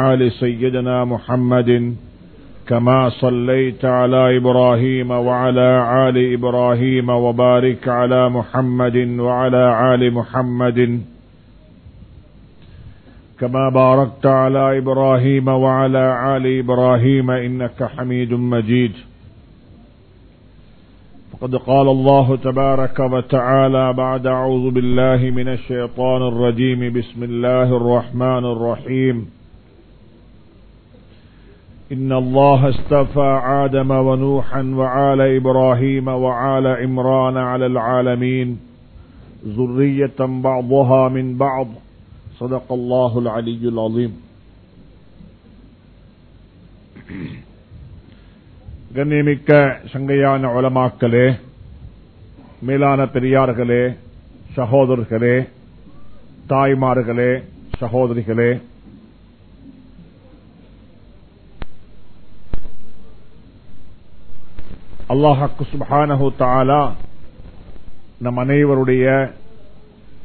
آل سيدنا محمد كما صليت على إبراهيم وعلى آل إبراهيم وبارك على محمد وعلى آل محمد كما باركت على إبراهيم وعلى آل إبراهيم إنك حميد مجيد. فقد قال الله تبارك وتعالى بعد أعوذ بالله من الشيطان الرجيم. بسم الله الرحمن الرحيم. إن الله استفى آدم ونوحا وعال إبراهيم وعال عمران على العالمين ذرية بعضها من بعض صدق الله العلي العظيم கண்ணியமிக்க சங்கையான உலமாக்களே மேலான பெரியார்களே சகோதரர்களே தாய்மார்களே சகோதரிகளே அல்லாஹாக்கு சுபானஹு தாலா நம் அனைவருடைய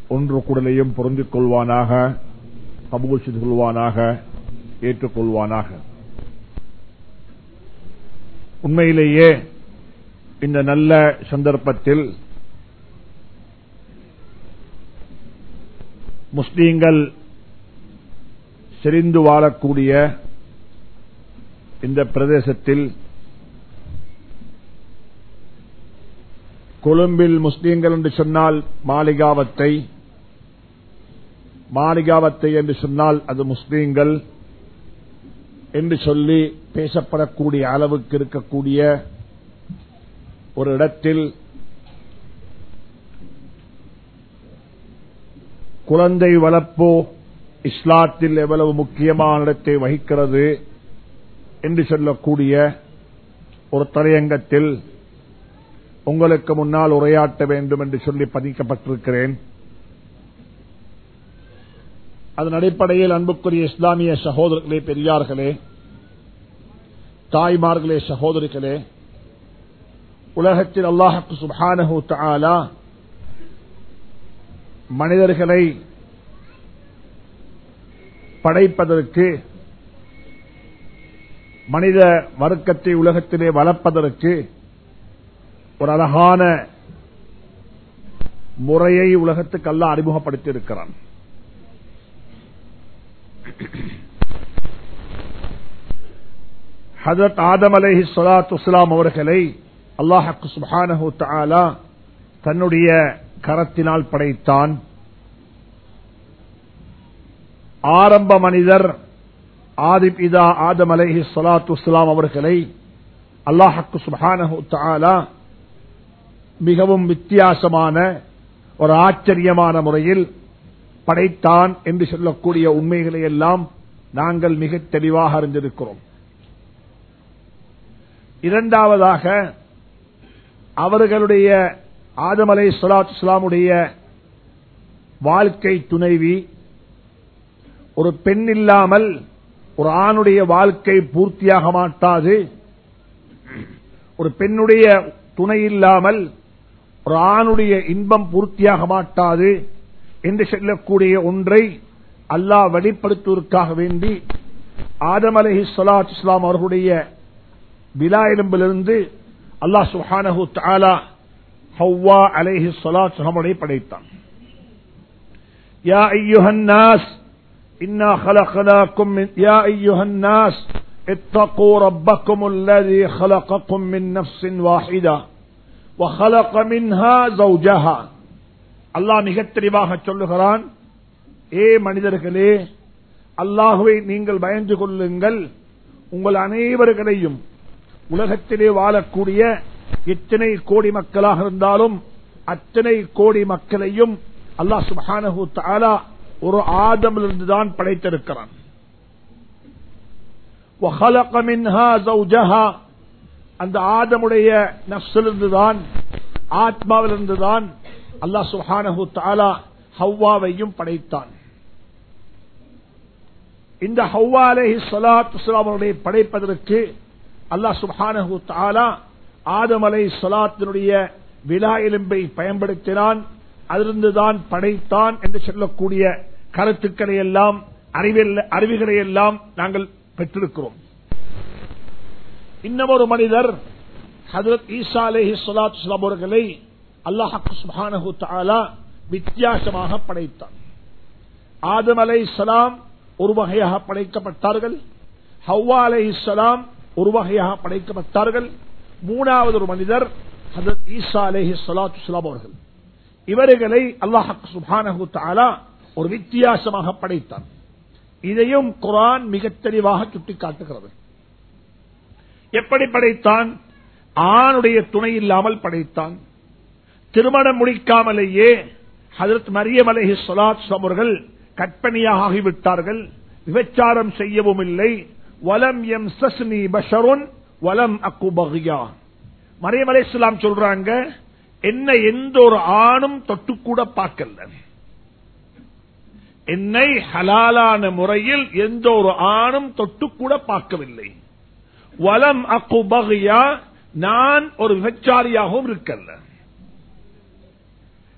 ஒன்று குடலையும் பொருந்திக் கொள்வானாக கபூல் செய்து கொள்வானாக ஏற்றுக்கொள்வானாக உண்மையிலேயே இந்த நல்ல சந்தர்ப்பத்தில் முஸ்லீம்கள் செறிந்து வாழக்கூடிய இந்த பிரதேசத்தில் கொழும்பில் முஸ்லீம்கள் என்று சொன்னால் மாளிகாவத்தை மாளிகாவத்தை என்று சொன்னால் அது முஸ்லீம்கள் என்று சொல்லி பேசப்படக்கூடிய அளவுக்கு இருக்கக்கூடிய ஒரு இடத்தில் குழந்தை வளர்ப்போ இஸ்லாத்தில் எவ்வளவு முக்கியமான இடத்தை வகிக்கிறது என்று சொல்லக்கூடிய ஒரு தலையங்கத்தில் உங்களுக்கு முன்னால் உரையாட்ட வேண்டும் என்று சொல்லி பதிக்கப்பட்டிருக்கிறேன். அதன் அடிப்படையில் அன்புக்குரிய இஸ்லாமிய சகோதரர்களே பெரியார்களே தாய்மார்களே சகோதரிகளே உலகத்தில் அல்லாஹக்கு சுபானஹு தாலா மனிதர்களை படைப்பதற்கு மனித வர்க்கத்தை உலகத்திலே வளர்ப்பதற்கு ஒரு அழகான முறையை உலகத்துக்கு அல்ல அறிமுகப்படுத்தி இருக்கிறான் ஹதரத் ஆதம் அலஹி சொலாத்து இஸ்லாம் அவர்களை அல்லாஹக்கு சுபானஹு தாலா தன்னுடைய கரத்தினால் படைத்தான். ஆரம்ப மனிதர் ஆதிபிதா ஆதம் அலஹி சொலாத்து இஸ்லாம் அவர்களை அல்லாஹக்கு சுபானஹு தாலா மிகவும் வித்தியாசமான ஒரு ஆச்சரியமான முறையில் படைத்தான் என்று சொல்லக்கூடிய உண்மைகளை எல்லாம் நாங்கள் மிக தெளிவாக அறிந்திருக்கிறோம். இரண்டாவதாக அவர்களுடைய ஆதமலை சலாத் இஸ்லாமுடைய வாழ்க்கை துணைவி ஒரு பெண் இல்லாமல் ஒரு ஆணுடைய வாழ்க்கை பூர்த்தியாக மாட்டாது. ஒரு பெண்ணுடைய துணை இல்லாமல் ஒரு ஆணுடைய இன்பம் பூர்த்தியாக மாட்டாது என்று சொல்லக்கூடிய ஒன்றை அல்லாஹ் வெளிப்படுத்துவதற்காக வேண்டி ஆதம் அலஹி சலாத் இஸ்லாம் அவர்களுடைய விழா எலும்பிலிருந்து அல்லாஹ் சுஹானஹு தாலா ஹவ்வா அலைஹி சலாத் சலமுடைய படைத்தான் யா ஐயுஹன் நாஸ் إنا خلقناكم من يا أيها الناس اتقوا ربكم الذي خلقكم من نفس واحدة وخلق منها زوجها அல்லாஹ் மிக தெளிவாக சொல்லுகிறான் ஏ மனிதர்களே அல்லாஹுவை நீங்கள் பயந்து கொள்ளுங்கள். உங்கள் அனைவர்களையும் உலகத்திலே வாழக்கூடிய இத்தனை கோடி மக்களாக இருந்தாலும் அத்தனை கோடி மக்களையும் அல்லாஹ் சுபானு தாலா ஒரு ஆதமிலிருந்து தான் படைத்திருக்கிறான் அந்த ஆதமுடைய நப்சிலிருந்துதான் ஆத்மாவிலிருந்துதான் ஆத்மாவிலிருந்து தான் அல்லாஹ் சுஹானஹு தாலா ஹவ்வாவையும் படைத்தான். இந்த ஹவ்வா அலஹி சலாத் வஸலாம் படைப்பதற்கு அல்லாஹ் சுஹானஹு தாலா ஆதம் அலை சலாத்தினுடைய விழா எலும்பை பயன்படுத்தினான் அதிலிருந்துதான் படைத்தான் என்று சொல்லக்கூடிய கருத்துக்களை எல்லாம் அறிவிகளை எல்லாம் நாங்கள் பெற்றிருக்கிறோம். இன்னமொரு மனிதர் ஹதரத் ஈசா அலேஹி சொலாத் அவர்களை அல்லாஹு வித்தியாசமாக படைத்தார் ஆதம் அலை சலாம் ஒரு வகையாக படைக்கப்பட்டார்கள். ஹவ்வா அலை இஸ்லாம் ஒரு வகையாக படைக்கப்பட்டார்கள். மூணாவது ஒரு மனிதர் ஹதரத் ஈசா அலேஹி சொலாத் சுலாம் அவர்கள். இவர்களை அல்லாஹ் சுபானஹு தாலா ஒரு வித்தியாசமாக படைத்தார் இதையும் குரான் மிக தெளிவாக சுட்டிக்காட்டுகிறது. எப்படி படைத்தான்? ஆணுடைய துணை இல்லாமல் படைத்தான். திருமணம் முடிக்காமலேயே ஹதரத் மரியம் அலஹி சொலாத் அவர்கள் கற்பனையாக ஆகிவிட்டார்கள். விபச்சாரம் செய்யவும் இல்லை. வலம் எம் சஸ்னி பஷருன் வலம் அக்கு பகியா. மரியம் அலை சொல்றாங்க என்ன எந்த ஒரு ஆணும் தொட்டு கூட பார்க்கல. என்னை ஹலாலான முறையில் எந்த ஒரு ஆணும் தொட்டு கூட பார்க்கவில்லை. வலம் அக்கு பகியா நான் ஒரு விபச்சாரியாகவும் இருக்கல்ல.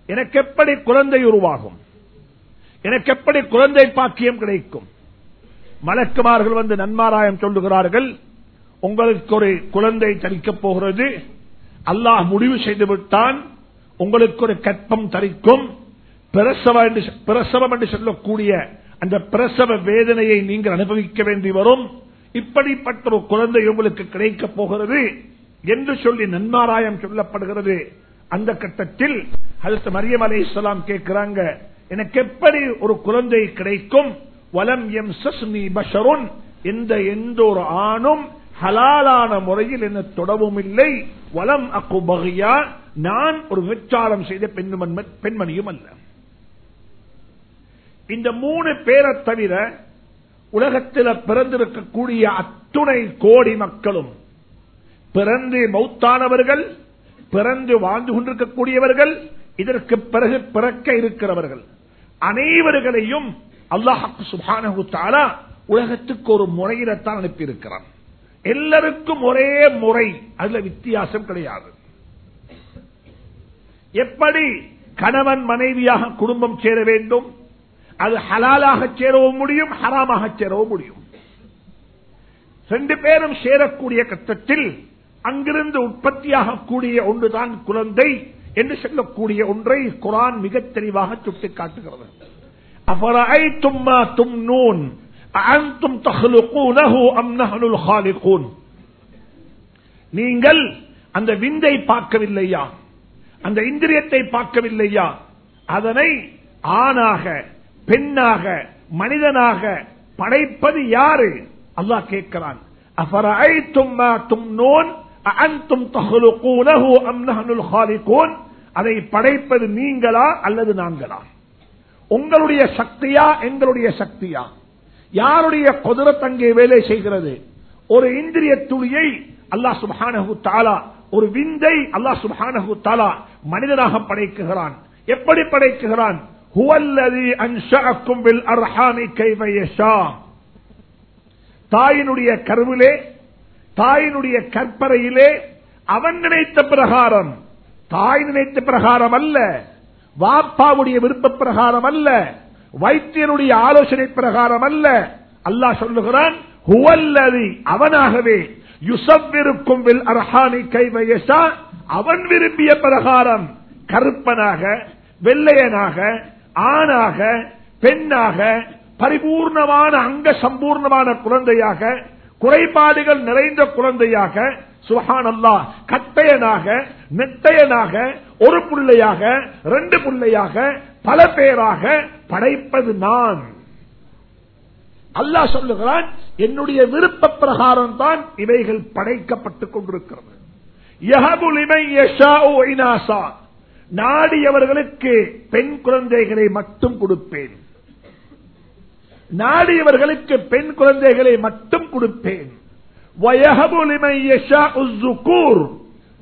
எனக்கு எப்படி குழந்தை உருவாகும்? எனக்கு எப்படி குழந்தை பாக்கியம் கிடைக்கும்? மலக்குமார்கள் வந்து நன்மாராயம் சொல்லுகிறார்கள் உங்களுக்கு ஒரு குழந்தை தரிக்கப் போகிறது. அல்லாஹ் முடிவு செய்து விட்டான். உங்களுக்கு ஒரு கற்பம் தரிக்கும். பிரசவம் என்று சொல்லக்கூடிய அந்த பிரசவ வேதனையை நீங்கள் அனுபவிக்க வேண்டி வரும். இப்படிப்பட்ட ஒரு குழந்தை உங்களுக்கு கிடைக்கப் போகிறது என்று சொல்லி நன்மாராயம் சொல்லப்படுகிறது. அந்த கட்டத்தில் அடுத்த மரியம் அலை இஸ்லாம் கேட்கிறாங்க எனக்கு எப்படி ஒரு குழந்தை கிடைக்கும்? வலம் எம் சஸ்மி பஷருன். எந்த எந்த ஒரு ஆணும் ஹலாலான முறையில் என்ன தொடவும் இல்லை. வலம் அக்கு பகையா நான் ஒரு விச்சாரம் செய்த பெண்மணியும் அல்ல. இந்த மூணு பேரை தவிர உலகத்தில் பிறந்திருக்கக்கூடிய அத்துணை கோடி மக்களும் பிறந்து மௌத்தானவர்கள் பிறந்து வாழ்ந்து கொண்டிருக்கக்கூடியவர்கள் இதற்கு பிறகு பிறக்க இருக்கிறவர்கள். அனைவர்களையும் அல்லாஹு சுபானு தாலா உலகத்துக்கு ஒரு முறையில தான் அனுப்பியிருக்கிறான். எல்லாருக்கும் ஒரே முறை அதுல வித்தியாசம் கிடையாது. எப்படி கணவன் மனைவியாக குடும்பம் சேர வேண்டும்? அது ஹலாலாக சேரவும் முடியும் ஹராமாக சேரவும் முடியும். ரெண்டு பேரும் சேரக்கூடிய கட்டத்தில் அங்கிருந்து உற்பத்தியாகக்கூடிய ஒன்றுதான் குழந்தை என்று சொல்லக்கூடிய ஒன்றை குரான் மிக தெளிவாக சுட்டிக்காட்டுகிறது. அபராய்த்தும்மா தும் நூன் அன்தும் தஹ்லுகூனஹு அம் நஹ்னுல் ஹாலிகூன்? நீங்கள் அந்த விந்தை பார்க்கவில்லையா? அந்த இந்திரியத்தை பார்க்கவில்லையா? அதனை ஆணாக பெண்ணாக மனிதனாக படைப்பது யாரு? அல்லாஹ் கேட்கிறான். தும் அதை படைப்பது நீங்களா அல்லது நாங்களா? உங்களுடைய சக்தியா? எங்களுடைய சக்தியா? யாருடைய குதிரத் அங்கே வேலை செய்கிறது? ஒரு இந்திரிய துளியை அல்லாஹ் சுபானஹு தாலா ஒரு விந்தை அல்லாஹ் சுபானஹு தாலா மனிதனாக படைக்குகிறான். எப்படி படைக்குகிறான்? ஹுவல்லதி தாயினுடைய கருவிலே தாயினுடைய கற்பறையிலே அவன் நினைத்த பிரகாரம் தாய் நினைத்த பிரகாரம் அல்ல வாப்பாவுடைய விருப்ப பிரகாரம் அல்ல வைத்தியனுடைய ஆலோசனை பிரகாரம் அல்ல. அல்லாஹ் சொல்லுகிறான் ஹுவல்லதி அவனாகவே யுசவ்விருக்கும் வில் அர்ஹானி கைவயசா அவன் விரும்பிய பிரகாரம் கருப்பனாக வெள்ளையனாக ஆணாக பெண்ணாக பரிபூர்ணமான அங்க சம்பூர்ணமான குழந்தையாக குறைபாடுகள் நிறைந்த குழந்தையாக சுஹான் கட்டையனாக நெட்டையனாக ஒரு பிள்ளையாக ரெண்டு பிள்ளையாக பல பேராக படைப்பது நான். அல்லாஹ் சொல்லுகிறான் என்னுடைய விருப்ப பிரகாரம் தான் இவைகள் படைக்கப்பட்டுக் கொண்டிருக்கிறது. நாடியவர்களுக்கு பெண் குழந்தைகளை மட்டும் கொடுப்பேன். நாடியவர்களுக்கு பெண் குழந்தைகளை மட்டும் கொடுப்பேன்.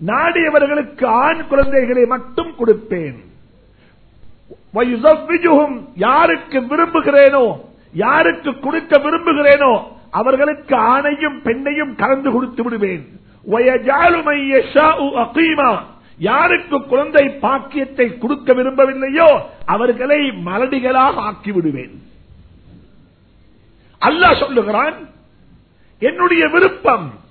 நாடியவர்களுக்கு ஆண் குழந்தைகளை மட்டும் கொடுப்பேன். யாருக்கு விரும்புகிறேனோ யாருக்கு கொடுக்க விரும்புகிறேனோ அவர்களுக்கு ஆணையும் பெண்ணையும் கலந்து கொடுத்து விடுவேன். யாருக்கு குழந்தை பாக்கியத்தை கொடுக்க விரும்பவில்லையோ அவர்களை மலடிகளாக ஆக்கி விடுவேன் அல்லாஹ் சொல்லுகிறான் என்னுடைய விருப்பம்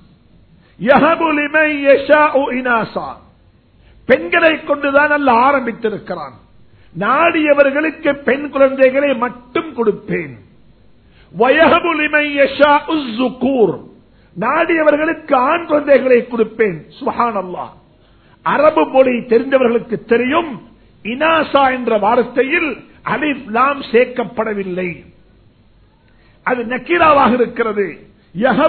பெண்களை கொண்டுதான் அல்ல ஆரம்பித்திருக்கிறான். நாடியவர்களுக்கு பெண் குழந்தைகளை மட்டும் கொடுப்பேன். வயஹபு நாடியவர்களுக்கு ஆண் குழந்தைகளை கொடுப்பேன். சுஹான் அல்லா அரபு மொழி தெரிந்தவர்களுக்கு தெரியும். இனாசா என்ற வார்த்தையில் அலிப் லாம் சேர்க்கப்படவில்லை. அது நக்கீராவாக இருக்கிறது. இனாசா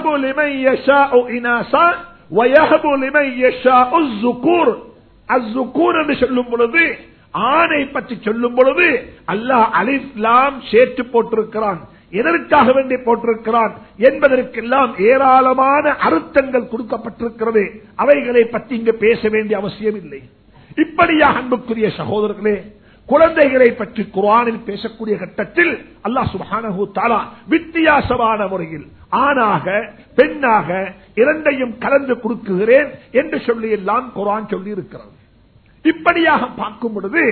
என்று சொல்லும் பொழுது ஆணை பற்றி சொல்லும் பொழுது அல்லாஹ் அலிஃப் லாம் சேர்த்து போட்டிருக்கிறான். எதற்காக வேண்டி போட்டிருக்கிறான் என்பதற்கெல்லாம் ஏராளமான அர்த்தங்கள் கொடுக்கப்பட்டிருக்கிறது. அவைகளை பற்றி இங்கு பேச வேண்டிய அவசியம் இல்லை இப்படியாக அன்புக்குரிய சகோதரர்களே குழந்தைகளை பற்றி குரானில் பேசக்கூடிய கட்டத்தில் அல்லாஹ் சுப்ஹானஹு தாலா வித்தியாசமான முறையில் ஆணாக பெண்ணாக இரண்டையும் கலந்து கொடுக்குகிறேன் என்று சொல்லி எல்லாம் குர்ஆன் சொல்லி இருக்கிறது இப்படியாக பார்க்கும் பொழுது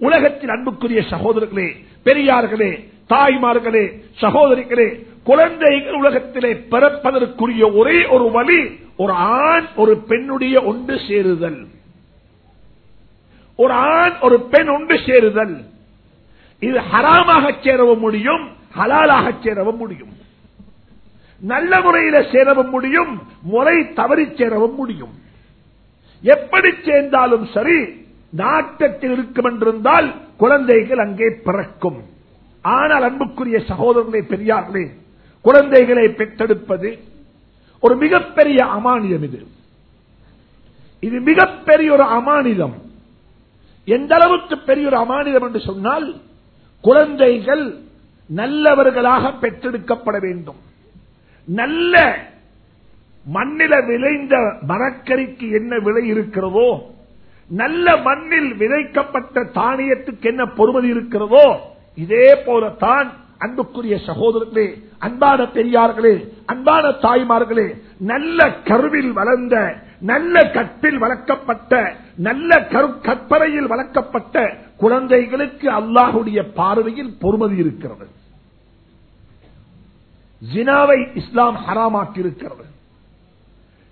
உலகத்தில் அன்புக்குரிய சகோதரர்களே பெரியார்களே தாய்மார்களே சகோதரிகளே குழந்தைகள் உலகத்திலே பிறப்பதற்குரிய ஒரே ஒரு வழி ஒரு ஆண் ஒரு பெண்ணுடைய ஒன்று சேருதல். ஒரு ஆண் ஒரு பெண் ஒன்று சேருதல். இது ஹராமாக சேரவும் முடியும் ஹலாலாக சேரவும் முடியும். நல்ல முறையில சேரவும் முடியும் முறை தவறி சேரவும் முடியும். எப்படி சேர்ந்தாலும் சரி நாட்டத்தில் இருக்கும் என்றிருந்தால் குழந்தைகள் அங்கே பிறக்கும். ஆனால் அன்புக்குரிய சகோதரர்களே பெரியார்களே குழந்தைகளை பெற்றெடுப்பது ஒரு மிகப்பெரிய அமானியம் இது. இது மிகப்பெரிய ஒரு அமானிதம். எந்த அளவுக்கு பெரிய ஒரு அமானிதம் என்று சொன்னால் குழந்தைகள் நல்லவர்களாக பெற்றெடுக்கப்பட வேண்டும். நல்ல மண்ணில விளைந்த மரக்கறிக்கு என்ன விலை இருக்கிறதோ நல்ல மண்ணில் விதைக்கப்பட்ட தானியத்துக்கு என்ன பொறுமதி இருக்கிறதோ இதே போலத்தான் அன்புக்குரிய சகோதரர்களே அன்பான பெரியார்களே அன்பான தாய்மார்களே நல்ல கருவில் வளர்ந்த நல்ல கற்பில் வளர்க்கப்பட்ட நல்ல கரு கற்பனையில் வளர்க்கப்பட்ட குழந்தைகளுக்கு அல்லாஹுடைய பார்வையில் பொறுமதி இருக்கிறது. ஜினாவை இஸ்லாம் ஹராமாக்கி இருக்கிறது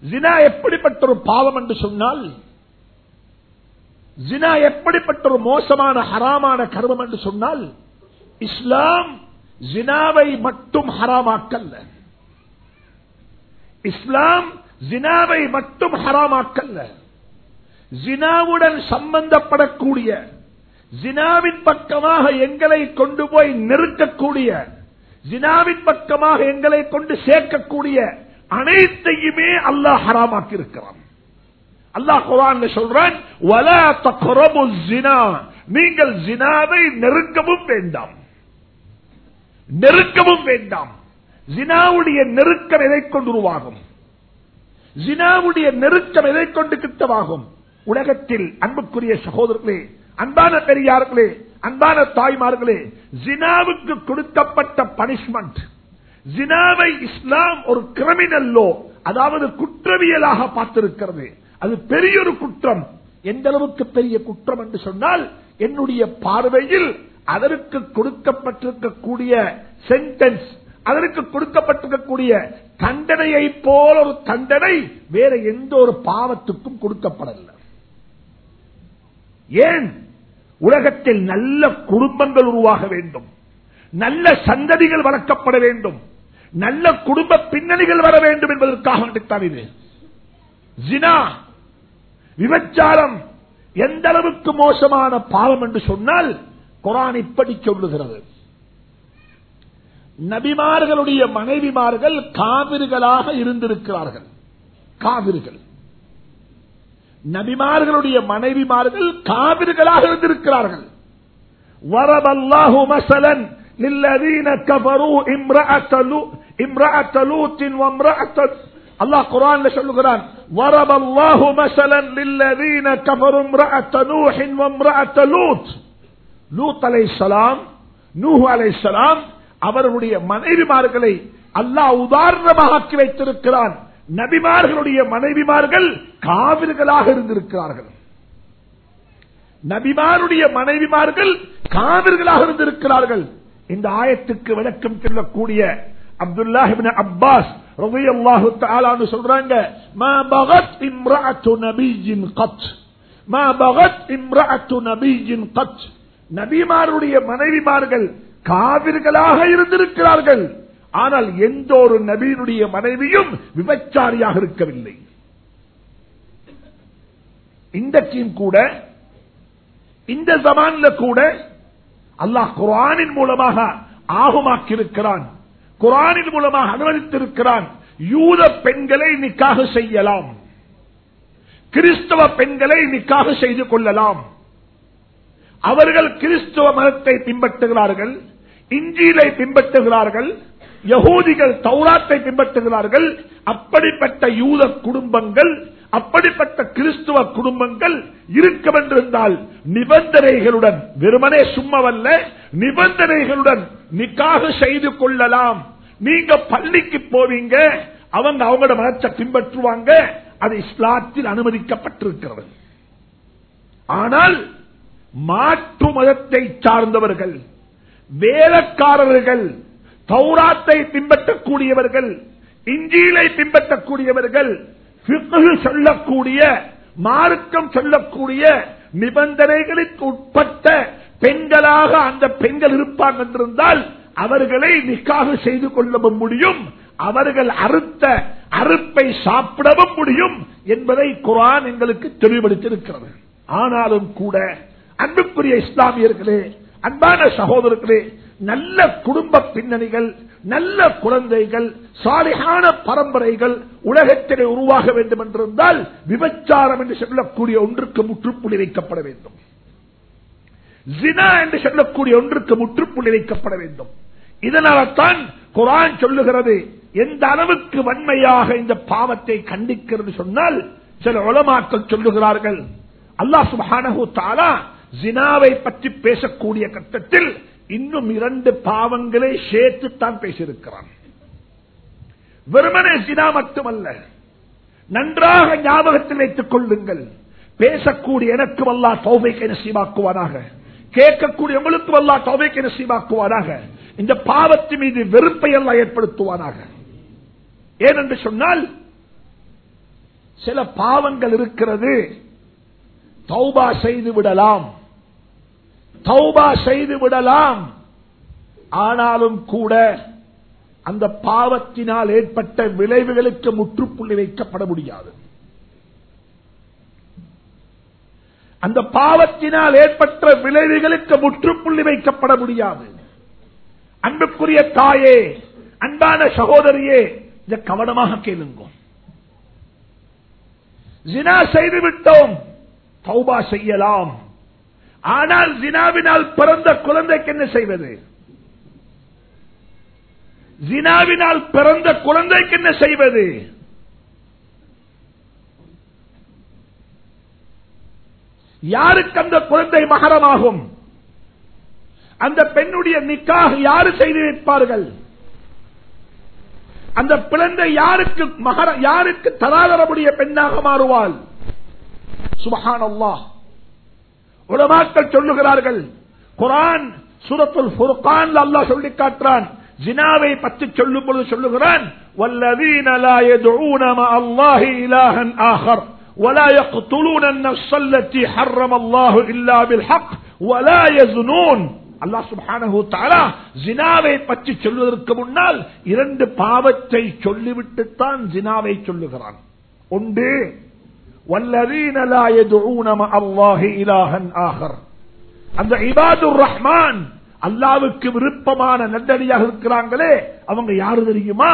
ஜினா எப்படிப்பட்ட ஒரு பாவம் என்று சொன்னால் ஜினா எப்படிப்பட்ட ஒரு மோசமான ஹராமான கர்மம் என்று சொன்னால் இஸ்லாம் ஜினாவை மட்டும் ஹராமாக்கல்ல. இஸ்லாம் ஜினாவை மட்டும் ஹராமாக்கல்ல. ஜினாவுடன் சம்பந்தப்படக்கூடிய ஜினாவின் பக்கமாக எங்களை கொண்டு போய் நிறுத்தக்கூடிய ஜினாவின் பக்கமாக எங்களை கொண்டு சேர்க்கக்கூடிய அனைத்தையுமே அல்லாஹ் ஹராமாக்கி இருக்கிறான் அல்லாஹ் குரான் சொல்றான் ஜினா." நீங்கள் ஜினாவை நெருக்கவும் வேண்டாம். நெருக்கமும் வேண்டாம். ஜினாவுடைய நெருக்கம் எதை கொண்டு உருவாகும்? ஜினாவுடைய நெருக்கம் எதை கொண்டு கிட்டமாகும் உலகத்தில் அன்புக்குரிய சகோதரர்களே அன்பான பெரியார்களே அன்பான தாய்மார்களே ஜினாவுக்கு கொடுக்கப்பட்ட பனிஷ்மெண்ட் ஜினாவை இஸ்லாம் ஒரு கிரிமினல் லோ அதாவது குற்றவியலாக பார்த்திருக்கிறது. அது பெரிய ஒரு குற்றம். எந்த அளவுக்கு பெரிய குற்றம் என்று சொன்னால் என்னுடைய பார்வையில் அதற்கு கொடுக்கப்பட்டிருக்கக்கூடிய சென்டென்ஸ் அதற்கு கொடுக்கப்பட்டிருக்கக்கூடிய தண்டனையை போல ஒரு தண்டனை வேற எந்த ஒரு பாவத்துக்கும் கொடுக்கப்படவில்லை ஏன்? உலகத்தில் நல்ல குடும்பங்கள் உருவாக வேண்டும். நல்ல சந்ததிகள் வளர்க்கப்பட வேண்டும். நல்ல குடும்ப பின்னணிகள் வர வேண்டும் என்பதற்காக வேண்டித்தான் இது. ஜினா விபச்சாரம் எந்த அளவுக்கு மோசமான பாவம் என்று சொன்னால் குரான் இப்படி சொல்லுகிறது நபிமார்களுடைய மனைவிமார்கள் காவிர்களாக இருந்திருக்கிறார்கள் காவிர்கள் நபிமார்களுடைய மனைவிமார்கள் காவிர்களாக இருந்திருக்கிறார்கள் வரபல்லாஹு மசலன் للذين كفروا امرأة لو امرأة لوط وامرأة الله قرآن சொல்லுகிறான் ضرب الله مثلا للذين كفروا امرأة نوح وامرأة لوط லூத் அலை சலாம் நூஹு அலை சலாம் அவர்களுடைய மனைவிமார்களை அல்லாஹ் உதாரணமாக ஆக்கி வைத்திருக்கிறான். நபிமார்களுடைய மனைவிமார்கள் காவிர்களாக இருந்திருக்கிறார்கள். நபிமாருடைய மனைவிமார்கள் காவிர்களாக இருந்திருக்கிறார்கள். இந்த ஆயத்துக்கு விளக்கம் சொல்லக்கூடிய அப்துல்லாஹிபின் அப்பாஸ் ரலியல்லாஹு தஆலான்னு சொல்றாங்க மா பகத் இம்ரஅத்து நபியின் கத் மா பகத் இம்ரஅத்து நபியின் கத். நபிமாருடைய மனைவிமார்கள் காவிர்களாக இருந்திருக்கிறார்கள். ஆனால் எந்த ஒரு நபியினுடைய மனைவியும் விபச்சாரியாக இருக்கவில்லை. இன்றைக்கும் கூட இந்த ஜமான்ல கூட அல்லாஹ் குரானின் மூலமாக ஆகுமாக்கியிருக்கிறான். குரானின் மூலமாக அனுமதித்திருக்கிறான். யூத பெண்களை நிக்காக செய்யலாம். கிறிஸ்தவ பெண்களை நிக்காக செய்து கொள்ளலாம். அவர்கள் கிறிஸ்துவ மதத்தை பின்பற்றுகிறார்கள் இஞ்சியிலை பின்பற்றுகிறார்கள் யகூதிகள் தௌராத்தை பின்பற்றுகிறார்கள் அப்படிப்பட்ட யூத குடும்பங்கள் அப்படிப்பட்ட கிறிஸ்துவ குடும்பங்கள் இருக்கும் என்றிருந்தால் நிபந்தனைகளுடன் வெறுமனே சும்மவல்ல நிபந்தனைகளுடன் நிக்காக செய்து கொள்ளலாம். நீங்க பள்ளிக்கு போவீங்க அவங்க அவங்களோட மனத்தை பின்பற்றுவாங்க அது இஸ்லாத்தில் அனுமதிக்கப்பட்டிருக்கிறது. ஆனால் மாற்று மதத்தை சார்ந்தவர்கள் வேலைக்காரர்கள் தௌராத்தை பின்பற்றக்கூடியவர்கள் இஞ்சியிலை பின்பற்றக்கூடியவர்கள் சொல்லக்கூடிய மார்க்கம் சொல்லக்கூடிய நிபந்தனைகளுக்கு உட்பட்ட பெண்களாக அந்த பெண்கள் இருப்பாங்க என்றிருந்தால் அவர்களை நிக்காக செய்து கொள்ளவும் முடியும் அவர்கள் அறுத்த அறுப்பை சாப்பிடவும் முடியும் என்பதை குரான் எங்களுக்கு தெளிவுபடுத்தியிருக்கிறது. ஆனாலும் கூட அன்புக்குரிய இஸ்லாமியர்களே அன்பான சகோதரர்களே நல்ல குடும்ப பின்னணிகள் நல்ல குழந்தைகள் சாலையான பரம்பரைகள் உலகத்திலே உருவாக வேண்டும் என்றிருந்தால் விபச்சாரம் என்று சொல்லக்கூடிய ஒன்றுக்கு முற்றுப்புள்ளி வைக்கப்பட வேண்டும். ஜினா என்று சொல்லக்கூடிய ஒன்றுக்கு முற்றுப்புள்ளி வைக்கப்பட வேண்டும். இதனால்தான் குரான் சொல்லுகிறது எந்த அளவுக்கு வன்மையாக இந்த பாவத்தை கண்டிக்கிறது சொன்னால் சில உளமாக்கள் சொல்லுகிறார்கள் அல்லாஹ் சுபானு தாலா ஜினாவை பற்றி பேசக்கூடிய கட்டத்தில் இன்னும் இரண்டு பாவங்களை சேர்த்துத்தான் பேசியிருக்கிறான். வெறுமனே ஜினா மட்டுமல்ல. நன்றாக ஞாபகத்தில் வைத்துக் கொள்ளுங்கள். பேசக்கூடிய எனக்கு அல்லா தௌபைக்கு நசீமாக்குவானாக கேட்கக்கூடிய உங்களுக்கு அல்லா தௌபைக்கு நசீமாக்குவானாக இந்த பாவத்தின் மீது வெறுப்பை எல்லாம் ஏற்படுத்துவானாக. ஏனென்று சொன்னால் சில பாவங்கள் இருக்கிறது. தௌபா செய்து விடலாம். தௌபா செய்து விடலாம். ஆனாலும் கூட அந்த பாவத்தினால் ஏற்பட்ட விளைவுகளுக்கு முற்றுப்புள்ளி வைக்கப்பட முடியாது. அந்த பாவத்தினால் ஏற்பட்ட விளைவுகளுக்கு முற்றுப்புள்ளி வைக்கப்பட முடியாது. அன்புக்குரிய தாயே அன்பான சகோதரியே இதை கவனமாக கேளுங்க. ஜினா செய்து விட்டோம் தௌபா செய்யலாம். ஆனால் ஜினாவினால் பிறந்த குழந்தைக்கு என்ன செய்வது? ஜினாவினால் பிறந்த குழந்தைக்கு என்ன செய்வது? யாருக்கு அந்த குழந்தை மகரமாகும்? அந்த பெண்ணுடைய நிக்காக யாரு செய்து வைப்பார்கள்? அந்த பிழந்தை யாருக்கு மகர யாருக்கு தராதரமுடைய பெண்ணாக மாறுவாள்? சுபஹான் அல்லாஹ் உலமாக்கள் சொல்லுகிறார்கள் குரான் சூரத்துல் ஃபுர்கான் அல்லாஹ் சொல்லி காட்டுறான் ஜினாவை பற்றி சொல்லும் பொழுது சொல்லுகிறான் والذين لا يدعون مع الله إلها آخر ولا يقتلون النفس التي حرم الله إلا بالحق ولا يزنون அல்லாஹ் சுப்ஹானஹு தஆலா ஜினாவை பற்றி சொல்வதற்கு முன்னால் இரண்டு பாவத்தை சொல்லிவிட்டுத்தான் ஜினாவை சொல்லுகிறான் ஒன்று வல்லதீன லா யதுஊன மஅ அல்லாஹி இலாஹன் ஆகர் அந்த இபாதுர் ரஹ்மான் அல்லாவுக்கு விருப்பமான நல்லடியாக இருக்கிறாங்களே அவங்க யாரு தெரியுமா?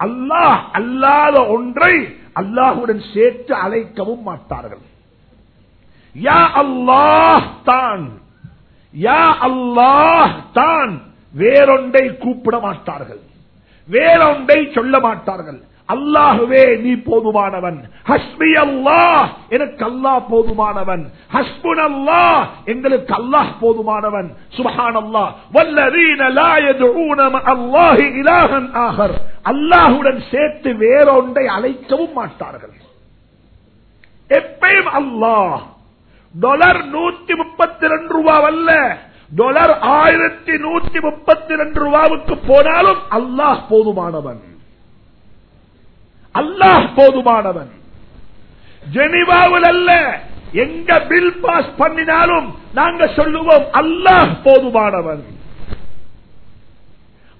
அல்லாஹ் அல்லாத ஒன்றை அல்லாஹுடன் சேர்த்து அழைக்கவும் மாட்டார்கள். யா அல்லாஹ் தான். யா அல்லாஹ் தான். வேறொன்றை கூப்பிட மாட்டார்கள். வேறொன்றை சொல்ல மாட்டார்கள். அல்லாஹுவே நீ போதுமானவன். ஹஸ்மி அல்லாஹ் எனக்கு அல்லாஹ் போதுமானவன். ஹஸ்புன் அல்லாஹ் எங்களுக்கு அல்லாஹ் போதுமானவன். சுபஹான் அல்லாஹ் வல்லதீன லா யதுஊன அல்லாஹி இலாஹன் ஆகர் அல்லாஹுடன் சேர்த்து வேறொன்றை அழைக்கவும் மாட்டார்கள். எப்பயும் அல்லாஹ். டாலர் நூத்தி முப்பத்தி ரெண்டு ரூபாய் அல்ல. டாலர் ஆயிரத்தி நூத்தி முப்பத்தி ரெண்டு ரூபாவுக்கு போனாலும் அல்லாஹ் போதுமானவன். அல்லாஹ் போதுமானவன். ஜெனிவாவில் அல்ல. எங்க பில் பாஸ் பண்ணினாலும் நாங்க சொல்லுவோம் அல்லாஹ் போதுமானவன்.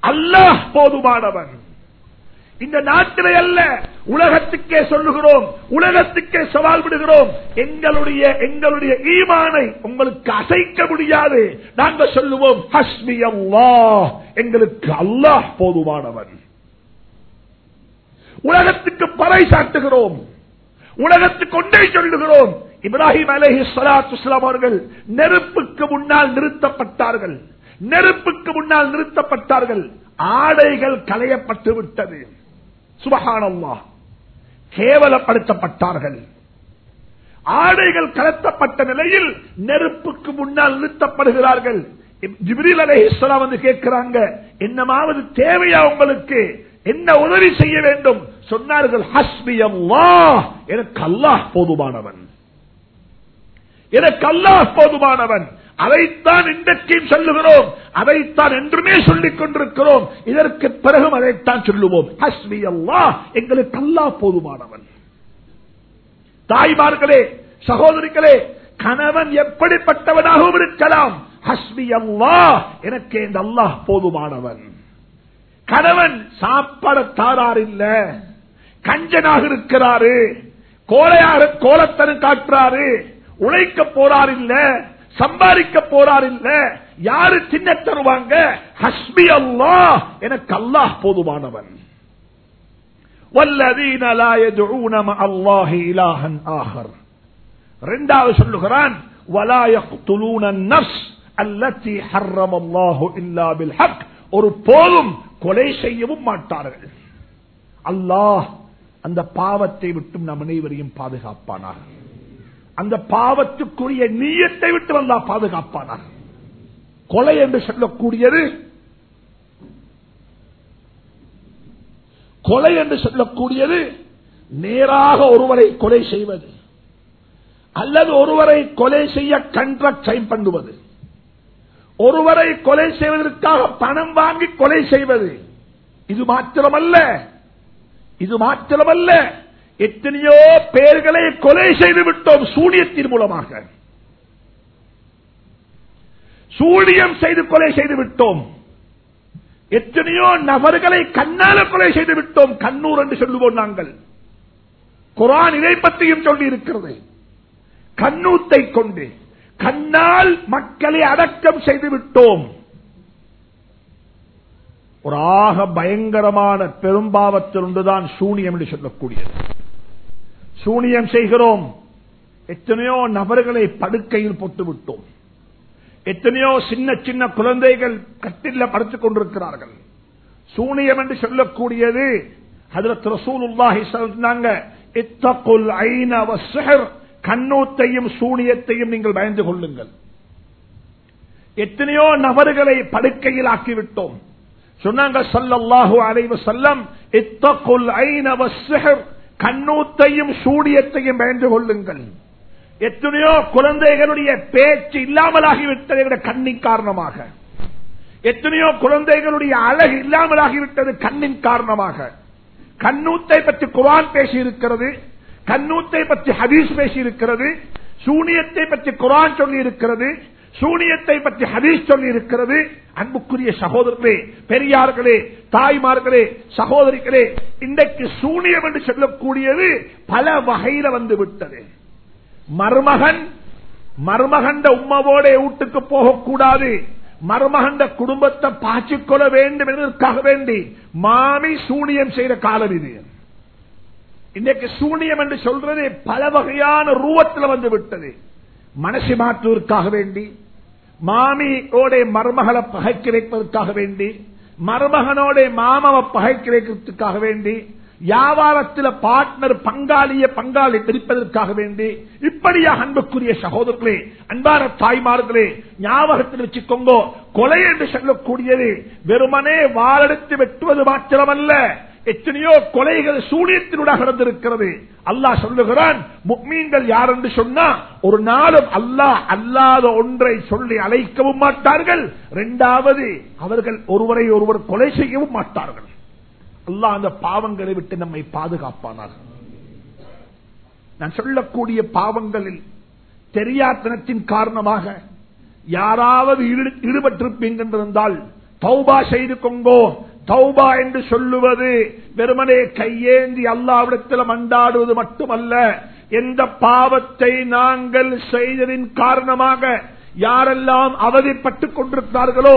அல்லாஹ் போதுமானவன். இந்த நாட்டிலே அல்ல உலகத்துக்கே சொல்லுகிறோம் உலகத்துக்கே சவால் விடுகிறோம். எங்களுடைய எங்களுடைய ஈமானை உங்களுக்கு அசைக்க முடியாது. நாங்க சொல்லுவோம் ஹஸ்மி அல்லாஹ் எங்களுக்கு அல்லாஹ் போதுமானவன். உலகத்துக்கு பறை சாட்டுகிறோம். உலகத்துக்கு கொண்டே சொல்லுகிறோம். இப்ராஹிம் அலஹி சலாத்து அவர்கள் நெருப்புக்கு முன்னால் நிறுத்தப்பட்டார்கள். நெருப்புக்கு முன்னால் நிறுத்தப்பட்டார்கள். ஆடைகள் களையப்பட்டு விட்டது. சுபகானம்மா கேவலப்படுத்தப்பட்டார்கள். ஆடைகள் கலத்தப்பட்ட நிலையில் நெருப்புக்கு முன்னால் நிறுத்தப்படுகிறார்கள். ஜிப்ரீல் அலை இஸ்லாம் வந்து கேட்கிறாங்க என்னமாவது தேவையா உங்களுக்கு? என்ன உதவி செய்ய வேண்டும்? சொன்னார்கள் ஹஸ்பி அல்லாஹ் எனக்கு அல்லாஹ் போதுமானவன். எனக்கு அல்லாஹ் போதுமானவன். அதைத்தான் இன்றைக்கும் சொல்லுகிறோம். அதைத்தான் என்றுமே சொல்லிக் கொண்டிருக்கிறோம். இதற்கு பிறகும் அதைத்தான் சொல்லுவோம். ஹஸ்மி அல்லா எங்களுக்கு அல்லாஹ் போதுமானவன். தாய்மார்களே சகோதரிகளே கணவன் எப்படிப்பட்டவனாகவும் இருக்கலாம். ஹஸ்மி அல்லா எனக்கு இந்த அல்லாஹ் போதுமானவன். கணவன் சாப்பாட தாரார் இல்ல கஞ்சனாக இருக்கிறாரு கோலையாக கோலத்தனம் காட்டுறாரு உழைக்க போறார் இல்ல சம்பாதிக்க போறார் இல்ல யாரு சின்ன தருவாங்க ஹஸ்பி அல்லாஹ் எனக்கு அல்லாஹ் போதுமானவன் والذين لا يدعون مع الله إلها آخر ரெண்டாவது சொல்லுகிறான் ولا يقتلون النفس التي حرم الله إلا بالحق ஒரு போதும் கொலை செய்யவும் மாட்டார்கள். அல்லாஹ் அந்த பாவத்தை விட்டும் நம் அனைவரையும் பாதுகாப்பானார் அந்த பாவத்துக்குரிய நீயத்தை விட்டு வந்தா பாதுகாப்பானார் கொலை என்று சொல்லக்கூடியது கொலை என்று சொல்லக்கூடியது நேராக ஒருவரை கொலை செய்வது அல்லது ஒருவரை கொலை செய்ய கண்ட்ராக்ட் சைன் பண்ணுவது. ஒருவரை கொலை செய்வதற்காக பணம் வாங்கி கொலை செய்வது இது மாத்திரமல்ல. இது மாத்திரமல்ல. எத்தனையோ பேர்களை கொலை செய்து விட்டோம் சூனியத்தின் மூலமாக. சூனியம் செய்து கொலை செய்து விட்டோம். எத்தனையோ நபர்களை கண்ணால கொலை செய்து விட்டோம். கண்ணூர் என்று சொல்லுவோம் நாங்கள். குரான் இதை பற்றியும் சொல்லி இருக்கிறது கண்ணூத்தை கொண்டு. கண்ணால் மக்களை அடக்கம் செய்து விட்டோம் ஒரு ஆக பயங்கரமான பெரும்பாவத்தில் ஒன்றுதான் சூனியம் என்று சொல்லக்கூடியது. சூனியம் செய்கிறோம். எத்தனையோ நபர்களை படுக்கையில் போட்டு விட்டோம் எத்தனையோ சின்ன சின்ன குழந்தைகள் கட்டில படுத்துக் கொண்டிருக்கிறார்கள். சூனியம் என்று சொல்லக்கூடியது. ஹதரத் ரசூலுல்லாஹி சொன்னாங்க இத்தகுல் கண்ணூத்தையும் சூனியத்தையும் நீங்கள் பயந்து கொள்ளுங்கள். எத்தனையோ நபர்களை படுக்கையில் ஆக்கிவிட்டோம். சொன்னாங்க சல்லல்லாஹு அலைவ செல்லம் கண்ணூத்தையும் சூடியத்தையும் பயந்து கொள்ளுங்கள். எத்தனையோ குழந்தைகளுடைய பேச்சு இல்லாமலாகிவிட்டது கண்ணின் காரணமாக. எத்தனையோ குழந்தைகளுடைய அழகு இல்லாமலாகிவிட்டது கண்ணின் காரணமாக. கண்ணூத்தை பற்றி குரான் பேசி இருக்கிறது கண்ணூத்தை பற்றி ஹதீஸ் பேசி இருக்கிறது சூனியத்தை பற்றி குரான் சொல்லி இருக்கிறது சூனியத்தை பற்றி ஹதீஸ் சொல்லி இருக்கிறது அன்புக்குரிய சகோதரர்களே பெரியார்களே தாய்மார்களே சகோதரிகளே இன்றைக்கு சூனியம் என்று சொல்லக்கூடியது பல வகையில வந்து விட்டது மருமகன் மருமகண்ட உம்மவோட வீட்டுக்கு போகக்கூடாது. மருமகண்ட குடும்பத்தை பாய்ச்சிக்கொள்ள வேண்டும் என்பதற்காக வேண்டி? மாமி சூனியம் செய்த காலம் இது. இன்றைக்கு சூனியம் என்று சொல்றது பல வகையான ரூபத்தில் வந்து விட்டது. மனசு மாற்றுவதற்காக வேண்டி மாமியோட மருமகளை பகைக்க வைப்பதற்காக வேண்டி மருமகனோட மாமவை பகைக்க வைக்கிறதுக்காக வேண்டி வியாபாரத்தில் பார்ட்னர் பங்காளிய பங்காளி பிரிப்பதற்காக வேண்டி இப்படியாக அன்புக்குரிய சகோதரர்களே அன்பான தாய்மார்களே ஞாபகத்தில் வச்சுக்கோங்க கொலை என்று சொல்லக்கூடியது வெறுமனே வாழெடுத்து வெட்டுவது மாத்திரமல்ல. எத்தனையோ கொலைகள் சூனியத்தினூடாக நடந்திருக்கிறது. அல்லாஹ் சொல்லுகிறான் முக்மீன்கள் யார் என்று சொன்னா ஒரு நாளும் அல்லாஹ் அல்லாத ஒன்றை சொல்லி அழைக்கவும் மாட்டார்கள். இரண்டாவது அவர்கள் ஒருவரை ஒருவர் கொலை செய்யவும் மாட்டார்கள். அல்லாஹ் அந்த பாவங்களை விட்டு நம்மை பாதுகாப்பானார் நான் சொல்லக்கூடிய பாவங்களில் தெரியாத்தனத்தின் காரணமாக யாராவது ஈடுபட்டிருப்பீங்க என்றிருந்தால் தௌபா செய்து கொங்கோ தௌபா என்று சொல்லுவது வெறுமனே கையேந்தி அல்லாவிடத்தில் மண்டாடுவது மட்டுமல்ல எந்த பாவத்தை நாங்கள் செய்ததின் காரணமாக யாரெல்லாம் அவதிப்பட்டுக் கொண்டிருக்கிறார்களோ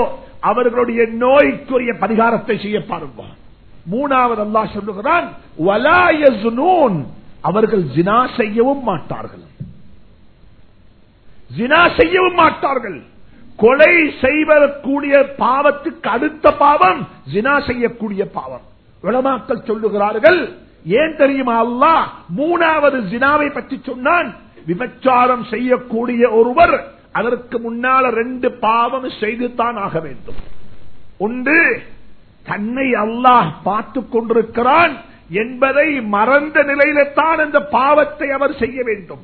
அவர்களுடைய நோய்க்குரிய பரிகாரத்தை செய்ய பாருங்க. மூணாவது அல்லாஹ் சொல்லுகிறான் அவர்கள் ஜினா செய்யவும் மாட்டார்கள். ஜினா செய்யவும் மாட்டார்கள். கொலை செய்வக்கூடிய பாவத்துக்கு அடுத்த பாவம் ஜினா செய்யக்கூடிய பாவம். விளமாக்கள் சொல்லுகிறார்கள் ஏன் தெரியுமா அல்லாஹ்? மூணாவது ஜினாவை பற்றி சொன்னான் விபச்சாரம் செய்யக்கூடிய ஒருவர் அதற்கு முன்னால ரெண்டு பாவம் செய்துதான் ஆக வேண்டும். ஒன்று தன்னை அல்லாஹ் பார்த்துக் கொண்டிருக்கிறான் என்பதை மறந்த நிலையில தான் அந்த பாவத்தை அவர் செய்ய வேண்டும்.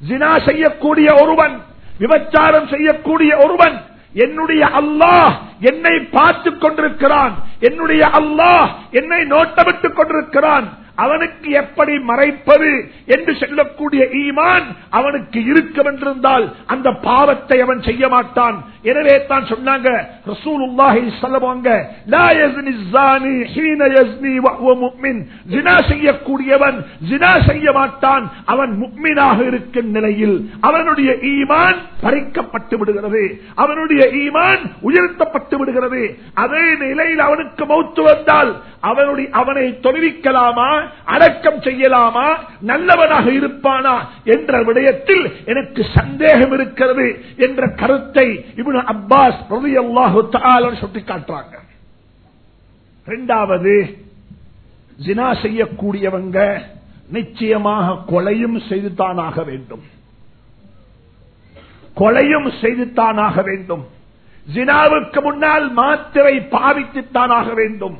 ஜினா செய்யக்கூடிய ஒருவன் விபச்சாரம் செய்யக்கூடிய ஒருவன் என்னுடைய அல்லாஹ் என்னை பார்த்துக் கொண்டிருக்கிறான் என்னுடைய அல்லாஹ் என்னை நோட்டமிட்டுக் கொண்டிருக்கிறான் அவனுக்கு எப்படி மறைப்பது என்று சொல்லக்கூடிய ஈமான் அவனுக்கு இருக்கவென்றிருந்தால் அந்த பாவத்தை அவன் செய்ய மாட்டான். எனவே தான் சொன்னாங்க செய்யக்கூடியவன் ஜினா செய்ய அவன் முக்மீனாக இருக்கும் நிலையில் அவனுடைய ஈமான் பறிக்கப்பட்டு விடுகிறது. அவனுடைய ஈமான் உயர்த்தப்பட்டு விடுகிறது. அதே நிலையில் அவனுக்கு மௌத்து வந்தால் அவனுடைய அவனை தொழிவிக்கலாமா? அடக்கம் செய்யலாமா? நல்லவனாக இருப்பானா? என்ற விடயத்தில் எனக்கு சந்தேகம் இருக்கிறது என்ற கருத்தை இப்னு அப்பாஸ் ரலியல்லாஹு சுட்டி காட்டுறாங்க இரண்டாவது ஜினா செய்யக்கூடியவங்க நிச்சயமாக கொலையும் செய்துத்தானாக வேண்டும். கொலையும் செய்துத்தானாக வேண்டும். ஜினாவுக்கு முன்னால் மாத்திரை பாவித்துத்தானாக வேண்டும்.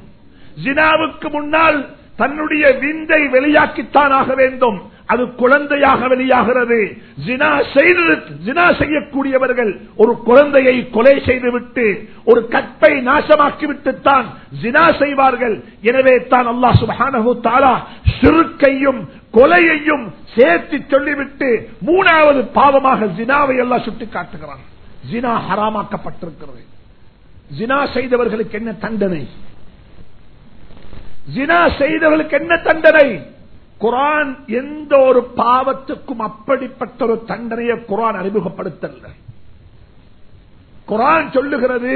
ஜினாவுக்கு முன்னால் தன்னுடைய விந்தை வெளியாக்கித்தான் ஆக வேண்டும். அது குழந்தையாக வெளியாகிறது. ஜினா செய்து ஜினா செய்யக்கூடியவர்கள் ஒரு குழந்தையை கொலை செய்துவிட்டு ஒரு கற்பை நாசமாக்கிவிட்டுத்தான் ஜினா செய்வார்கள். எனவே தான் அல்லாஹ் சுப்ஹானஹு தாலா சிறுக்கையும் கொலையையும் சேர்த்து சொல்லிவிட்டு மூணாவது பாவமாக ஜினாவை எல்லாம் சுட்டி காட்டுகிறான் ஜினா ஹராமாக்கப்பட்டிருக்கிறது. ஜினா செய்தவர்களுக்கு என்ன தண்டனை? ஜினா செய்தவர்களுக்கு என்ன தண்டனை? குரான் எந்த ஒரு பாவத்துக்கும் அப்படிப்பட்ட ஒரு தண்டனையை குரான் அறிமுகப்படுத்தல குரான் சொல்லுகிறது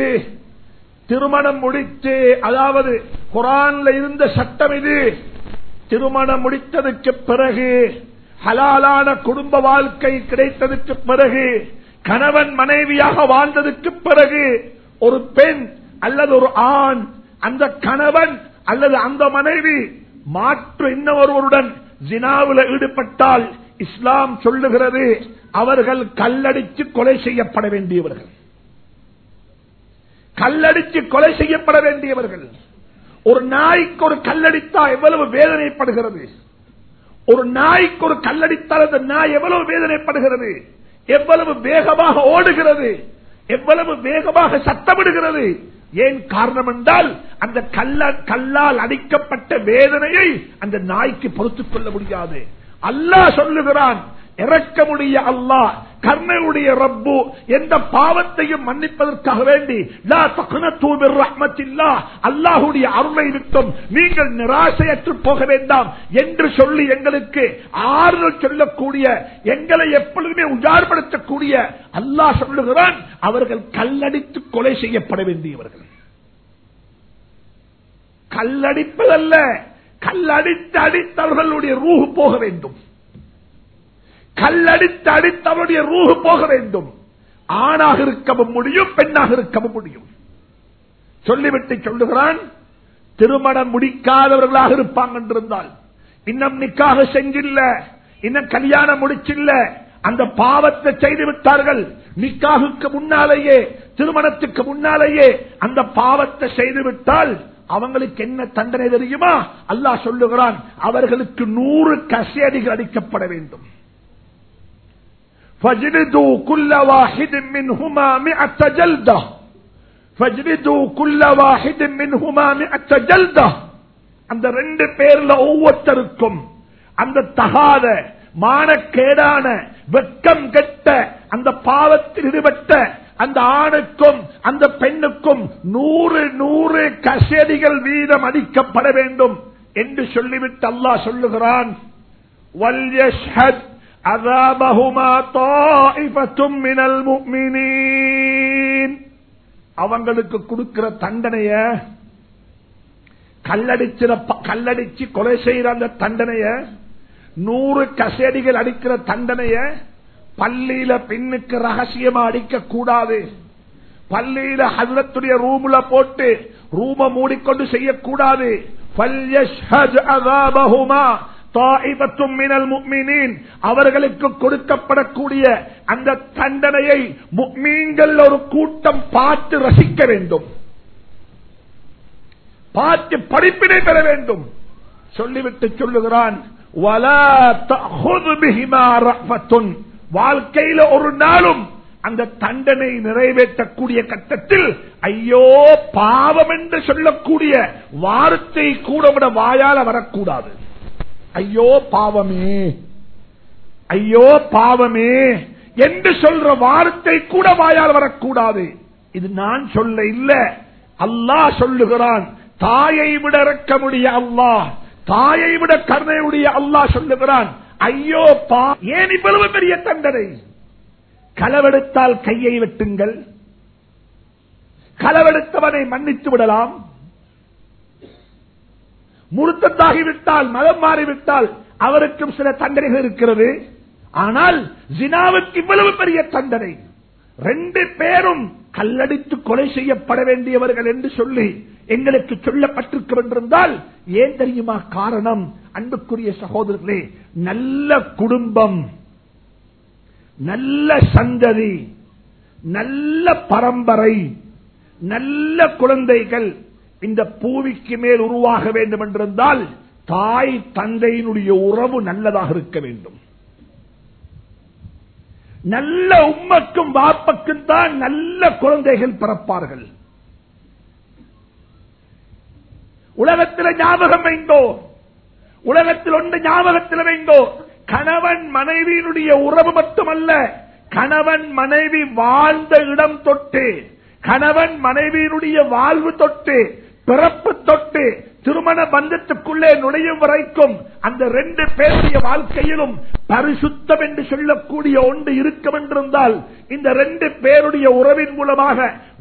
திருமணம் முடித்து அதாவது குரான்ல இருந்த சட்டம் இது திருமணம் முடித்ததுக்கு பிறகு ஹலாலான குடும்ப வாழ்க்கை கிடைத்ததுக்கு பிறகு கணவன் மனைவியாக வாழ்ந்ததுக்கு பிறகு ஒரு பெண் அல்லது ஒரு ஆண் அந்த கணவன் அல்லது அந்த மனைவி மாற்று இன்னொருவருடன் ஜினாவில் ஈடுபட்டால் இஸ்லாம் சொல்லுகிறது அவர்கள் கல்லடித்து கொலை செய்யப்பட வேண்டியவர்கள். கல்லடித்து கொலை செய்யப்பட வேண்டியவர்கள். ஒரு நாய்க்கு ஒரு கல்லடித்தா எவ்வளவு வேதனைப்படுகிறது. ஒரு நாய்க்கு ஒரு கல்லடித்தால் அந்த நாய் எவ்வளவு வேதனைப்படுகிறது. எவ்வளவு வேகமாக ஓடுகிறது. எவ்வளவு வேகமாக சத்தமிடுகிறது. ஏன் காரணம் என்றால் அந்த கல்ல கல்லால் அடிக்கப்பட்ட வேதனையை அந்த நாய்க்கு பொறுத்துக் கொள்ள முடியாது. அல்லாஹ் சொல்லுகிறான் இறக்கமுடைய அல்லாஹ் கர்ணையுடைய ரப்பு எந்த பாவத்தையும் மன்னிப்பதற்காக வேண்டி லா தக்னத்து அருளை விட்டும் நீங்கள் நிராசையற்று போக வேண்டாம் என்று சொல்லி எங்களுக்கு ஆறுதல் சொல்லக்கூடிய எங்களை எப்பொழுதுமே உஜார்படுத்தக்கூடிய அல்லாஹ் சொல்லுகிறான் அவர்கள் கல்லடித்து கொலை செய்யப்பட வேண்டியவர்கள். கல்லடிப்பதல்ல கல்லடித்து அடித்தவர்களுடைய ரூஹு போக வேண்டும். கல்லடித்து அடித்தவருடைய ரூஹு போக வேண்டும். ஆணாக இருக்கவும் முடியும் பெண்ணாக இருக்கவும் முடியும். சொல்லிவிட்டு சொல்லுகிறான் திருமணம் முடிக்காதவர்களாக இருப்பாங்க என்றிருந்தால் இன்னும் நிக்காக செஞ்சில்ல இன்னும் கல்யாணம் முடிச்சில்ல அந்த பாவத்தை செய்து விட்டார்கள். நிக்காகுக்கு முன்னாலேயே திருமணத்துக்கு முன்னாலேயே அந்த பாவத்தை செய்து விட்டால் அவங்களுக்கு என்ன தண்டனை தெரியுமா? அல்லாஹ் சொல்லுகிறான் அவர்களுக்கு நூறு கசேடிகள் அடிக்கப்பட வேண்டும். فاجلدوا كل واحد منهما مئة جلدة فاجلدوا كل واحد منهما مئة جلدة அந்த ரெண்டு பேர்ல ஒவ்வொருத்தருக்கும் அந்த தகாத மானக்கேடான வெக்கம் கெட்ட அந்த பாவத்தில் ஈடுபட்ட அந்த ஆணுக்கும் அந்த பெண்ணுக்கும் நூறு நூறு கசேடிகள் வீதம் அடிக்கப்பட வேண்டும் என்று சொல்லிவிட்டு அல்லாஹ் சொல்லுகிறான் وَلْيَشْهَدْ அதாபகுமா தாயிபத்தும் மினல் முக்மினீன். அவங்களுக்கு கொடுக்கிற தண்டனைய கல்லடிச்சிட கல்லடிச்சு கொலை செய்யற அந்த தண்டனைய நூறு கசேடிகள் அடிக்கிற தண்டனைய பள்ளியில பெண்ணுக்கு ரகசியமா அடிக்க கூடாது. பள்ளியில ஹல்லத்துடைய ரூம்ல போட்டு ரூம மூடிக்கொண்டு செய்யக்கூடாது அவர்களுக்கு கொடுக்கப்படக்கூடிய அந்த தண்டனையை மீன்கள் ஒரு கூட்டம் பார்த்து ரசிக்க வேண்டும். பார்த்து படிப்பினை பெற வேண்டும். சொல்லிவிட்டு சொல்லுகிறான் வாழ்க்கையில ஒரு நாளும் அந்த தண்டனை நிறைவேற்றக்கூடிய கட்டத்தில் ஐயோ பாவம் என்று சொல்லக்கூடிய வார்த்தை கூட விட வாயால வரக்கூடாது. ஐயோ பாவமே ஐயோ பாவமே என்று சொல்ற வார்த்தை கூட வாயால் வரக்கூடாது. இது நான் சொல்ல இல்ல. அல்லாஹ் சொல்லுகிறான். தாயை விட இறக்க முடிய அல்லாஹ் தாயை விட கருணையுடைய அல்லாஹ் சொல்லுகிறான். ஐயோ பா ஏன் இவ்வளவு பெரிய தண்டனை? களவெடுத்தால் கையை வெட்டுங்கள். களவெடுத்தவனை மன்னித்து விடலாம். முழுத்தத்தாகிவிட்டால் மதம் மாறிவிட்டால் அவருக்கும் சில தண்டனைகள் இருக்கிறது. ஆனால் ஜினாவுக்கு இவ்வளவு பெரிய தண்டனை. ரெண்டு பேரும் கல்லடித்து கொலை செய்யப்பட வேண்டியவர்கள் என்று சொல்லி எங்களுக்கு சொல்லப்பட்டிருக்கின்றால் ஏன் தெரியுமா காரணம்? அன்புக்குரிய சகோதரர்களே நல்ல குடும்பம் நல்ல சந்ததி நல்ல பரம்பரை நல்ல குழந்தைகள் இந்த பூவிக்கு மேல் உருவாக வேண்டும் என்றிருந்தால் தாய் தந்தையினுடைய உறவு நல்லதாக இருக்க வேண்டும். நல்ல உம்மக்கும் வாப்பக்கும் தான் நல்ல குழந்தைகள் பிறப்பார்கள். உலகத்தில் ஞாபகம் வைந்தோ உலகத்தில் ஒன்று ஞாபகத்தில் வைந்தோ கணவன் மனைவியினுடைய உறவு மட்டுமல்ல கணவன் மனைவி வாழ்ந்த இடம் தொட்டு கணவன் மனைவியினுடைய வாழ்வு தொட்டு பிறப்பு தொட்டு திருமண பந்தத்துக்குள்ளே நுழையும் வரைக்கும் அந்த ரெண்டு பேருடைய வாழ்க்கையிலும் பரிசுத்தம் என்று சொல்லக்கூடிய ஒன்று இருக்கும் என்றிருந்தால் இந்த ரெண்டு பேருடைய உறவின் மூலமாக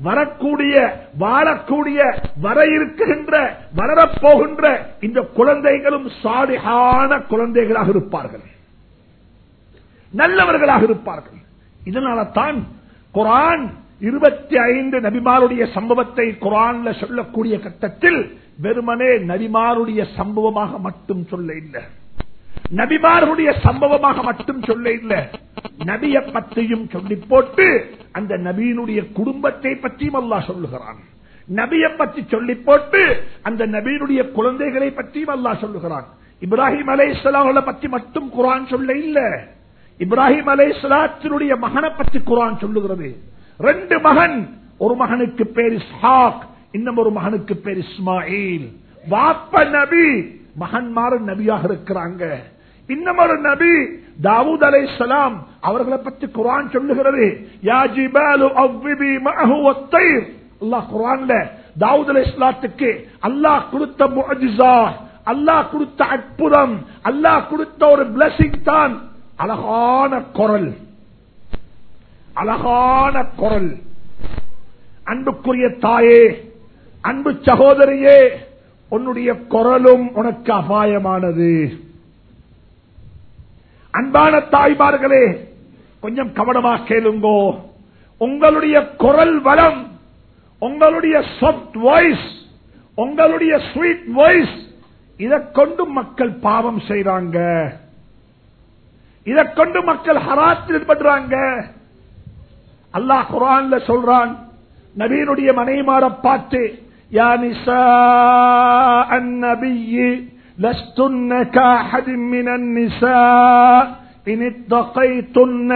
வரக்கூடிய வாழக்கூடிய வர இருக்கின்ற வளரப்போகின்ற இந்த குழந்தைகளும் சாடிகான குழந்தைகளாக இருப்பார்கள். நல்லவர்களாக இருப்பார்கள். இதனால தான் குரான் இருபத்தி ஐந்து நபிமாருடைய சம்பவத்தை குரான்ல சொல்லக்கூடிய கட்டத்தில் வெறுமனே நபிமாருடைய சம்பவமாக மட்டும் சொல்ல இல்லை. நபிமாருடைய சம்பவமாக மட்டும் சொல்ல இல்லை. நபிய பற்றியும் சொல்லி போட்டு அந்த நபியினுடைய குடும்பத்தை பற்றியும் அல்லா சொல்லுகிறான். நபிய பற்றி சொல்லி போட்டு அந்த நபியினுடைய குழந்தைகளை பற்றியும் அல்லா சொல்லுகிறான். இப்ராஹிம் அலை பற்றி மட்டும் குரான் சொல்ல இல்ல. இப்ராஹிம் அலை சலாத்தினுடைய மகனை பற்றி குரான் சொல்லுகிறது. ரெண்டு மகன். ஒரு மகனுக்கு பேர் இஸ்ஹாக் இன்னும் ஒரு மகனுக்கு பேர் இஸ்மாயில். வாப்ப நபி மகன்மார நபியாக இருக்கிறாங்க. இன்னும் ஒரு நபி தாவூத் அலை சலாம் அவர்களை பற்றி குரான் சொல்லுகிறது. அல்லாஹ் குரான்ல தாவூத் அலை சலாத்துக்கு அல்லாஹ் கொடுத்த முஅஜிசா அல்லாஹ் கொடுத்த அற்புதம் அல்லாஹ் கொடுத்த ஒரு பிளஸிங் தான். அழகான குரல். அழகான குரல். அன்புக்குரிய தாயே அன்பு சகோதரியே உன்னுடைய குரலும் உனக்கு அபாயமானது. அன்பான தாய்மார்களே கொஞ்சம் கவனமா கேளுங்கோ. உங்களுடைய குரல் வளம் உங்களுடைய சாஃப்ட் வாய்ஸ் உங்களுடைய ஸ்வீட் வாய்ஸ் இதை கொண்டு மக்கள் பாவம் செய்றாங்க. இதை கொண்டு மக்கள் ஹராத்தில் பண்றாங்க அல்லாஹ் குரான்ல சொல்றான் நபீனுடைய மனைமார பார்த்து யா நிசா النبي لستن كاحد من النساء إن اتقيتن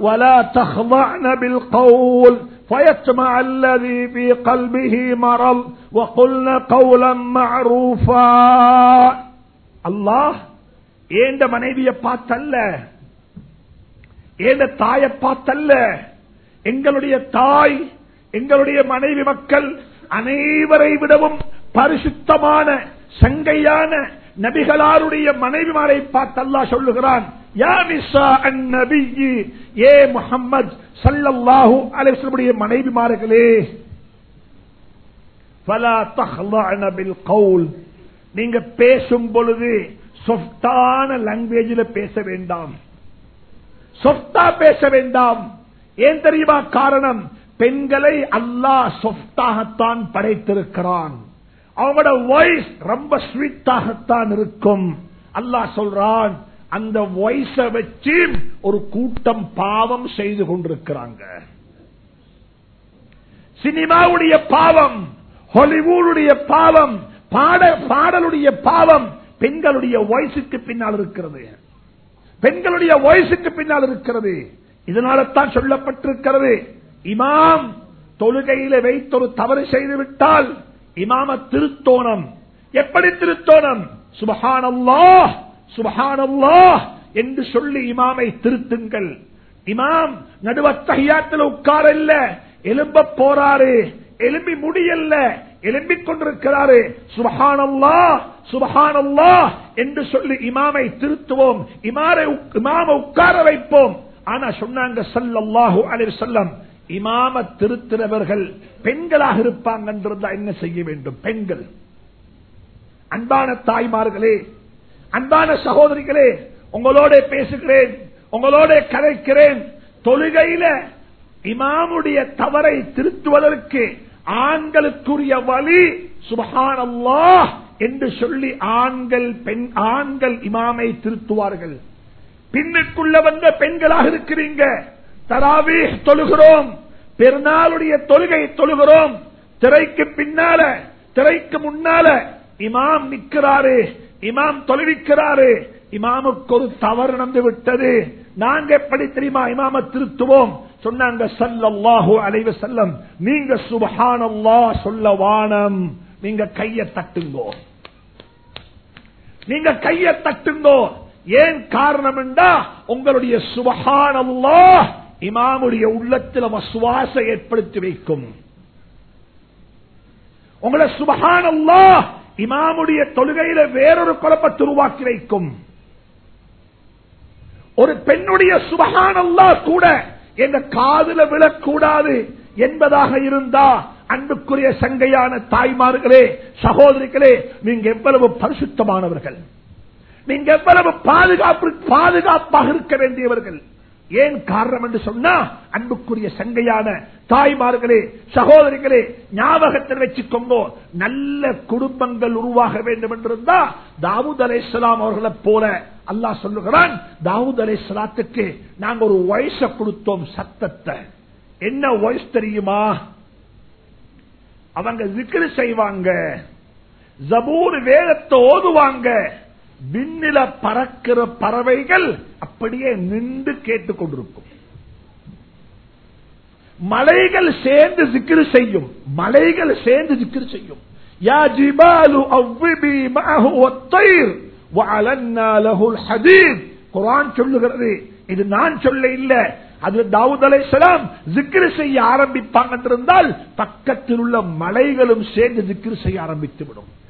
ولا تخضعن بالقول فيطمع الذي في قلبه مرض وقلن قولا معروفا الله ஏண்ட மனைவிய பார்த்தல்ல ஏண்ட தாயை பார்த்தல்ல எங்களுடைய தாய் எங்களுடைய மனைவி மக்கள் அனைவரை விடவும் பரிசுத்தமான சங்கையான நபிகளாருடைய மனைவிமாரை பார்த்து சொல்லுகிறான் யா ஏ முஹம்மத் ஸல்லல்லாஹு அலிஸ்லமுடைய மனைவிமார்களே கவுல். நீங்க பேசும் பொழுது சொஃப்டான லாங்குவேஜில் பேச வேண்டாம். சொஃப்டா பேச வேண்டாம். ஏன் தெரியுமா காரணம்? பெண்களை அல்லாஹ் சொஃப்டாகத்தான் படைத்திருக்கிறான். அவங்களோட வாய்ஸ் ரொம்ப ஸ்வீட்டாகத்தான் இருக்கும். அல்லாஹ் சொல்றான் அந்த வாய்ஸ வச்சு ஒரு கூட்டம் பாவம் செய்து கொண்டிருக்கிறாங்க. சினிமாவுடைய பாவம் ஹாலிவுடைய பாவம் பாட பாடலுடைய பாவம் பெண்களுடைய வாய்ஸுக்கு பின்னால் இருக்கிறது. பெண்களுடைய வாய்ஸுக்கு பின்னால் இருக்கிறது. இதனாலத்தான் சொல்லப்பட்டிருக்கிறது இமாம் தொழுகையில வைத்தொரு தவறு செய்து விட்டால் இமாம திருத்தோணம். எப்படி திருத்தோணம்? சுபஹானல்லா சுபஹானல்லா என்று சொல்லி இமாமை திருத்துங்கள். இமாம் நடுவத்தகையாத்தில் உட்கார இல்ல எலும்ப போறாரு எலும்பி முடியல்ல எலும்பிக் கொண்டிருக்கிறாரு. சுபஹானல்லா சுபஹானல்லா என்று சொல்லி இமாமை திருத்துவோம். இமாரை இமாம உட்கார வைப்போம். ஆனா சொன்னாங்க சல்லாஹு அலைஹி சொல்லம் இமாம திருத்திரவர்கள் பெண்களாக இருப்பாங்க என்ன செய்ய வேண்டும்? பெண்கள். அன்பான தாய்மார்களே அன்பான சகோதரிகளே உங்களோட பேசுகிறேன் உங்களோட கதைக்கிறேன். தொழுகையில இமாமுடைய தவறை திருத்துவதற்கு ஆண்களுக்குரிய வழி சுபஹானல்லா என்று சொல்லி ஆண்கள் பெண் ஆண்கள் இமாமை திருத்துவார்கள். பின்னுக்குள்ள வந்த பெண்களாக இருக்கிறீங்க. தராவி தொழுகிறோம். பெருநாளுடைய தொழுகை தொழுகிறோம். திரைக்கு பின்னால திரைக்கு முன்னால இமாம் நிற்கிறாரு. இமாம் தொழுவிக்கிறாரு. இமாமுக்கு ஒரு தவறு நடந்து விட்டது. நாங்க எப்படி தெரியுமா இமாம திருத்துவோம்? சொன்னாங்க சல்லல்லாஹு அலைவ செல்லம் நீங்க சுபஹானல்லா சொல்ல வானம். நீங்க கைய தட்டுங்கோ. நீங்க கைய தட்டுங்கோ. ஏன் காரணம் என்றா உங்களுடைய சுபஹானல்லா இமாமுடைய உள்ளத்தில் வசுவாச ஏற்படுத்தி வைக்கும். உங்களை சுபஹானல்லா இமாமுடைய தொழுகையில வேறொரு குழப்பத்தை உருவாக்கி வைக்கும். ஒரு பெண்ணுடைய சுபஹானல்லா கூட எங்க காதல விழக்கூடாது என்பதாக இருந்தா அன்புக்குரிய சங்கையான தாய்மார்களே சகோதரிகளே நீங்க எவ்வளவு பரிசுத்தமானவர்கள். நீங்க எவ்வளவு பாதுகாப்பு பாதுகாப்பாக இருக்க வேண்டியவர்கள்? ஏன் காரணம் என்று சொன்னா அன்புக்குரிய சங்கையான தாய்மார்களே சகோதரிகளே ஞாபகத்தில் வச்சுக்கோங்க. நல்ல குடும்பங்கள் உருவாக வேண்டும் என்றிருந்தா தாவூத் அலை அவர்களை போல அல்லாஹ் சொல்லுகிறான் தாவூத் அலை சலாத்துக்கு நாங்க ஒரு வயச கொடுத்தோம் சத்தத்தை. என்ன வயசு தெரியுமா? அவங்க விக்கிரி செய்வாங்க ஜபூர் வேதத்தை ஓதுவாங்க. விண்ணில பறக்கிற பறவைகள் அப்படியே நின்று கேட்டுக் கொண்டிருக்கும். மலைகள் சேர்ந்து சிக்கிரு செய்யும். மலைகள் சேர்ந்து சிக்கிரு செய்யும். யா ஜிபாலு அவ்விபி மஅஹு வத்தைர் வஅலன்னா லஹுல் ஹதீத். குர்ஆன் சொல்லுகிறது. இது நான் சொல்ல இல்ல. அது தாவூத் அலைஹிஸ்ஸலாம் ஜிக்ரு செய்ய ஆரம்பிப்பாங்க என்றிருந்தால் பக்கத்தில் உள்ள மலைகளும் சேர்ந்து ஜிக்ரு செய்ய ஆரம்பித்து விடும்.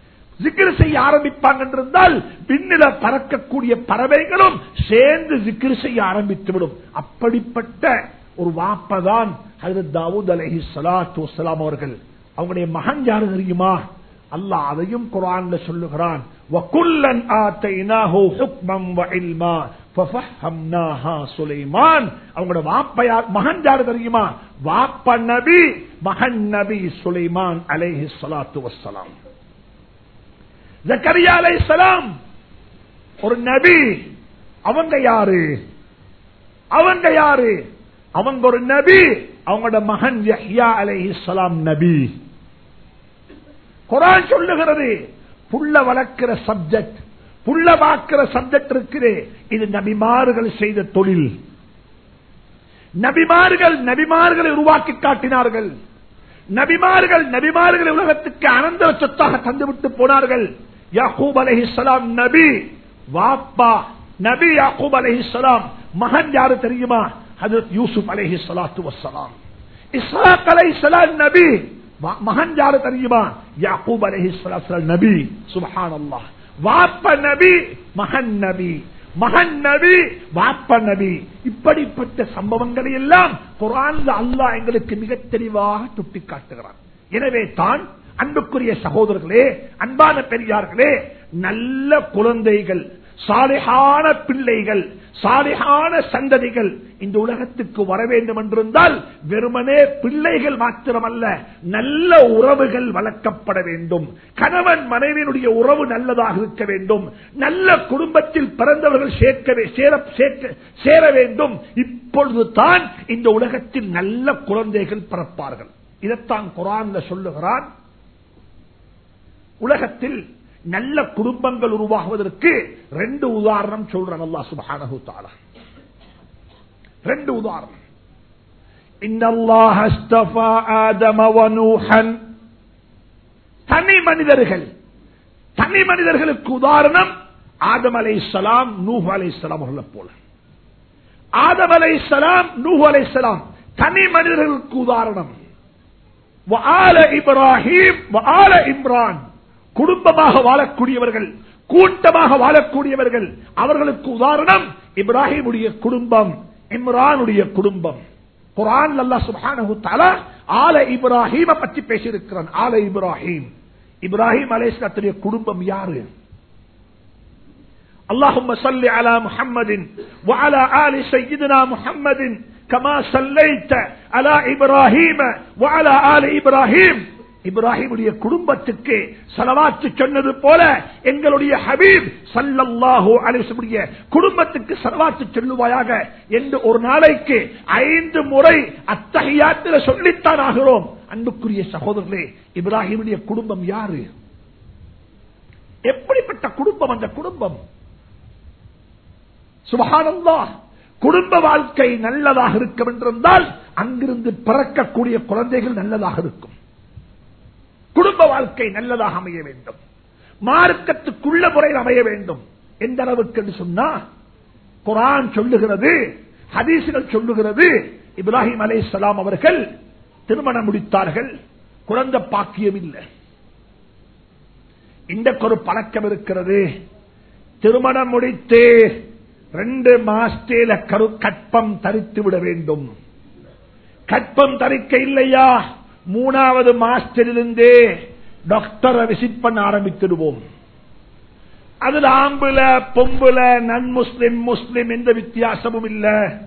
ஜிக்கிர செய்ய ஆரம்பிப்பாங்க என்றிருந்தால் பின்னில பறக்கக்கூடிய பறவைகளும் சேர்ந்து ஜிக்கிர செய்ய ஆரம்பித்துவிடும். அப்படிப்பட்ட ஒரு வாப்பதான் தாவூத் அலஹி சலாத்து அவர்கள். அவங்களுடைய மகன் யாரு தெரியுமா? அல்லாஹ் அதையும் குரான்ல சொல்லுகிறான். அவங்களோட வாப்பையார் மகன் யாரு தெரியுமா? வாப்ப நபி மகன் நபி சுலைமான் அலேஹி சலாத்து வசலாம் ஜக்கரியா அலைஹிஸ்ஸலாம் ஒரு நபி. அவங்க யாரு? அவங்க யாரு? அவங்க ஒரு நபி. அவங்களோட மகன் யஹ்யா அலைஹிஸ்ஸலாம் நபி. குரான் சொல்லுகிறது புள்ள வளர்க்கிற சப்ஜெக்ட் புள்ள வாக்குற சப்ஜெக்ட் இருக்குது. இது நபிமார்கள் செய்த தொழில். நபிமார்கள் நபிமார்களை உருவாக்கி காட்டினார்கள். நபிமார்கள் நபிமார்களை உலகத்துக்கு அனந்தர சொத்தாக தந்துவிட்டு போனார்கள். யாக்கூப் அலைஹிஸ்ஸலாம் நபி வாப்பா நபி யாக்கூப் அலைஹிஸ்ஸலாம் மகன் யாரு தெரியுமா? ஹஜரத் யூசுப் அலைஹி ஸலாத்து வஸ்ஸலாம். இஸ்ஹாக் அலைஹிஸ்ஸலாம் நபி. மகன் யாரு தெரியுமா? யாக்கூப் அலைஹிஸ்ஸலாத்து நபி. சுப்ஹானல்லாஹ். வாப்ப நபி மகன் நபி. மகன் நபி வாப்ப நபி. இப்படிப்பட்ட சம்பவங்களை எல்லாம் குரான் அல்லாஹ் எங்களுக்கு மிக தெளிவாக சுட்டி காட்டுகிறான் எனவே தான் அன்புக்குரிய சகோதரர்களே அன்பான பெரியார்களே நல்ல குழந்தைகள் சாலிகான பிள்ளைகள் சாலிகான சந்ததிகள் இந்த உலகத்துக்கு வர வேண்டும் என்றிருந்தால் வெறுமனே பிள்ளைகள் மாத்திரமல்ல நல்ல உறவுகள் வளர்க்கப்பட வேண்டும். கணவன் மனைவியினுடைய உறவு நல்லதாக இருக்க வேண்டும். நல்ல குடும்பத்தில் பிறந்தவர்கள் சேர்க்க சேர- சேர்க்க- சேர வேண்டும். இப்பொழுது தான் இந்த உலகத்தில் நல்ல குழந்தைகள் பிறப்பார்கள். இதைத்தான் குரான்ல சொல்லுகிறான் உலகத்தில் நல்ல குடும்பங்கள் உருவாகுவதற்கு ரெண்டு உதாரணம் சொல்றான் அல்லா சுபஹானஹு ரெண்டு உதாரணம். தனி மனிதர்கள் தனி மனிதர்களுக்கு உதாரணம் ஆதம் அலை சலாம் நூஹ் அலை அவர்களை போல. ஆதம் அலை சலாம் நூஹ் அலை தனி மனிதர்களுக்கு உதாரணம். இப்ராஹிம் இப்ரான் குடும்பமாக வாழக்கூடியவர்கள் கூட்டமாக வாழக்கூடியவர்கள் அவர்களுக்கு உதாரணம் இப்ராஹிமுடைய குடும்பம் இம்ரானுடைய குடும்பம் குரான் அல்லாஹ் சுப்ஹானஹு தஆலா ஆல இப்ராஹிம பற்றி பேசியிருக்கிறான் ஆல இப்ராஹிம் இப்ராஹிம் அலைஹிஸ்ஸலாத்துடைய குடும்பம் யாரு اللهم صل على محمد وعلى آل سيدنا محمد كما صليت على إبراهيم وعلى آل إبراهيم இப்ராஹிமுடைய குடும்பத்துக்கு செலவாத்து சொன்னது போல எங்களுடைய ஹபீப் சல்லல்லாஹு அலிசமுடைய குடும்பத்துக்கு செலவாத்து சொல்லுவாயாக. என்று ஒரு நாளைக்கு ஐந்து முறை அத்தகையாத்தில் சொல்லித்தான் ஆகிறோம். அன்புக்குரிய சகோதரர்களே இப்ராஹிமுடைய குடும்பம் யாரு? எப்படிப்பட்ட குடும்பம் அந்த குடும்பம்? சுபகானந்தா குடும்ப வாழ்க்கை நல்லதாக இருக்கும் என்றிருந்தால் அங்கிருந்து பிறக்கக்கூடிய குழந்தைகள் நல்லதாக இருக்கும். குடும்ப வாழ்க்கை நல்லதாக அமைய வேண்டும். மார்க்கத்துக்குள்ள முறையில் அமைய வேண்டும். எந்த அளவுக்கு என்று சொன்னா குரான் சொல்லுகிறது ஹதீசுகள் சொல்லுகிறது. இப்ராஹிம் அலைஹிஸ்ஸலாம் அவர்கள் திருமணம் முடித்தார்கள் குழந்தை பாக்கியம் இல்லை. இன்றைக்கு ஒரு பழக்கம் இருக்கிறது. திருமணம் முடித்து ரெண்டு மாஸ்டேல கரு கற்பம் தரித்து விட வேண்டும். கற்பம் தரிக்க இல்லையா? மூணாவது மாஸ்டரிலிருந்தே டாக்டரை விசிட் பண்ண ஆரம்பித்துடுவோம். அதுல ஆம்புல பொம்புல நன் முஸ்லிம் முஸ்லிம் எந்த வித்தியாசமும் இல்ல.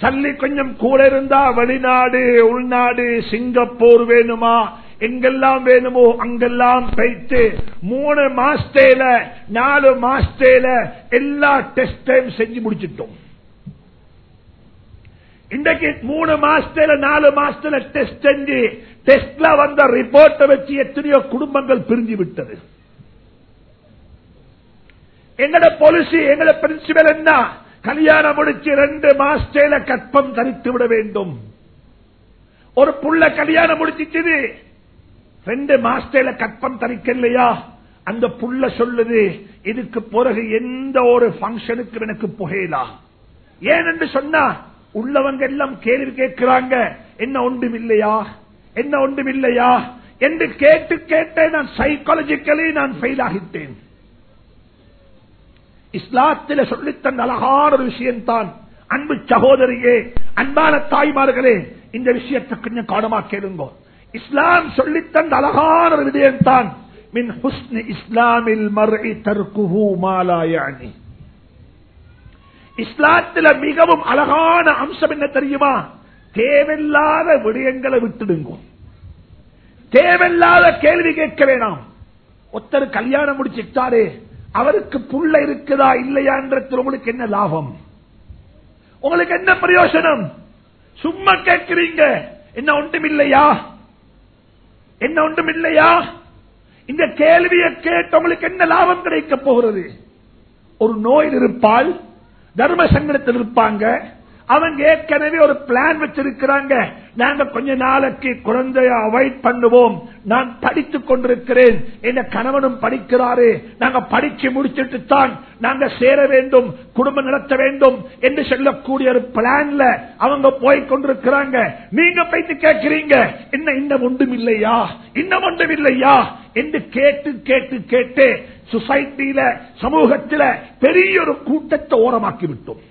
சல்லி கொஞ்சம் கூட இருந்தா வெளிநாடு உள்நாடு சிங்கப்பூர் வேணுமா எங்கெல்லாம் வேணுமோ அங்கெல்லாம் போயிட்டு மூணு மாசத்தேல நாலு மாசத்தேல எல்லா டெஸ்டையும் செஞ்சு முடிச்சிட்டோம். இன்றைக்கு மூணு மாசத்துல நாலு மாசத்துல டெஸ்ட் செஞ்சு டெஸ்ட்ல வந்த ரிப்போர்ட்டை வச்சு எத்தனையோ குடும்பங்கள் பிரிஞ்சு விட்டது. எங்கட பாலிசி எங்கட பிரின்சிபல் என்ன? கல்யாணம் முடிச்சு ரெண்டு மாசத்துல கற்பம் தரித்து விட வேண்டும். ஒரு புள்ள கல்யாணம் முடிச்சிச்சு ரெண்டு மாசத்துல கற்பம் தரிக்கலையா? அந்த புள்ள சொல்லுது இதுக்கு பிறகு எந்த ஒரு பங்கனுக்கும் எனக்கு புகையலாம் ஏன் என்று சொன்னா உள்ளவங்க எல்லாம் கேள்வி கேட்கிறாங்க என்ன ஒன்றும் இல்லையா என்ன ஒன்றும் இல்லையா என்று கேட்டு கேட்டு நான் சைக்காலஜிக்கலி நான் ஃபெயில் ஆகிட்டேன். இஸ்லாத்தில சொல்லித்தந்த அழகான ஒரு விஷயம்தான். அன்பு சகோதரியே அன்பான தாய்மார்களே இந்த விஷயத்தை கொஞ்சம் கவனமா கேளுங்க. இஸ்லாம் சொல்லித்தந்த அழகான ஒரு விஜயம்தான் மின் ஹுஸ்னி இஸ்லாமில் மர்இ தர்குஹு மாலாயானி இஸ்லாத்துல மிகவும் அழகான அம்சம் என்ன தெரியுமா? தேவையில்லாத விடயங்களை விட்டுடுங்க. தேவையில்லாத கேள்வி கேட்க வேணாம். ஒருத்தர் கல்யாணம் முடிச்சுட்டாரு அவருக்கு புள்ள இருக்குதா இல்லையான்றது உங்களுக்கு என்ன லாபம்? உங்களுக்கு என்ன பிரயோஜனம் சும்மா கேட்கிறீங்க. என்ன ஒன்றும் இல்லையா? என்ன ஒன்றும் இல்லையா? இந்த கேள்வியை கேட்டு உங்களுக்கு என்ன லாபம் கிடைக்க போகிறது? ஒரு நோயில் இருப்பால் தர்ம சங்கடத்தில் இருப்பாங்க. அவங்க ஏற்கனவே ஒரு பிளான் வச்சிருக்கிறாங்க. நாங்க கொஞ்ச நாளைக்கு குழந்தைய அவாய்ட் பண்ணுவோம். நான் படித்துக் கொண்டிருக்கிறேன். என் கணவனும் படிக்கிறாரு. நாங்க படிச்சு முடிச்சிட்டு தான் நாங்க சேர வேண்டும் குடும்பம் நடத்த வேண்டும் என்று சொல்லக்கூடிய ஒரு பிளான்ல அவங்க போய் கொண்டிருக்கிறாங்க. நீங்க போயிட்டு கேட்கிறீங்க என்ன இன்னும் ஒன்றும் இல்லையா? இன்னும் ஒன்றும் இல்லையா? என்று கேட்டு கேட்டு கேட்டு சொசைட்டியில சமூகத்தில பெரிய ஒரு கூட்டத்தை ஓரமாக்கி விட்டோம்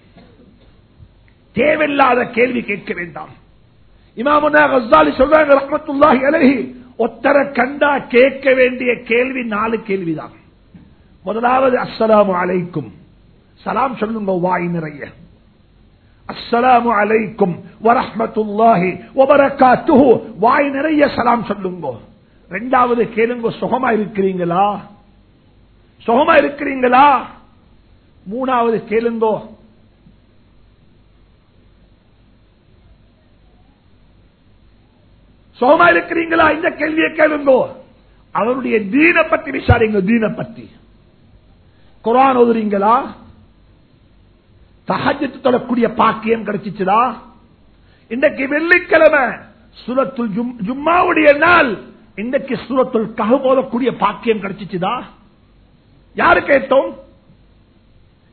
தேவையில்லாத கேள்வி கேட்க வேண்டாம். இமாமுனா சொல்றாங்க ரஹ்மத்துல்லாஹி அலைஹி. ஒத்தர கண்டா கேட்க வேண்டிய கேள்வி நாலு கேள்விதான். முதலாவது அஸ்ஸலாமு அலைக்கும். சலாம் சொல்லுங்க வாய் நிறைய. அஸ்ஸலாமு அலைக்கும் வரஹ்மத்துல்லாஹி வபரகாத்துஹு. வாய் நிறைய சலாம் சொல்லுங்க. ரெண்டாவது கேளுங்க சுகமா இருக்கிறீங்களா? சுகமா இருக்கிறீங்களா? மூணாவது கேளுங்கோ. சுகமா இருக்கிறீங்களா? இந்த கேள்வியை கேளுங்கோ. அவருடைய தீன பத்தி விசாரிங்க தீன பத்தி குரான் ஓதுறீங்களா? தகஜத்து தொடக்கூடிய பாக்கியம் கிடைச்சிச்சுதா இன்றைக்கு வெள்ளிக்கிழமை சுரத்துல் ஜும்மாவுடைய நாள். இன்றைக்கு சுரத்துல் கஹு போதக்கூடிய பாக்கியம் கிடைச்சிச்சுதா யாரு கேட்டோம்?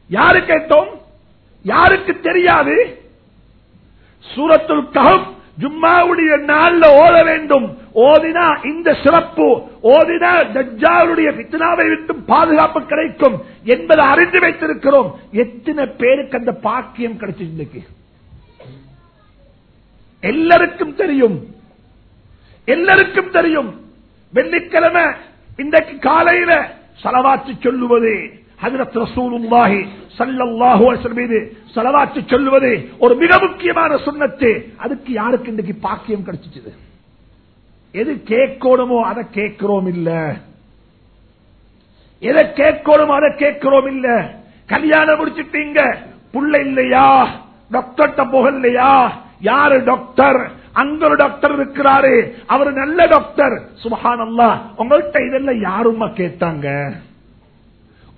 யாரு கேட்டோம்? யாருக்கு தெரியாது? சூரத்துல் கஹப் ஜும்மாவுடைய நாள்ல ஓத வேண்டும். ஓதினா இந்த சிறப்பு. ஓதினா பித்னாவை விட்டு பாதுகாப்பு கிடைக்கும் என்பதை அறிந்து வைத்திருக்கிறோம். எத்தனை பேருக்கு அந்த பாக்கியம் கிடைச்சது இன்னைக்கு? எல்லாருக்கும் தெரியும். எல்லாருக்கும் தெரியும். வெள்ளிக்கிழமை இன்றைக்கு காலையில செலவாச்சு சொல்லுவது. ஹஜரத் ரசூலுல்லாஹி ஸல்லல்லாஹு அலைஹி மீது ஸலவாத்து சொல்லுவது ஒரு மிக முக்கியமான சுன்னத்து அதுக்கு யாருக்கு இன்றைக்கு பாக்கியம் கிடைச்சிச்சு? எது கேட்கணுமோ அதை கேட்கிறோம் இல்ல. எதை கேட்கணுமோ அதை கேட்கிறோம் இல்ல. கல்யாணம் முடிச்சிட்டீங்க. புள்ள இல்லையா? டாக்டர்கிட்ட போகலையா யாரு டாக்டர் அங்க ஒரு டாக்டர் இருக்கிறாரு. அவர் நல்ல டாக்டர் சுபஹான் அல்லா உங்கள்கிட்ட இதெல்லாம் யாருமா கேட்டாங்க?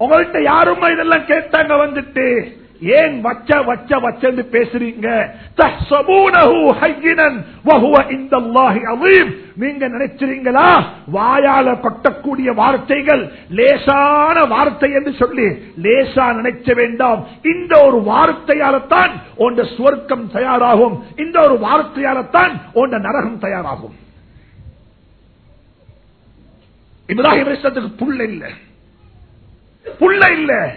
உங்கள்கிட்ட யாருமா இதெல்லாம் கேட்டாங்க வந்துட்டு? ஏன் வச்ச வச்ச வச்சன்னு பேசுறீங்க? நீங்க நினைச்சிரீங்களா? வாயால கொட்டக்கூடிய வார்த்தைகள் லேசான வார்த்தை என்று சொல்லி லேசா நினைச்ச வேண்டாம். இந்த ஒரு வார்த்தையால்தான் உண்ட சுவர்க்கம் தயாராகும். இந்த ஒரு வார்த்தையால்தான் உண்ட நரகம் தயாராகும். இப்ராஹிம் புல் இல்லை இல்ல. புள்ள இல்ல.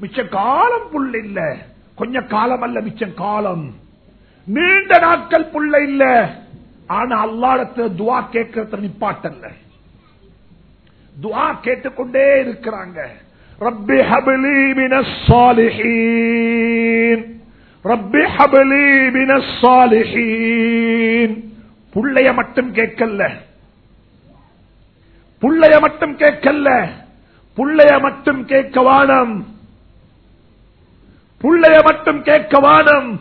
மிச்ச காலம் புள்ள இல்ல. கொஞ்ச காலம் அல்ல மிச்சம் காலம். நீண்ட நாட்கள் புள்ள இல்ல. ஆனா அல்லாடத்து துவா கேட்கறது நிப்பாட்டல்ல. துவா கேட்டுக்கொண்டே இருக்கிறாங்க. ரப்பி ஹபிலி மின சாலிஹீன். ரப்பி ஹபிலி மின சாலிஹீன். புள்ளைய மட்டும் கேட்கல புள்ளைய மட்டும் கேட்கல புள்ளைய மட்டும் கேட்க வானம். புள்ளைய மட்டும் கேட்க வானம்.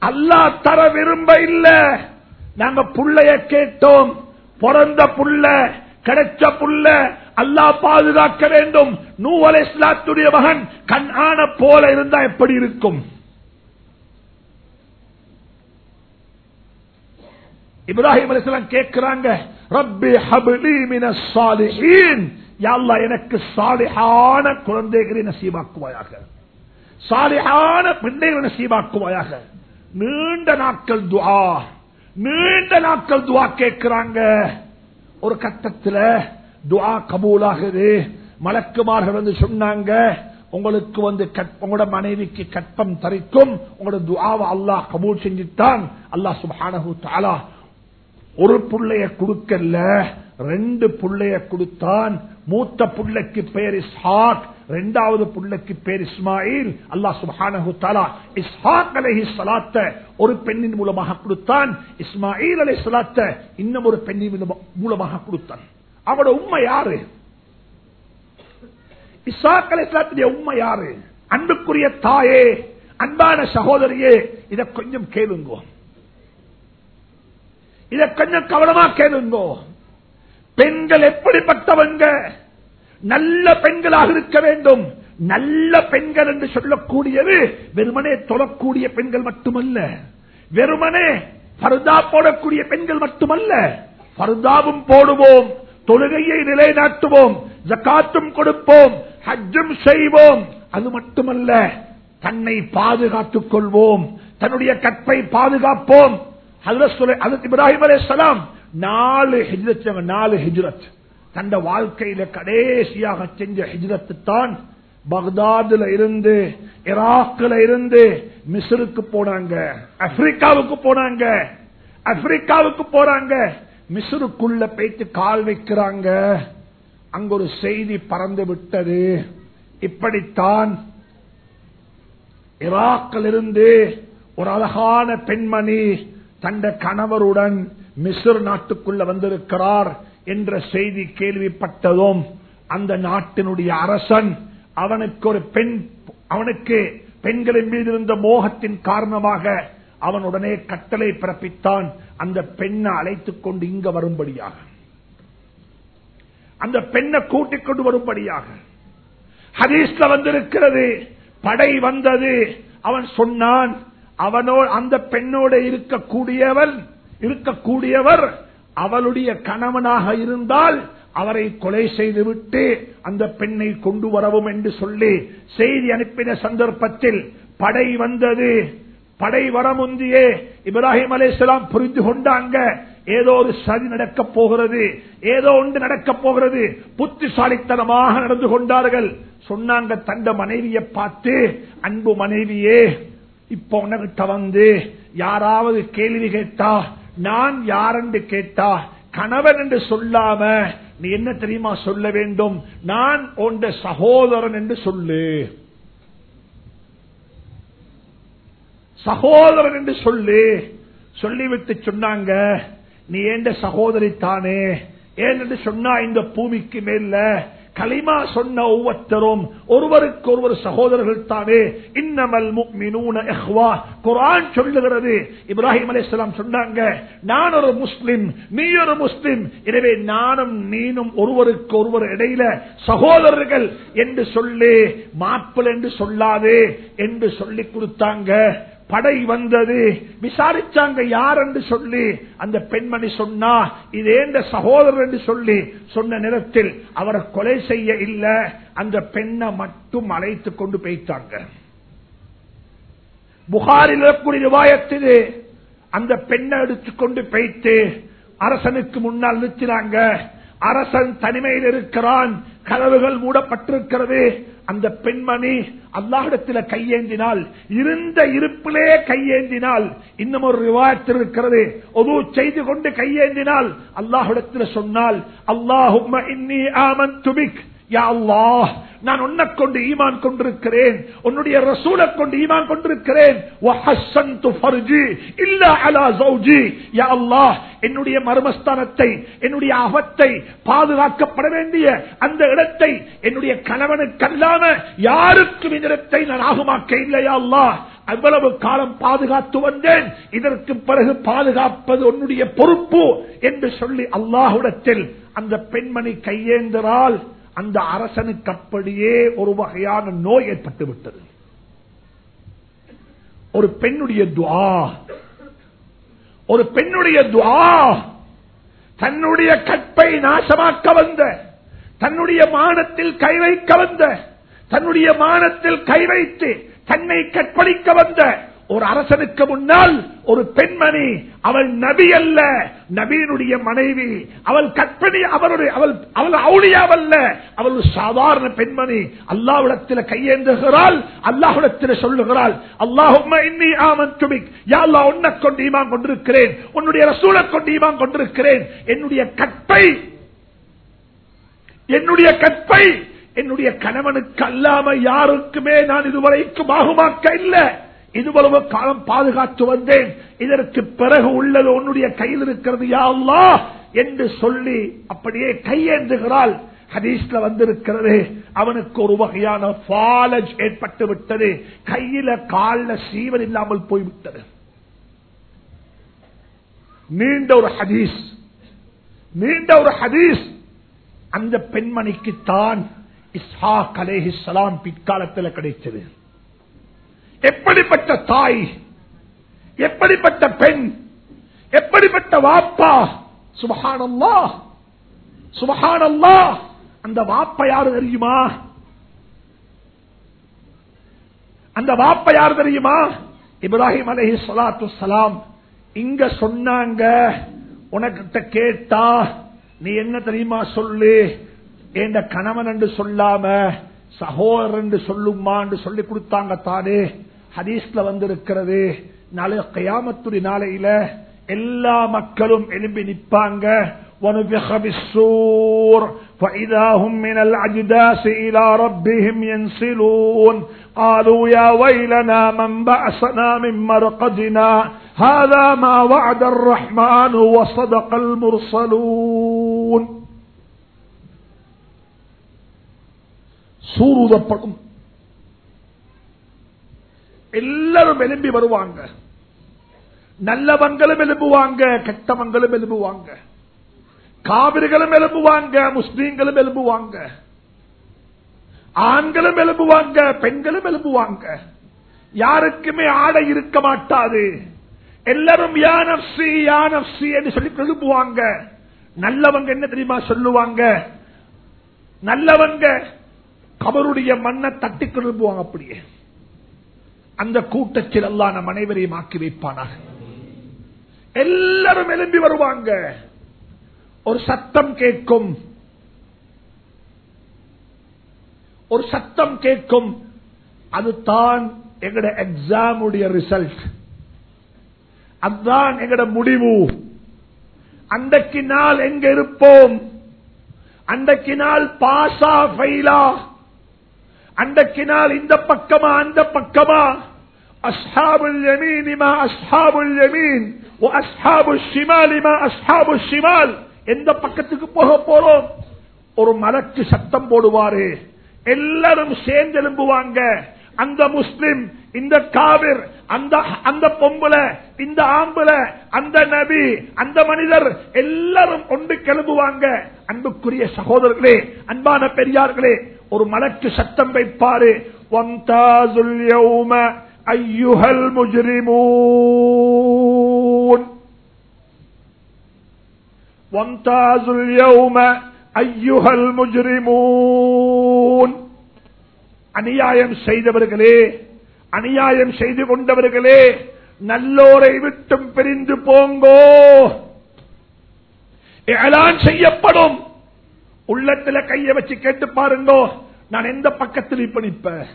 அல்லா தர விரும்ப இல்ல. நாங்க புள்ளைய கேட்டோம். பிறந்த புள்ள கிடைச்ச புள்ள அல்லா பாதுகாக்க வேண்டும். நூவல் இஸ்லாத்துடைய மகன் கண் ஆன போல இருந்தா எப்படி இருக்கும்? இப்ராஹிம் அலிஸ்லாம் கேட்கிறாங்க ரப்பி ஹபிலி மின சாலிஹீன். யாழ்லா எனக்கு சாலிஹான குழந்தைகளை நசீபாக்குவாயாக. சாலிஹான பிள்ளைகளை நசீபாக்குவாயாக. நீண்ட நாட்கள் துவா நீண்ட நாட்கள் துவா கேட்கிறாங்க. ஒரு கட்டத்தில் துவா கபூலாகுது. மலக்குமார்கள் வந்து சொன்னாங்க உங்களுக்கு வந்து உங்களோட மனைவிக்கு கற்பம் தரிக்கும். உங்களோட துவாவை அல்லாஹ் கபூல் செஞ்சுட்டான். அல்லாஹ் சுபானு தாலா ஒரு புள்ளைய கொடுக்கல ரெண்டு புள்ளைய கொடுத்தான். மூத்த புள்ளைக்கு பேர் இஸ்ஹாக் இரண்டாவது புள்ளைக்கு பேர் இஸ்மாயில். அல்லா சுப்ஹானஹு தஆலா இஸ்ஹாக் அலஹி சலாத்த ஒரு பெண்ணின் மூலமாக கொடுத்தான். இஸ்மாயில் அலை சலாத்த இன்னும் ஒரு பெண்ணின் மூலமாக கொடுத்தான். அவட உண்மை யாரு? இஸ்ஹாக் அலை ஸலாத்துடைய உண்மை யாரு? அன்புக்குரிய தாயே அன்பான சகோதரியே இதை கொஞ்சம் கேளுங்கோ. இதை கொஞ்சம் கவனமா கேளுங்கோ. பெண்கள் எப்படிப்பட்டவங்க? நல்ல பெண்களாக இருக்க வேண்டும். நல்ல பெண்கள் என்று சொல்லக்கூடியது வெறுமனே தொழக்கூடிய பெண்கள் மட்டுமல்ல. வெறுமனே பருதா போடக்கூடிய பெண்கள் மட்டுமல்ல. பருதாவும் போடுவோம் தொழுகையை நிலைநாட்டுவோம் ஜக்காத்தும் கொடுப்போம் ஹஜ்ஜும் செய்வோம். அது மட்டுமல்ல தன்னை பாதுகாத்துக் கொள்வோம். தன்னுடைய கற்பை பாதுகாப்போம். இப்ராஹிம் அலே சலாம் நாலு ஹிஜ்ரத் நாலு ஹிஜ்ரத். தந்த வாழ்க்கையில கடைசியாக செஞ்ச ஹிஜரத்து தான் பக்தாதுல இருந்து ஈராக்ல இருந்து மிஸ்ருக்கு போனாங்க ஆப்பிரிக்காவுக்கு போனாங்க ஆப்பிரிக்காவுக்கு போறாங்க மிஸ்ருக்குள்ள போயிட்டு கால் வைக்கிறாங்க. அங்க ஒரு செய்தி பறந்து விட்டது. இப்படித்தான் ஈராக்கில் இருந்து ஒரு அழகான பெண்மணி தந்த கணவருடன் மிஸ்ர் நாட்டுக்குள்ள வந்திருக்கிறார். என்ற செய்தி கேள்விப்பட்டதும். அந்த நாட்டினுடைய அரசன் அவனுக்கு ஒரு பெண் அவனுக்கு பெண்களின் மீது இருந்த மோகத்தின் காரணமாக அவன் உடனே கட்டளை பிறப்பித்தான். அந்த பெண்ணை அழைத்துக் கொண்டு இங்க வரும்படியாக. அந்த பெண்ணை கூட்டிக் கொண்டு வரும்படியாக. ஹரீஸ்ல வந்திருக்கிறது. படை வந்தது. அவன் சொன்னான் அவனோ அந்த பெண்ணோட இருக்கக்கூடியவன் இருக்கக்கூடியவர் அவளுடைய கணவனாக இருந்தால் அவரை கொலை செய்துவிட்டு அந்த பெண்ணை கொண்டு வரவும் என்று சொல்லி செய்தி அனுப்பின சந்தர்ப்பத்தில் படை வந்தது. படை வர முந்தியே இப்ராஹிம் அலேஸ்லாம் புரிந்து கொண்டாங்க. ஏதோ ஒரு சதி நடக்க போகிறது. ஏதோ ஒன்று நடக்க போகிறது. புத்திசாலித்தனமாக நடந்து கொண்டார்கள். சொன்னாங்க தந்த மனைவியை பார்த்து அன்பு மனைவியே இப்ப உனகிட்ட வந்து யாராவது கேள்வி கேட்டா நான் யாரென்று கேட்டா கணவன் என்று சொல்லாம நீ என்ன தெரியுமா சொல்ல வேண்டும்? நான் உண்ட சகோதரன் என்று சொல்லு. சகோதரன் என்று சொல்லு. சொல்லிவிட்டு சொன்னாங்க நீ ஏண்ட சகோதரி தானே ஏன் என்று சொன்னா இந்த பூமிக்கு மேல கலிமா சொன்ன ஒவ்வொருத்தரும் ஒருவருக்கு ஒருவர் சகோதரர்கள் தானே. இன்னமல் குரான் சொல்லுகிறது. இப்ராஹிம் அலி சொன்னாங்க நான் ஒரு முஸ்லிம் நீ ஒரு முஸ்லிம். எனவே நானும் நீனும் ஒருவருக்கு ஒருவர் இடையில சகோதரர்கள் என்று சொல்லி மாப்பிள் என்று சொல்லாதே என்று சொல்லி கொடுத்தாங்க. படை வந்தது. விசாரிச்சாங்க யார் என்று சொல்லி. அந்த பெண்மணி சொன்னா இது இந்த சகோதரர் என்று சொல்லி? சொன்ன நேரத்தில் அவரை கொலை செய்ய இல்ல. அந்த பெண்ணை மட்டும் அழைத்து கொண்டு போய்த்தாங்க புகாரில் இருக்கக்கூடிய ரிவாயத்திலே அந்த பெண்ணை எடுத்துக்கொண்டு போய்த்து அரசனுக்கு முன்னால் நிறுத்தினாங்க அரசன் தனிமையில் இருக்கிறான். கதவுகள் மூடப்பட்டிருக்கிறது. அந்த பெண்மணி அல்லாஹிடத்தில் கையேந்தினால் இருந்த இருப்பிலே கையேந்தினால் இன்னும் ஒரு விவாதத்தில் இருக்கிறது. ஒரு செய்து கொண்டு கையேந்தினால் அல்லாஹிடத்தில் சொன்னால் அல்லாஹும் இன்னி ஆமன் துபிக் யா அல்லாஹ் நான் உன்னை கொண்டு ஈமான் கொண்டிருக்கிறேன். உன்னுடைய ரசூலை கொண்டு ஈமான் கொண்டிருக்கிறேன். அல்லாஹ் என்னுடைய மர்மஸ்தானத்தை என்னுடைய அகத்தை பாதுகாக்கப்பட வேண்டிய அந்த இடத்தை என்னுடைய கணவனுக்கு அல்லாம யாருக்கும் இந்த இடத்தை நான் ஆகுமாக்க இல்லையா அல்லாஹ். அவ்வளவு காலம் பாதுகாத்து வந்தேன். இதற்கு பிறகு பாதுகாப்பது உன்னுடைய பொறுப்பு என்று சொல்லி அல்லாஹுடத்தில் அந்த பெண்மணி கையேந்திரால் அந்த அரசனுக்கு அப்படியே ஒரு வகையான நோய் ஏற்பட்டு விட்டது. ஒரு பெண்ணுடைய துவா ஒரு பெண்ணுடைய துவா தன்னுடைய கற்பை நாசமாக்க வந்த. தன்னுடைய மானத்தில் கை வைக்க வந்த. தன்னுடைய மானத்தில் கை வைத்து தன்னை கற்பழிக்க வந்த. ஒரு அரசனுக்கு முன்னால் ஒரு பெண்மணி அவள் நபி அல்ல நபியினுடைய மனைவி. அவள் கற்பனை அவருடைய அவள் அவள் அவுளியாவல்ல அவள் சாதாரண பெண்மணி. அல்லாவிடத்தில் கையேந்துகிறாள் அல்லாஹுடத்தில் சொல்லுகிறாள் அல்லாஹும் இன்னி ஆமன் துமிக் யாழ்லா உன்னை கொண்டு ஈமான் கொண்டிருக்கிறேன். உன்னுடைய ரசூலை கொண்டு ஈமான் கொண்டிருக்கிறேன். என்னுடைய கற்பை என்னுடைய கற்பை என்னுடைய கணவனுக்கு அல்லாம யாருக்குமே நான் இதுவரைக்கும் ஆகுமாக்க இல்லை. இதுவளவு காலம் பாதுகாத்து வந்தேன். இதற்கு பிறகு உள்ளது உன்னுடைய கையில் இருக்கிறது யா என்று சொல்லி அப்படியே கையேந்துகிறாள். ஹதீஸ்ல வந்திருக்கிறது அவனுக்கு ஒரு வகையான ஃபாலஜ் ஏற்பட்டு விட்டது. கையில கால்ல சீவன் இல்லாமல் போய்விட்டது. நீண்ட ஒரு ஹதீஸ். நீண்ட ஒரு ஹதீஸ். அந்த பெண்மணிக்கு தான் இஸ்ஹாக் அலேஹிஸ்லாம் பிற்காலத்தில் கிடைத்தது. எப்படிப்பட்ட தாய் எப்படிப்பட்ட பெண் எப்படிப்பட்ட வாப்பா? சுபஹானல்லா சுபஹானல்லா அந்த வாப்ப யாரு தெரியுமா? அந்த வாப்ப யாரு தெரியுமா? இப்ராஹிம் அலஹி சலாத்து சலாம் இங்க சொன்னாங்க உனக்கிட்ட கேட்டா நீ என்ன தெரியுமா சொல்லு? என்ற கணவன் என்று சொல்லாம சகோதரன் என்று சொல்லுமா என்று சொல்லி கொடுத்தாங்க தானே. ஹதீஸ்ல வந்திருக்கிறது நாளை கயாமத்துடைய நாளையில எல்லா மக்களும் எழும்பி நிற்பாங்க ونفخ بالسور فإذا هم من الأجداث إلى ربهم ينسلون قالوا يا ويلنا من بعثنا من مرقدنا هذا ما وعد الرحمن وصدق المرسلون சூருதப்படும் எல்லாரும் எழும்பி வருவாங்க. நல்லவங்களும் எழுப்புவாங்க கெட்டவங்களும் எழுப்புவாங்க காவிர்களும் எழுப்புவாங்க முஸ்லீம்களும் எழுப்புவாங்க ஆண்களும் எழுப்புவாங்க பெண்களும் எழுப்புவாங்க யாருக்குமே ஆடை இருக்க மாட்டாது. எல்லாரும் யானப்சி யானப்சி என்று சொல்லி எழுப்புவாங்க நல்லவங்க என்ன தெரியுமா சொல்லுவாங்க? நல்லவங்க கபருடைய மண்ணை தட்டி எழுப்புவாங்க அப்படியே. அந்த கூட்டத்தில் அல்லா நம் அனைவரையும் ஆக்கி வைப்பானாக. எல்லாரும் எழும்பி வருவாங்க. ஒரு சத்தம் கேட்கும். ஒரு சத்தம் கேட்கும். அதுதான் எங்கட எக்ஸாமுடைய ரிசல்ட் அதுதான் எங்கட முடிவு. அன்றைக்கு நாள் எங்க இருப்போம்? அன்றைக்கு நாள் பாசா ஃபைலா அன்றைக்கு நாள் இந்த பக்கமா அந்த பக்கமா? أصحاب اليمين ما أصحاب اليمين وأصحاب الشمال ما أصحاب الشمال எந்த பக்கத்துக்கு போக போறோம் ஒரு மலக்கு சத்தம் போடுவாரு எல்லாரும் சேர்ந்து எழும்புவாங்க அந்த முஸ்லிம் இந்த காவிர் அந்த அந்த பொம்புல இந்த ஆம்புல அந்த நபி அந்த மனிதர் எல்லாரும் ஒன்று கிளம்புவாங்க அன்புக்குரிய சகோதரர்களே அன்பான பெரியார்களே ஒரு மலக்கு சத்தம் வைப்பாரு ஐயுகல் முஜ்ரிமூன் வம்தாசுல் யௌம ஐயுகல் முஜ்ரிமூன் அநியாயம் செய்தவர்களே அநியாயம் செய்து கொண்டவர்களே நல்லோரை விட்டும் பிரிந்து போங்கோ. ஏலான் செய்யப்படும். உள்ளத்தில் கையை வச்சு கேட்டு பாருங்கோ. நான் எந்த பக்கத்தில் இப்ப நிற்பேன்?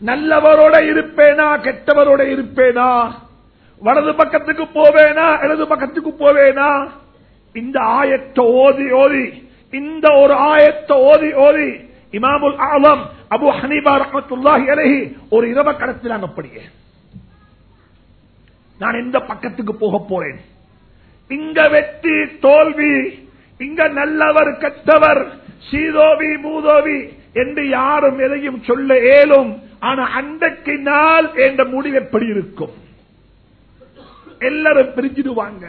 நல்லவரோட இருப்பேனா கெட்டவரோட இருப்பேனா? வலது பக்கத்துக்கு போவேனா இடது பக்கத்துக்கு போவேனா? இந்த ஆயத்தை ஓதி ஓதி. இந்த ஒரு ஆயத்தை ஓதி ஓதி. இமாமுல் ஆலம் அபு ஹனீபா ரஹமத்துல்லாஹி அலஹி ஒரு இரவ கடத்தினாங்க அப்படியே நான் எந்த பக்கத்துக்கு போக போறேன். இங்க வெற்றி தோல்வி இங்க நல்லவர் கெட்டவர் சீதோவி மூதோவி என்று யாரும் எதையும் சொல்ல ஏலும் ஆனா அன்றைக்கு நாள் என்ற முடிவு எப்படி இருக்கும்? எல்லாரும் பிரிஞ்சிடுவாங்க.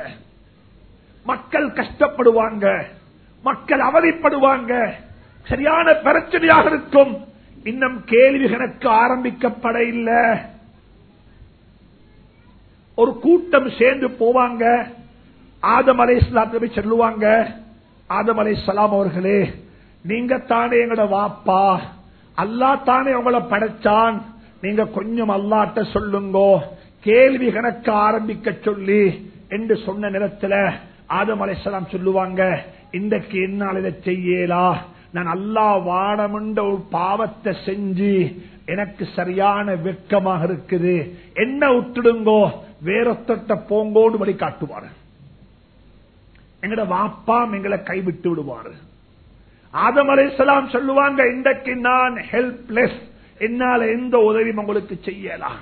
மக்கள் கஷ்டப்படுவாங்க. மக்கள் அவதிப்படுவாங்க. சரியான பிரச்சனையாக இருக்கும். இன்னும் கேள்வி கணக்கு ஆரம்பிக்கப்பட இல்லை. ஒரு கூட்டம் சேர்ந்து போவாங்க. ஆதம் அலை இஸ்லாத்தை சொல்லுவாங்க ஆதம் அலை சலாம் அவர்களே நீங்க தானே எங்களோட வாப்பா? அல்லா தானே உங்களை படைச்சான். நீங்க கொஞ்சம் அல்லாட்ட சொல்லுங்கோ. கேள்வி கணக்க ஆரம்பிக்க சொல்லி என்று சொன்ன நேரத்தில் ஆதம் அலைசலாம் சொல்லுவாங்க இன்றைக்கு என்னால் இதை செய்யலா? நான் அல்லா வாடமுண்ட ஒரு பாவத்தை செஞ்சு எனக்கு சரியான வெட்கமாக இருக்குது. என்ன விட்டுடுங்கோ? வேறொத்த போங்கோடு வழி காட்டுவாரு எங்கட வாப்பாம் எங்களை கைவிட்டு விடுவாரு. ஆதம் அலைசலாம் சொல்லுவாங்க இன்றைக்கு நான் ஹெல்ப்லெஸ் என்னால எந்த உதவியும் உங்களுக்கு செய்யலாம்.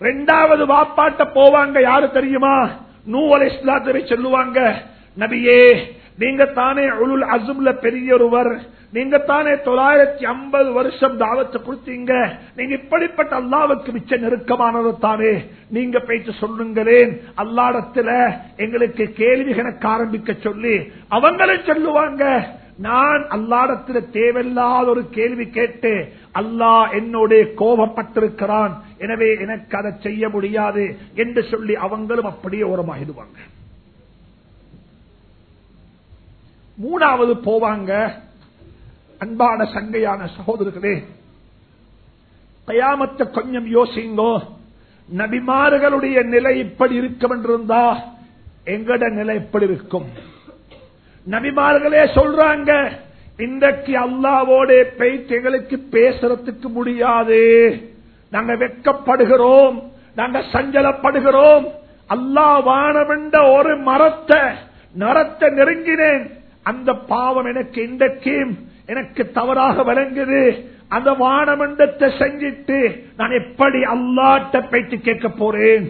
ரெண்டாவது வாப்பாட்ட போவாங்க யாரு தெரியுமா? நூ இஸ்லாத்தரை சொல்லுவாங்க நபியே நீங்க தானே உளுல் அசும்ல பெரியொருவர். நீங்க தானே தொள்ளாயிரத்தி ஐம்பது வருஷம் தாவத்தை கொடுத்தீங்க. நீங்க இப்படிப்பட்ட அல்லாவுக்கு மிச்ச நெருக்கமானது தானே. நீங்க பேச்சு சொல்லுங்களேன். அல்லாடத்துல எங்களுக்கு கேள்வி கணக்கு ஆரம்பிக்க சொல்லி அவங்களும் சொல்லுவாங்க நான் அல்லாடத்தில் தேவையில்லாத ஒரு கேள்வி கேட்டு அல்லாஹ் என்னோட கோபப்பட்டிருக்கிறான். எனவே எனக்கு அதை செய்ய முடியாது என்று சொல்லி அவங்களும் அப்படியே ஓரமாகிடுவாங்க. மூணாவது போவாங்க அன்பான சங்கையான சகோதரர்களே கயாமத்தை கொஞ்சம் யோசிங்கோ. நபிமார்களுடைய நிலை இப்படி இருக்கும் என்றிருந்தா எங்கட நிலை எப்படி இருக்கும்? நபிமார்களே சொல்றாங்க இன்றைக்கு அல்லாவோட பேச்சு எங்களுக்கு பேசுறதுக்கு முடியாது. நாங்க வெட்கப்படுகிறோம் நாங்க சஞ்சலப்படுகிறோம். அல்லா வானவென்ற ஒரு மரத்தை நரத்தை நெருங்கினேன். அந்த பாவம் எனக்கு இன்றைக்கும் எனக்கு தவறாக விளங்குது. அந்த வானமண்டத்தை செஞ்சிட்டு நான் எப்படி அல்லாட்ட பேச்சு கேட்க போறேன்?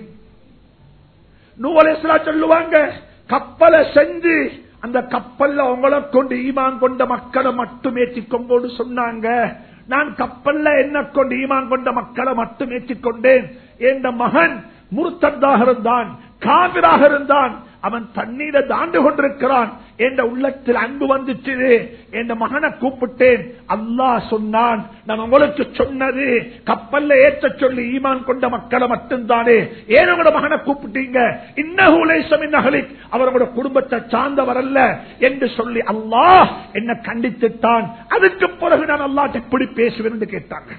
நூவலேஸ்வரா சொல்லுவாங்க கப்பலை செஞ்சு அந்த கப்பல்ல உங்களை கொண்டு ஈமான் கொண்ட மக்களை மட்டும் ஏற்றிக்கொங்கோடு சொன்னாங்க. நான் கப்பல்ல என்ன கொண்டு ஈமான் கொண்ட மக்களை மட்டும் ஏற்றிக்கொண்டேன். என்ற மகன் முருத்ததாக இருந்தான் காவிராக இருந்தான். அவன் தண்ணீரை தாண்டு கொண்டிருக்கிறான். என்ற உள்ளத்தில் அன்பு வந்துச்சு என் மகனை கூப்பிட்டேன். அல்லாஹ் சொன்னான் நான் உங்களுக்கு சொன்னது கப்பல்ல ஏற்ற சொல்லி ஈமான் கொண்ட மக்களை மட்டும்தானே. ஏன் உங்களோட மகனை கூப்பிட்டீங்க? இன்னகுலேசம் இன்னகலிக் அவரோட குடும்பத்தை சார்ந்தவர் அல்ல என்று சொல்லி அல்லாஹ் என்ன கண்டித்துட்டான். அதுக்கு பிறகு நான் அல்லாஹ் எப்படி பேசுவேன் என்று கேட்டாங்க.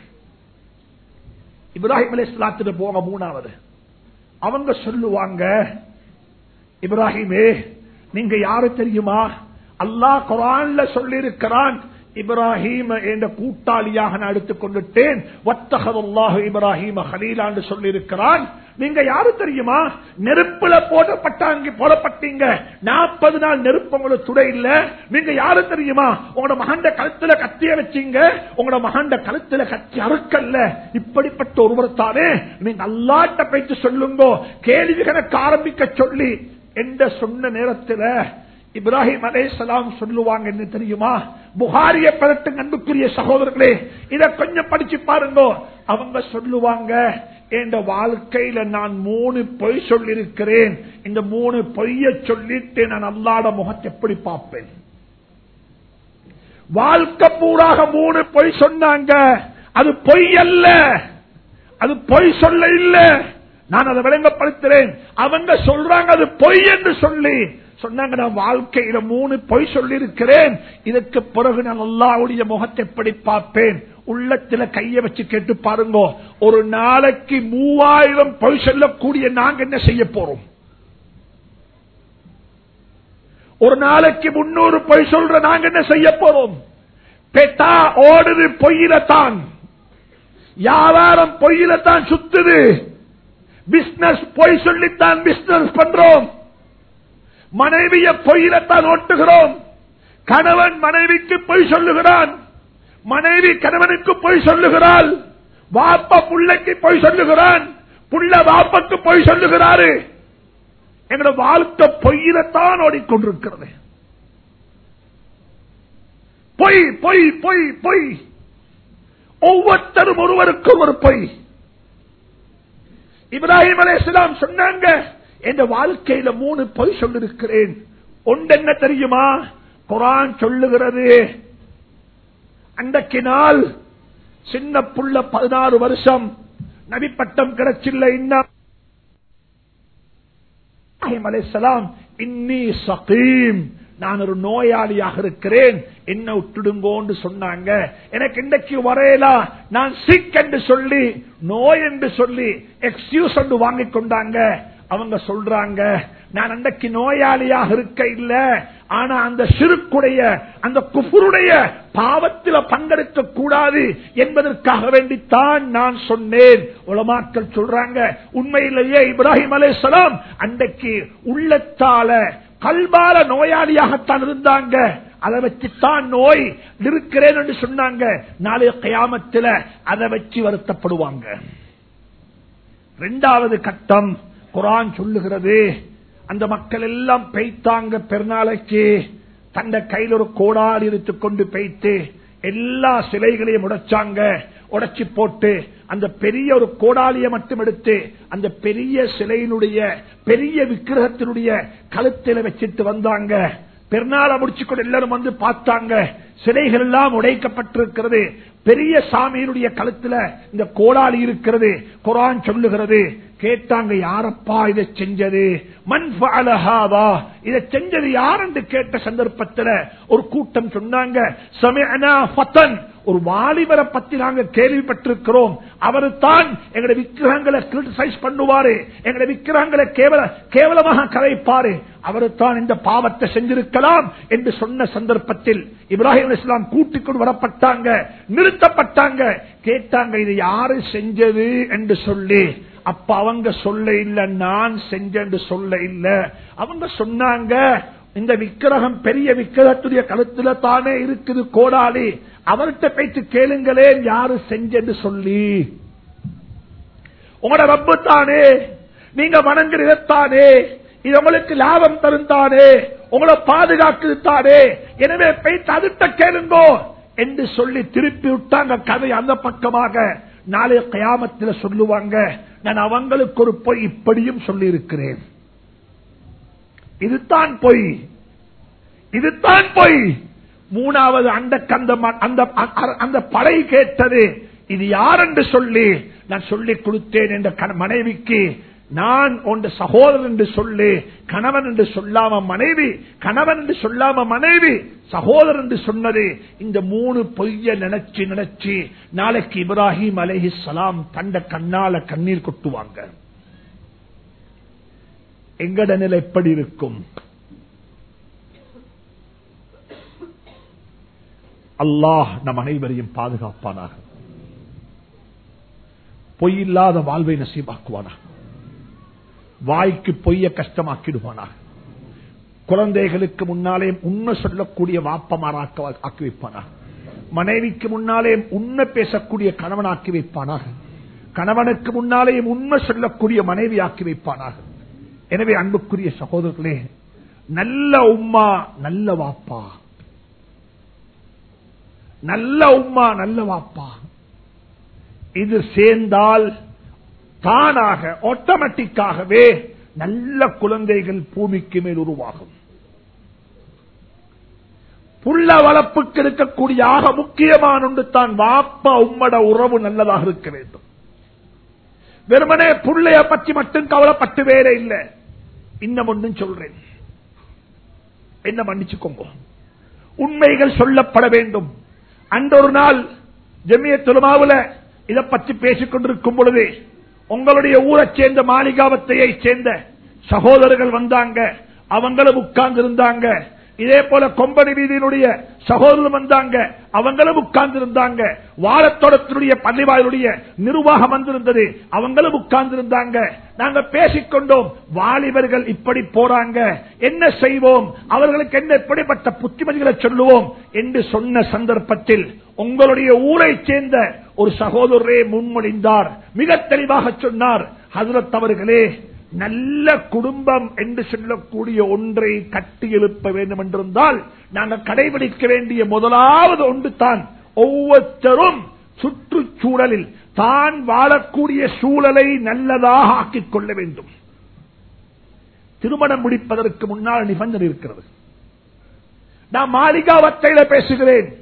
இப்ராஹிம் அலி இஸ்லாத்துட்டு மூணாவது. அவங்க சொல்லுவாங்க இப்ராஹிமே நீங்க யாரு தெரியுமா? அல்லாஹ் குரான்ல சொல்லியிருக்கிறான் இப்ராஹிம் என்ற கூட்டாளியாக நான் எடுத்துக் கொண்டுட்டேன். வத்தகல்லாஹு இப்ராஹிம் ஹலீலான்னு சொல்லியிருக்கிறான். நீங்க யாரு தெரியுமா? நெருப்புல போடப்பட்டாங்க போடப்பட்டீங்க. நாற்பது நாள் நெருப்பு உங்களுக்கு துடை இல்ல. நீங்க யாரு தெரியுமா? உங்களோட மகண்ட கழுத்துல கத்திய வச்சீங்க. உங்களோட மகண்ட கழுத்துல கத்தி அறுக்கல்ல. இப்படிப்பட்ட ஒருவர் தானே? நீங்க அல்லாட்ட பேச்சு சொல்லுங்க. கேள்வி கணக்கு ஆரம்பிக்க சொல்லி. என்ற சொன்ன நேரத்தில் இப்ராஹிம் அலேசலாம் சொல்லுவாங்க என்ன தெரியுமா? புகாரிய பிறட்டு அன்புக்குரிய சகோதரர்களே இத கொஞ்சம் படிச்சு பாருங்க. அவங்க சொல்லுவாங்க என்ற வாழ்க்கையில நான் மூணு பொய் சொல்லிருக்கிறேன் இந்த மூணு பொய்ய சொல்லிட்டு நான் அல்லாட முகத்தை எப்படி பார்ப்பேன்? வாழ்க்கை பூராக மூணு பொய் சொன்னாங்க. அது பொய் அல்ல. அது பொய் சொல்ல இல்ல. நான் அதை விளங்கப்படுத்துறேன். அவங்க சொல்றாங்க அது பொய் என்று சொல்லி சொன்னாங்க நான் வாழ்க்கையில மூணு பொய் சொல்லி இருக்கிறேன் இதற்கு பிறகு நான் அல்லாவுடைய முகத்தை எப்படி பார்ப்பேன்? உள்ளத்துல கைய வச்சு கேட்டு பாருங்க. ஒரு நாளைக்கு மூவாயிரம் பொய் சொல்லக்கூடிய நாங்க என்ன செய்ய போறோம்? ஒரு நாளைக்கு முன்னூறு பொய் சொல்ற நாங்க என்ன செய்ய போறோம்? பெட்டா ஓடுது பொய்யில தான். வியாபாரம் பொய்யில தான் சுத்துது. பிசினஸ் பொய் சொல்லித்தான் பிசினஸ் பண்றோம். மனைவிய பொய்யிலத்தான் ஓட்டுகிறோம். கணவன் மனைவிக்கு பொய் சொல்லுகிறான். மனைவி கணவனுக்கு பொய் சொல்லுகிறாள். வாப்ப புள்ளைக்கு பொய் சொல்லுகிறான். புள்ள வாப்பக்கு பொய் சொல்லுகிறாரு. எங்களோட வாழ்க்கை பொய்யிலத்தான் ஓடிக்கொண்டிருக்கிறது. பொய் பொய் பொய் பொய். ஒவ்வொருத்தரும் ஒருவருக்கும் ஒரு பொய். இப்ராஹிம் அலேஸ்லாம் சொன்னாங்க என் வாழ்க்கையில மூணு பொய் சொல்லிருக்கிறேன். ஒன்று என்ன தெரியுமா? குரான் சொல்லுகிறது. அன்றைக்கு நாள் சின்ன புள்ள பதினாறு வருஷம். நபிப்பட்டம் கிடைச்சில்ல இன்னும். இன்னி சகீம் நான் ஒரு நோயாளியாக இருக்கிறேன். என்ன விட்டுடுங்கோன்னு சொன்னாங்க. எனக்கு இன்றைக்கு வரையலா நான் சிக் என்று சொல்லி நோய் என்று சொல்லி எக்ஸ்கியூஸ் என்று வாங்கி கொண்டாங்க. அவங்க சொல்றாங்க நான் அன்றைக்கு நோயாளியாக இருக்க இல்ல ஆனா அந்த சிறுக்குடைய அந்த குஃபுருடைய பாவத்தில் பங்கெடுக்க கூடாது என்பதற்காக வேண்டித்தான் நான் சொன்னேன். உலமாக்கள் சொல்றாங்க உண்மையிலேயே இப்ராஹிம் அலேசலாம் அன்றைக்கு உள்ளத்தால கல்பால நோயாளியாகத்தான் இருந்தாங்க. அதை வச்சுத்தான் நோய் இருக்கிறேன் என்று சொன்னாங்க. நாளைய கயாமத்தில் அதை வச்சு வருத்தப்படுவாங்க. இரண்டாவது கட்டம் குரான் சொல்லுகிறது. அந்த மக்கள் எல்லாம் பெய்த்தாங்க பெருநாளைக்கு. தந்த கையில் ஒரு கோடாடு எடுத்துக் கொண்டு பெய்த்து எல்லா சிலைகளையும் உடைச்சாங்க. உடைச்சி போட்டு அந்த பெரிய ஒரு கோடாலியை மட்டும் எடுத்து அந்த பெரிய சிலையினுடைய பெரிய விக்கிரகத்தினுடைய கழுத்தில வச்சிட்டு வந்தாங்க. பெருநாளை முடிச்சு கொண்டு எல்லாரும் வந்து பார்த்தாங்க. சிலைகள் எல்லாம் உடைக்கப்பட்டிருக்கிறது. பெரிய சாமியினுடைய கழுத்துல இந்த கோடாலி இருக்கிறது. குரான் சொல்லுகிறது. கேட்டாங்க யாரப்பா இதை செஞ்சது? மண்பாலஹாவா இதை செஞ்சது யார் என்று கேட்ட சந்தர்ப்பத்தில் ஒரு கூட்டம் சொன்னாங்க சமயனா ஒரு வாலிபரை பத்தி நாங்க கேள்விப்பட்டிருக்கிறோம். அவரு தான் எங்களை விக்கிரகங்களை கிரிட்டிசைஸ் பண்ணுவாரு. எங்களை விக்கிரகங்களை கேவல கேவலமாக கதைப்பாரு. அவரு தான் இந்த பாவத்தை செஞ்சிருக்கலாம் என்று சொன்ன சந்தர்ப்பத்தில் இப்ராஹிம் இஸ்லாம் கூட்டிக் வரப்பட்டாங்க நிறுத்தப்பட்டாங்க. கேட்டாங்க இது யாரு செஞ்சது? என்று சொல்லி அப்ப அவங்க சொல்ல இல்ல நான் செஞ்சேன்னு சொல்ல இல்ல. அவங்க சொன்னாங்க இந்த விக்கிரகம் பெரிய விக்கிரகத்துடைய கழுத்துல தானே இருக்குது கோடாளி அவர்கிட்ட பேச்சு கேளுங்களேன் யாரு செஞ்சேன்னு சொல்லி. உங்களோட ரப்பு தானே. நீங்க வணங்குறதானே இது உங்களுக்கு லாபம் தருந்தானே உங்களை பாதுகாக்குது தானே எனவே போய் அதுட்ட கேளுங்கோ என்று சொல்லி திருப்பி விட்டாங்க கதை அந்த பக்கமாக. நாளை கயாமத்தில் சொல்லுவாங்க நான் அவங்களுக்கு ஒரு பொய் இப்படியும் சொல்லி இருக்கிறேன் இதுதான் பொய். இதுதான் பொய். மூணாவது அந்த கந்த அந்த அந்த படை கேட்டது இது யார் என்று சொல்லி நான் சொல்லிக் கொடுத்தேன் என்ற மனைவிக்கு நான் உன் சகோதரன் என்று சொல்லு கணவன் என்று சொல்லாம மனைவி கணவன் என்று சொல்லாம மனைவி சகோதரன் என்று சொன்னது. இந்த மூணு பொய்ய நினைச்சு நினைச்சு நாளைக்கு இப்ராஹிம் அலஹி சலாம் தண்ட கண்ணால கண்ணீர் கொட்டுவாங்க. எங்கட நிலை எப்படி இருக்கும்? அல்லாஹ் நம் அனைவரையும் பாதுகாப்பானாக. பொய்யில்லாத வாழ்வை நசீபாக்குவானாக வாய்க்கு பொய்ய கஷ்டமாக்கிடுவானாக. குழந்தைகளுக்கு முன்னாலே உண்மை சொல்லக்கூடிய வாப்பமாராக்க ஆக்கி வைப்பானாக மனைவிக்கு முன்னாலே உண்மை பேசக்கூடிய கணவனாக்கி வைப்பானாக கணவனுக்கு முன்னாலே உண்மை சொல்லக்கூடிய மனைவி ஆக்கி வைப்பானாக எனவே அன்புக்குரிய சகோதரர்களே நல்ல உம்மா நல்ல வாப்பா. நல்ல உம்மா நல்ல வாப்பா. இது சேர்ந்தால் தானாக ஆட்டோமேட்டிக்காகவே நல்ல குழந்தைகள் பூமிக்கு மேல் உருவாகும். புள்ள வளர்ப்புக்கு இருக்கக்கூடிய ஆக முக்கியமான ஒன்று தான் வாப்பா உம்மட உறவு நல்லதாக இருக்க வேண்டும். வெறுமனே புள்ளைய பற்றி மட்டும் கவலைப்பட்டு வேற இல்லை. இன்னும் ஒன்றும் சொல்றேன். என்ன மன்னிச்சுக்கோங்க. உண்மைகள் சொல்லப்பட வேண்டும். அன்றொரு நாள் ஜெமிய திருமாவுல இதை பற்றி பேசிக் கொண்டிருக்கும் பொழுது உங்களுடைய ஊரை சேர்ந்த மாளிகாவத்தையை சேர்ந்த சகோதரர்கள் வந்தாங்க. அவங்களும் உட்கார்ந்து இருந்தாங்க இதே போல கொம்பனி வீதியினுடைய சகோதரர் வந்தாங்க. அவங்களும் உட்கார்ந்து இருந்தாங்க வாரத்தோடத்தினுடைய பள்ளிவாயிலுடைய நிர்வாகம் வந்திருந்தது. அவங்களும் உட்கார்ந்து இருந்தாங்க நாங்க பேசிக்கொண்டோம் வாலிபர்கள் இப்படி போறாங்க. என்ன செய்வோம்? அவர்களுக்கு என்ன எப்படிப்பட்ட புத்திமதிகளை சொல்லுவோம்? என்று சொன்ன சந்தர்ப்பத்தில் உங்களுடைய ஊரை சேர்ந்த ஒரு சகோதரரே முன்மொழிந்தார். மிக தெளிவாக சொன்னார். ஹசரத் அவர்களே நல்ல குடும்பம் என்று சொல்லக்கூடிய ஒன்றை கட்டி எழுப்ப வேண்டும் என்றிருந்தால் நாங்கள் கடைபிடிக்க வேண்டிய முதலாவது ஒன்று தான் ஒவ்வொருத்தரும் சுற்றுச்சூழலில் தான் வாழக்கூடிய சூழலை நல்லதாக ஆக்கிக் கொள்ள வேண்டும். திருமணம் முடிப்பதற்கு முன்னால் நிபந்தனை இருக்கிறது. நான் மாளிகாவத்தையில பேசுகிறேன்.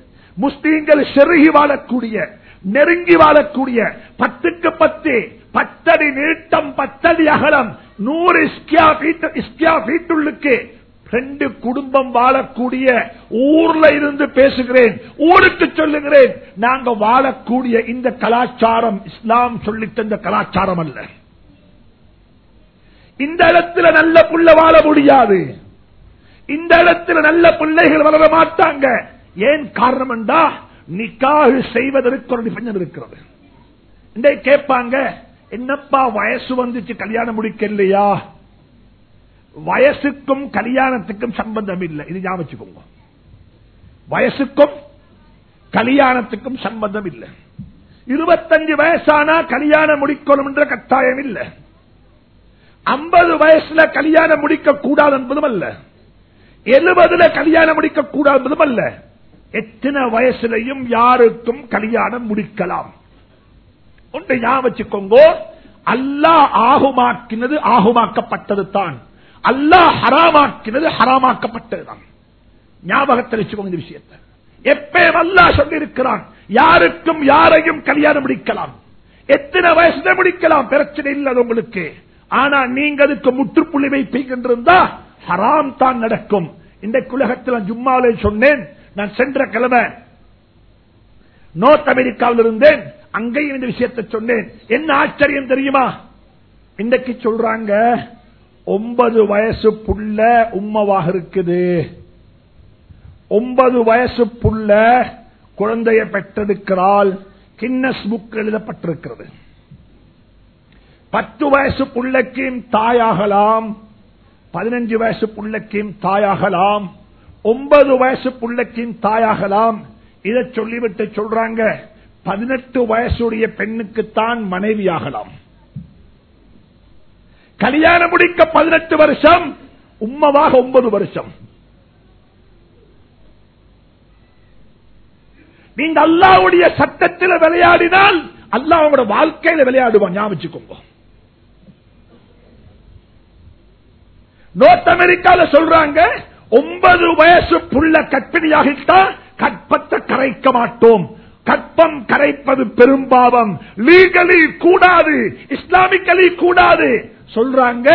முஸ்லீம்கள் செருகி வாழக்கூடிய நெருங்கி வாழக்கூடிய பத்துக்கு பத்து பத்தடி நீட்டம் பத்தடி அகலம் நூறு ரெண்டு குடும்பம் வாழக்கூடிய ஊர்ல இருந்து பேசுகிறேன் ஊருக்கு சொல்லுகிறேன். நாங்க வாழக்கூடிய இந்த கலாச்சாரம் இஸ்லாம் சொல்லித் தந்த கலாச்சாரம் அல்ல. இந்த இடத்துல நல்ல புள்ள வாழ முடியாது. இந்த இடத்துல நல்ல பிள்ளைகள் வளர மாட்டாங்க. ஏன் காரணம் என்றா நிக்காக செய்வதற்கு ஒரு நிபந்தனை இருக்கிறது. இன்றை கேட்பாங்க என்னப்பா வயசு வந்துச்சு கல்யாணம் முடிக்க இல்லையா வயசுக்கும் கல்யாணத்துக்கும் சம்பந்தம் இல்லை. இது ஞாபகம் வயசுக்கும் கல்யாணத்துக்கும் சம்பந்தம் இல்லை. இருபத்தஞ்சு வயசானா கல்யாணம் முடிக்கணும் என்ற கட்டாயம் இல்லை. ஐம்பது வயசுல கல்யாணம் முடிக்க கூடாது என்பதும் அல்ல. எழுபதுல கல்யாணம் முடிக்க கூடாது அல்ல. எத்தனை வயசுலையும் யாருக்கும் கல்யாணம் முடிக்கலாம். ஒன்று ஞாபகம் வச்சுக்கோங்க. அல்லாஹ் ஆகுமாக்கினது ஆகுமாக்கப்பட்டது தான். அல்லாஹ் ஹராமாக்கினது ஹராமாக்கப்பட்டது தான் ஞாபகத்தில் வச்சுக்கோங்க இந்த விஷயத்தை. எப்பயும் அல்லாஹ் சொல்லியிருக்கிறான் யாருக்கும் யாரையும் கல்யாணம் முடிக்கலாம். எத்தனை வயசுல முடிக்கலாம்? பிரச்சனை இல்லை உங்களுக்கு. ஆனா நீங்க அதுக்கு முற்றுப்புள்ளி வைப்பீங்கன்றிருந்தா ஹராம் தான் நடக்கும். இந்த உலகத்தில் ஜும்மாவில் சொன்னேன் நான் சென்ற கிழமை நோர்த் அமெரிக்காவில் இருந்தேன். அங்கேயும் இந்த விஷயத்தை சொன்னேன். என்ன ஆச்சரியம் தெரியுமா? இன்றைக்கு சொல்றாங்க ஒன்பது வயசு புள்ள உம்மவாக இருக்குது. ஒன்பது வயசு புள்ள குழந்தைய பெற்றெடுக்கிறாள். கின்னஸ் புக் எழுதப்பட்டிருக்கிறது. பத்து வயசு புள்ளக்கும் தாயாகலாம். பதினஞ்சு வயசு புள்ளக்கும் தாயாகலாம். ஒன்பது வயசு பிள்ளைக்கின் தாயாகலாம். இதை சொல்லிவிட்டு சொல்றாங்க பதினெட்டு வயசுடைய பெண்ணுக்குத்தான் மனைவியாகலாம். கல்யாணம் முடிக்க பதினெட்டு வருஷம் உம்மவாக ஒன்பது வருஷம். நீங்க அல்லாவுடைய சட்டத்தில் விளையாடினால் அல்லாஹ் அவங்களோட வாழ்க்கையில விளையாடுவான் ஞாபகம் நோர்த் அமெரிக்கால சொல்றாங்க ஒன்பது வயசு புள்ள கற்பிணியாகிட்டா கற்பத்தை கரைக்க மாட்டோம். கற்பம் கரைப்பது பெரும்பாவம். லீகலி கூடாது. இஸ்லாமிக்கலி கூடாது. சொல்றாங்க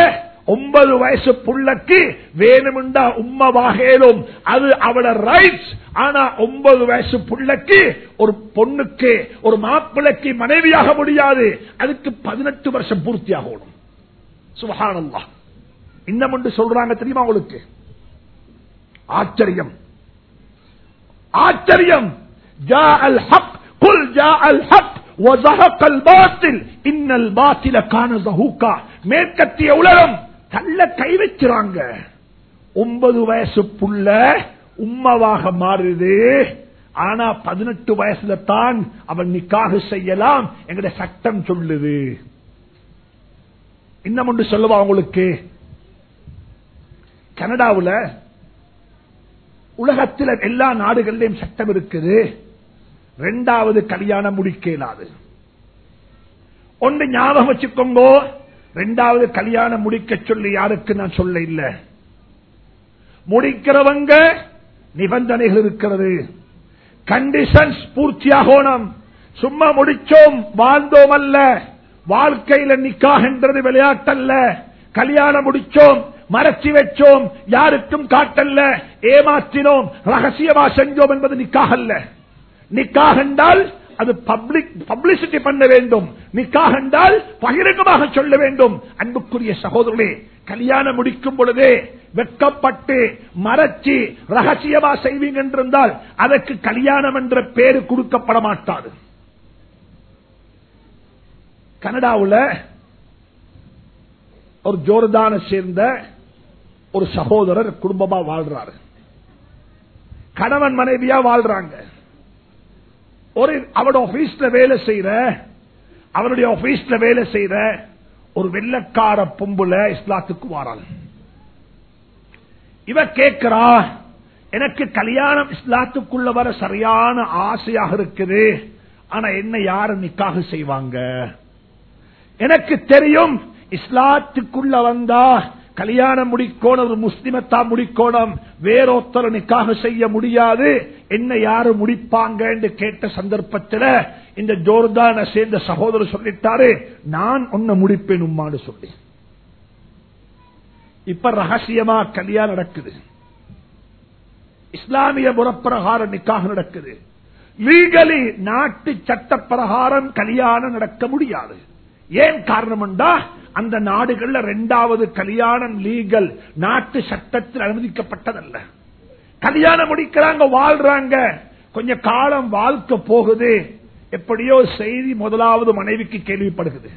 ஒன்பது வயசு புள்ளக்கு வேணுமெண்டா உம்மவாகலும். அது அவட ரைட்ஸ் ஆனா ஒன்பது வயசு புள்ளக்கு ஒரு பொண்ணுக்கு ஒரு மாப்பிள்ளைக்கு மனைவியாக முடியாது. அதுக்கு பதினெட்டு வருஷம் பூர்த்தி ஆகணும் சுபஹானல்லா இன்னும் சொல்றாங்க தெரியுமா உங்களுக்கு? ஆச்சரியம். ஆச்சரியம். மேற்கத்திய உலகம் கல்ல கை வச்சுறாங்க. ஒன்பது வயசு புள்ள உம்மவாக மாறுது. ஆனா பதினெட்டு வயசுல தான் அவன் நிக்காக செய்யலாம் எங்களுடைய சட்டம் சொல்லுது. இன்னும் ஒன்று சொல்லுவா உங்களுக்கு? கனடாவில் உலகத்தில் எல்லா நாடுகளிலும் சட்டம் இருக்குது. ரெண்டாவது கல்யாணம் முடிக்க இயலாது ஒன்று ஞாபகம் வச்சுக்கோங்க. ரெண்டாவது கல்யாணம் முடிக்க சொல்லி யாருக்கு நான் சொல்ல இல்ல. முடிக்கிறவங்க நிபந்தனைகள் இருக்கிறது. கண்டிஷன்ஸ் பூர்த்தியாகணும். சும்மா முடிச்சோம் வாழ்ந்தோம் அல்ல. வாழ்க்கையில நிக்காகின்றது விளையாட்டல்ல. கல்யாணம் முடிச்சோம் மறைச்சி வச்சோம். யாருக்கும் காட்டல்ல. ஏமாற்றினோம். ரகசியமா செஞ்சோம் என்பது நிக்காக அல்ல நிக்காக என்றால் அது பப்ளிக் பப்ளிசிட்டி பண்ண வேண்டும். நிக்காக என்றால் பகிரங்கமாக சொல்ல வேண்டும். அன்புக்குரிய சகோதரர்களே கல்யாணம் முடிக்கும் பொழுதே வெட்கப்பட்டு மறைச்சி ரகசியமா செய்வீங்க என்றிருந்தால் அதற்கு கல்யாணம் என்ற பேரு கொடுக்கப்பட மாட்டாது. கனடாவில் ஒரு ஜோர்தான சேர்ந்த ஒரு சகோதரர் குடும்பமா வாழ்றாரு. கணவன் மனைவியா வாழ்றாங்க. ஒரு அவரோட ஆபீஸ்ல வேலை செய்யற அவருடைய ஆபீஸ்ல வேலை செய்யற ஒரு வெள்ளக்கார பொம்புல இஸ்லாத்துக்கு வாராள் இவ கேட்கிறா எனக்கு கல்யாணம் இஸ்லாத்துக்குள்ள வர சரியான ஆசையாக இருக்குது. ஆனா என்ன யாரு நிக்காக செய்வாங்க? எனக்கு தெரியும் இஸ்லாத்துக்குள்ள வந்தா கல்யாணம் முடிக்கோணும் ஒரு முஸ்லிமத்தா முடிக்கோணும் வேறொத்தர் நிக்காக செய்ய முடியாது. என்ன யாரு முடிப்பாங்க என்று கேட்ட சந்தர்ப்பத்தில் இந்த ஜோர்தான சேர்ந்த சகோதரர் சொல்லிட்டாரு நான் ஒன்ன முடிப்பேன் உம்மான்னு சொல்லி. இப்ப ரகசியமா கல்யாணம் நடக்குது. இஸ்லாமிய புறப்பிரகாரம் நிக்காக நடக்குது. லீகலி நாட்டு சட்ட பிரகாரம் கல்யாணம் நடக்க முடியாது. ஏன் காரணம் என்றா அந்த நாடுகள்ல ரெண்டாவது கல்யாணம் லீகல். நாட்டு சட்டத்தில் அனுமதிக்கப்பட்டதல்ல. கல்யாணம் முடிக்கிறாங்க வாழ்றாங்க. கொஞ்ச காலம் வாழ்க்கை போகுது. எப்படியோ செய்தி முதலாவது மனைவிக்கு கேள்விப்படுகிறது.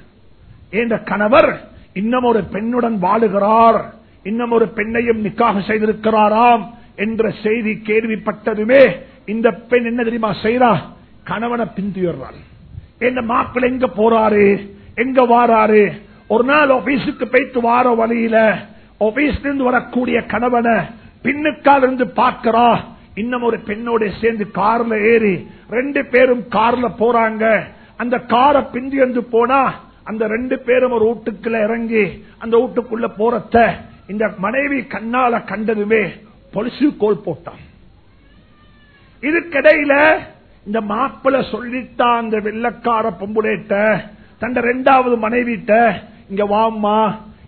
என்ற கணவர் இன்னும் ஒரு பெண்ணுடன் வாழுகிறார். இன்னும் ஒரு பெண்ணையும் நிக்காக செய்திருக்கிறாராம் என்ற செய்தி கேள்விப்பட்டதுமே இந்த பெண் என்ன தெரியுமா செய்யறா கணவனை பின்துயர்றாள் என் மாப்பிள்ளை எங்க போறாரு? எங்க வாராரு? ஒரு நாள் ஆபீஸுக்கு போயிட்டு வார வழியில ஆபீஸ்ல இருந்து வரக்கூடிய கணவனை பின்னுக்கால் இருந்து பார்க்கிறா. இன்னும் ஒரு பெண்ணோட சேர்ந்து கார்ல ஏறி ரெண்டு பேரும் கார்ல போறாங்க. அந்த காரை பிந்தி வந்து போனா அந்த ரெண்டு பேரும் ஒரு வீட்டுக்குள்ள இறங்கி அந்த வீட்டுக்குள்ள போறத இந்த மனைவி கண்ணால கண்டதுமே பொலிசு கோல் போட்டான். இதுக்கிடையில இந்த மாப்பிள்ள சொல்லித்தான் அந்த வெள்ளக்கார பொம்புலேட்ட தண்ட ரெண்டாவது மனைவிட்ட இங்க வாம்மா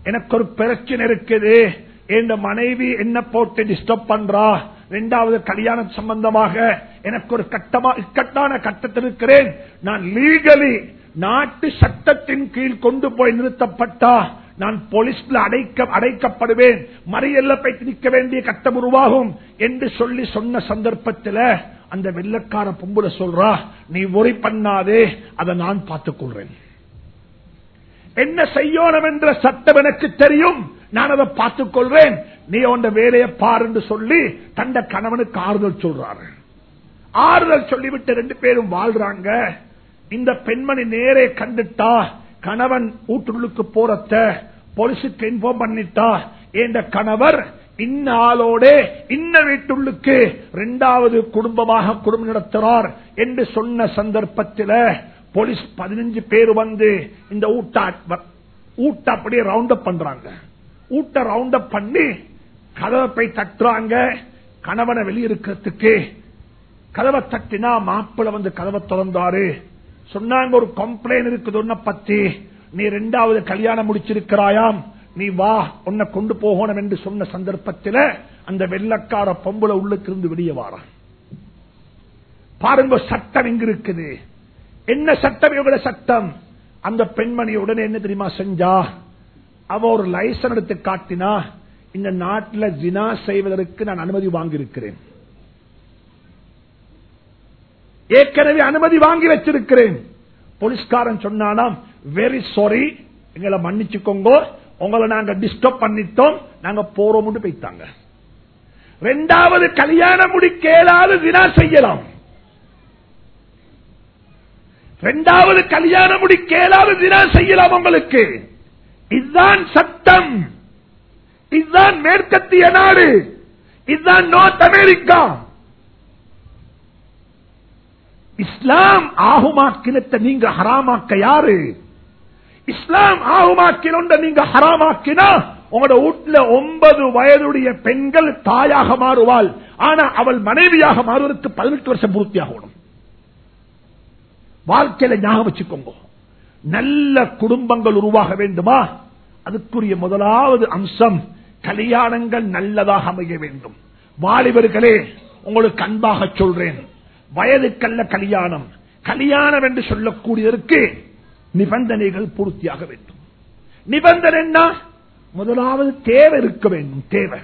எனக்கு ஒரு பிரச்சனை இருக்குது. என் மனைவி என்ன போட்டு டிஸ்டர்ப் பண்றா? ரெண்டாவது கல்யாணம் சம்பந்தமாக எனக்கு ஒரு கட்டமா இக்கட்டான கட்டத்தில் இருக்கிறேன். நான் லீகலி நாட்டு சட்டத்தின் கீழ் கொண்டு போய் நிறுத்தப்பட்டா நான் போலீஸ்ல அடைக்க அடைக்கப்படுவேன். மறியல்ல போய் நிற்க வேண்டிய கட்டம் உருவாகும் என்று சொல்லி சொன்ன சந்தர்ப்பத்தில் அந்த வெள்ளக்கார பொம்புல சொல்றா நீ ஒரி பண்ணாதே அதை நான் பார்த்துக் கொள்றேன் என்ன செய்யணும் என்ற சட்டம் எனக்கு தெரியும். நான் அதை பார்த்துக் கொள்வேன் நீ உன் வேலையை பாருன்னு சொல்லி தந்த கணவனுக்கு ஆறுதல் சொல்றாரு. ஆறுதல் சொல்லிவிட்டு ரெண்டு பேரும் வாழ்றாங்க. இந்த பெண்மணி நேரே கண்டுட்டா கணவன் வீட்டுள்ளுக்கு போறத போலீஸுக்கு இன்ஃபார்ம் பண்ணிட்டா என்ற கணவர் இன்ன ஆளோட இன்ன வீட்டுள்ளுக்கு இரண்டாவது குடும்பமாக குடும்பம் நடத்துறார் என்று சொன்ன சந்தர்ப்பத்தில் போலீஸ் பதினஞ்சு பேர் வந்து இந்த ஊட்ட ஊட்ட அப்படியே ரவுண்ட் அப் பண்றாங்க. ஊட்ட ரவுண்ட் அப் பண்ணி கதவை போய் தட்டுறாங்க. கணவனை வெளியிருக்கிறதுக்கு கதவை தட்டினா மாப்பிள்ள வந்து கதவை திறந்தாரு. சொன்னாங்க ஒரு கம்ப்ளைண்ட் இருக்குது உன்னை பத்தி. நீ ரெண்டாவது கல்யாணம் முடிச்சிருக்கிறாயாம். நீ வா உன்னை கொண்டு போகணும் என்று சொன்ன சந்தர்ப்பத்தில் அந்த வெள்ளக்கார பொம்பளை உள்ளுக்கு இருந்து வெளியே வாரான். பாருங்க சட்டம் இங்க இருக்குது என்ன சட்டம்? இவங்கள சட்டம்? அந்த பெண்மணி உடனே என்ன தெரியுமா செஞ்சா? அவ ஒரு லைசன் எடுத்து காட்டினா இந்த நாட்டில் ஜினா செய்வதற்கு நான் அனுமதி வாங்கியிருக்கிறேன். ஏற்கனவே அனுமதி வாங்கி வச்சிருக்கிறேன். போலீஸ்காரன் சொன்னானாம் வெரி சாரி எங்களை மன்னிச்சுக்கோங்க. உங்களை நாங்க டிஸ்டர்ப் பண்ணிட்டோம். நாங்க போறோம் போயிட்டாங்க. ரெண்டாவது கல்யாணம் முடிக்க இயலாது தினா செய்யலாம். ரெண்டாவது கல்யாணம் முடிக்க ஏழாவது தினா செய்யலாம் உங்களுக்கு. இதுதான் சட்டம். இதுதான் மேற்கத்திய நாடு. இதுதான் நார்த் அமெரிக்கா. இஸ்லாம் ஆகுமாக்கினத்தை நீங்க ஹராமாக்க யாரு? இஸ்லாம் ஆகுமாக்கின நீங்க ஹராமாக்கினா உங்களோட வீட்டுல ஒன்பது வயதுடைய பெண்கள் தாயாக மாறுவாள். ஆனா அவள் மனைவியாக மாறுவதற்கு பதினெட்டு வருஷம் பூர்த்தியாகணும். வாழ்க்கையில ஞாபகம் வச்சுக்கோங்க. நல்ல குடும்பங்கள் உருவாக வேண்டுமா? அதுக்குரிய முதலாவது அம்சம் கல்யாணங்கள் நல்லதாக அமைய வேண்டும். வாலிபர்களே உங்களுக்கு அன்பாக சொல்றேன். வயதுக்கல்ல கல்யாணம். கல்யாணம் என்று சொல்லக்கூடியதற்கு நிபந்தனைகள் பூர்த்தியாக வேண்டும். நிபந்தனை முதலாவது தேவை இருக்க வேண்டும் தேவை.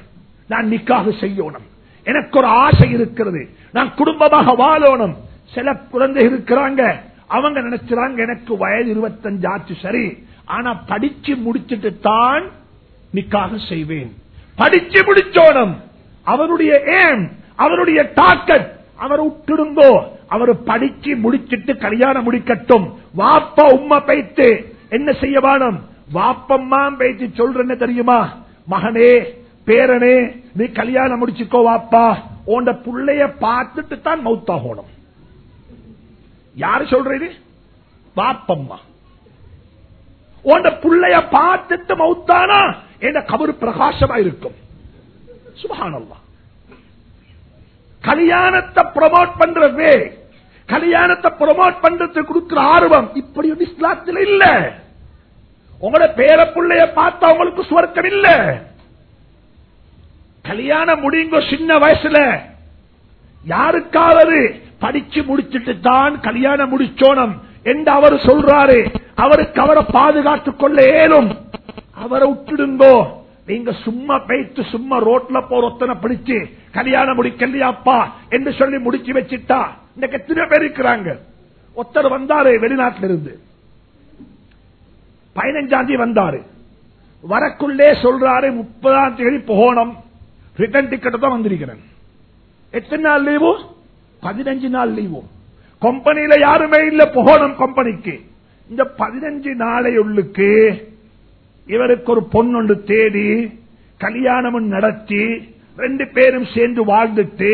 நான் நிக்காக செய்யணும். எனக்கு ஒரு ஆசை இருக்கிறது. நான் குடும்பமாக வாழணும். சில குழந்தை இருக்கிறாங்க. அவங்க நினைச்சாங்க எனக்கு வயது இருபத்தஞ்சு ஆச்சு சரி. ஆனா படிச்சு முடிச்சிட்டு தான் நிக்காக செய்வேன். படிச்சு முடிச்சோனம் அவருடைய ஏம் அவருடைய டாக்கெட் அவர் விட்டுடுங்கோ அவர் படிச்சு முடிச்சிட்டு கல்யாணம் முடிக்கட்டும். வாப்ப உம்மை பைத்து. என்ன செய்ய வேணும் வாப்பம்மா பைத்து சொல்றேன்னு தெரியுமா? மகனே பேரனே நீ கல்யாணம் முடிச்சுக்கோ வாப்பா. உண்ட புள்ளைய பார்த்துட்டு தான் மௌத்தாகணும். யாரு சொல்றது? பாப்பம்மா உன் புள்ளைய பார்த்துட்டு மௌத்தானா என்ன கபரு பிரகாசமா இருக்கும். சுபகானல்லா கல்யாணத்தை ப்ரமோட் பண்றது கல்யாணத்தை ப்ரொமோட் பண்றது கொடுக்கிற ஆர்வம் இப்படி ஒரு இஸ்லாத்தில் இல்ல. உங்களோட பேர பிள்ளைய பார்த்தா உங்களுக்கு சுவர்க்கம் இல்ல. கல்யாணம் முடிங்க சின்ன வயசுல. யாருக்காவது படிச்சு முடிச்சிட்டு தான் கல்யாணம் முடிச்சோனம் என்று அவர் சொல்றாரு. அவருக்கு அவரை பாதுகாத்துக் கொள்ள ஏனும் அவரை விட்டுடுங்கோ நீங்க சும்மா பேத்து சும்மா ரோட்ல போற ஒத்தனை பிடிச்சு கல்யாணம் முடிக்கலையாப்பா என்று சொல்லி முடிச்சு வச்சுட்டா. இன்னைக்கு எத்தனை பேர் இருக்கிறாங்க. ஒருத்தர் வந்தாரு வெளிநாட்டில இருந்து பதினஞ்சாம் தேதி வந்தாரு. வரக்குள்ளே சொல்றாரு முப்பதாம் தேதி போகணும். ரிட்டர்ன் டிக்கெட் தான் வந்திருக்கிறேன். எத்தனை நாள் லீவு பதினஞ்சு நாள் லீவு கம்பெனியில யாருமே இல்ல போகணும் கம்பெனிக்கு இந்த பதினஞ்சு நாளை உள்ளுக்கு இவருக்கு ஒரு பொண்ணொன்று தேடி கல்யாணம் நடத்தி ரெண்டு பேரும் சேர்ந்து வாழ்ந்துட்டு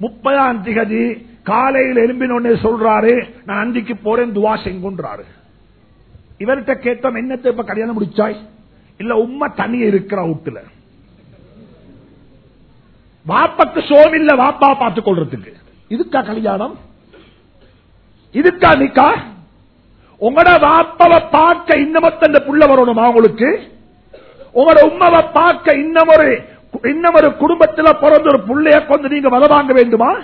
முப்பதாம் திகதி காலையில் எழும்பினோடனே சொல்றாரு நான் அந்திக்கு போறேன் துவா செங்குன்றாரு இவர்கிட்ட கேட்டோம் என்னத்தை இப்ப கல்யாணம் முடிச்சாய்? இல்ல உண்மை தனியே இருக்கிற வீட்டுல வாப்பக்கு சோம் இல்ல வாப்பா பார்த்துக் கொள்றதுக்கு. இதுக்கா கல்யாணம்? இதுக்கா நிக்கா? உங்களோட வாப்பவை பார்க்க இன்னமத்த புள்ள வரணுமா உங்களுக்கு? உங்களோட உண்மவை பார்க்க இன்னமொரு இன்னமொரு குடும்பத்தில் பிறந்த ஒரு பிள்ளைய கொண்டு நீங்க வர வாங்க வேண்டுமா?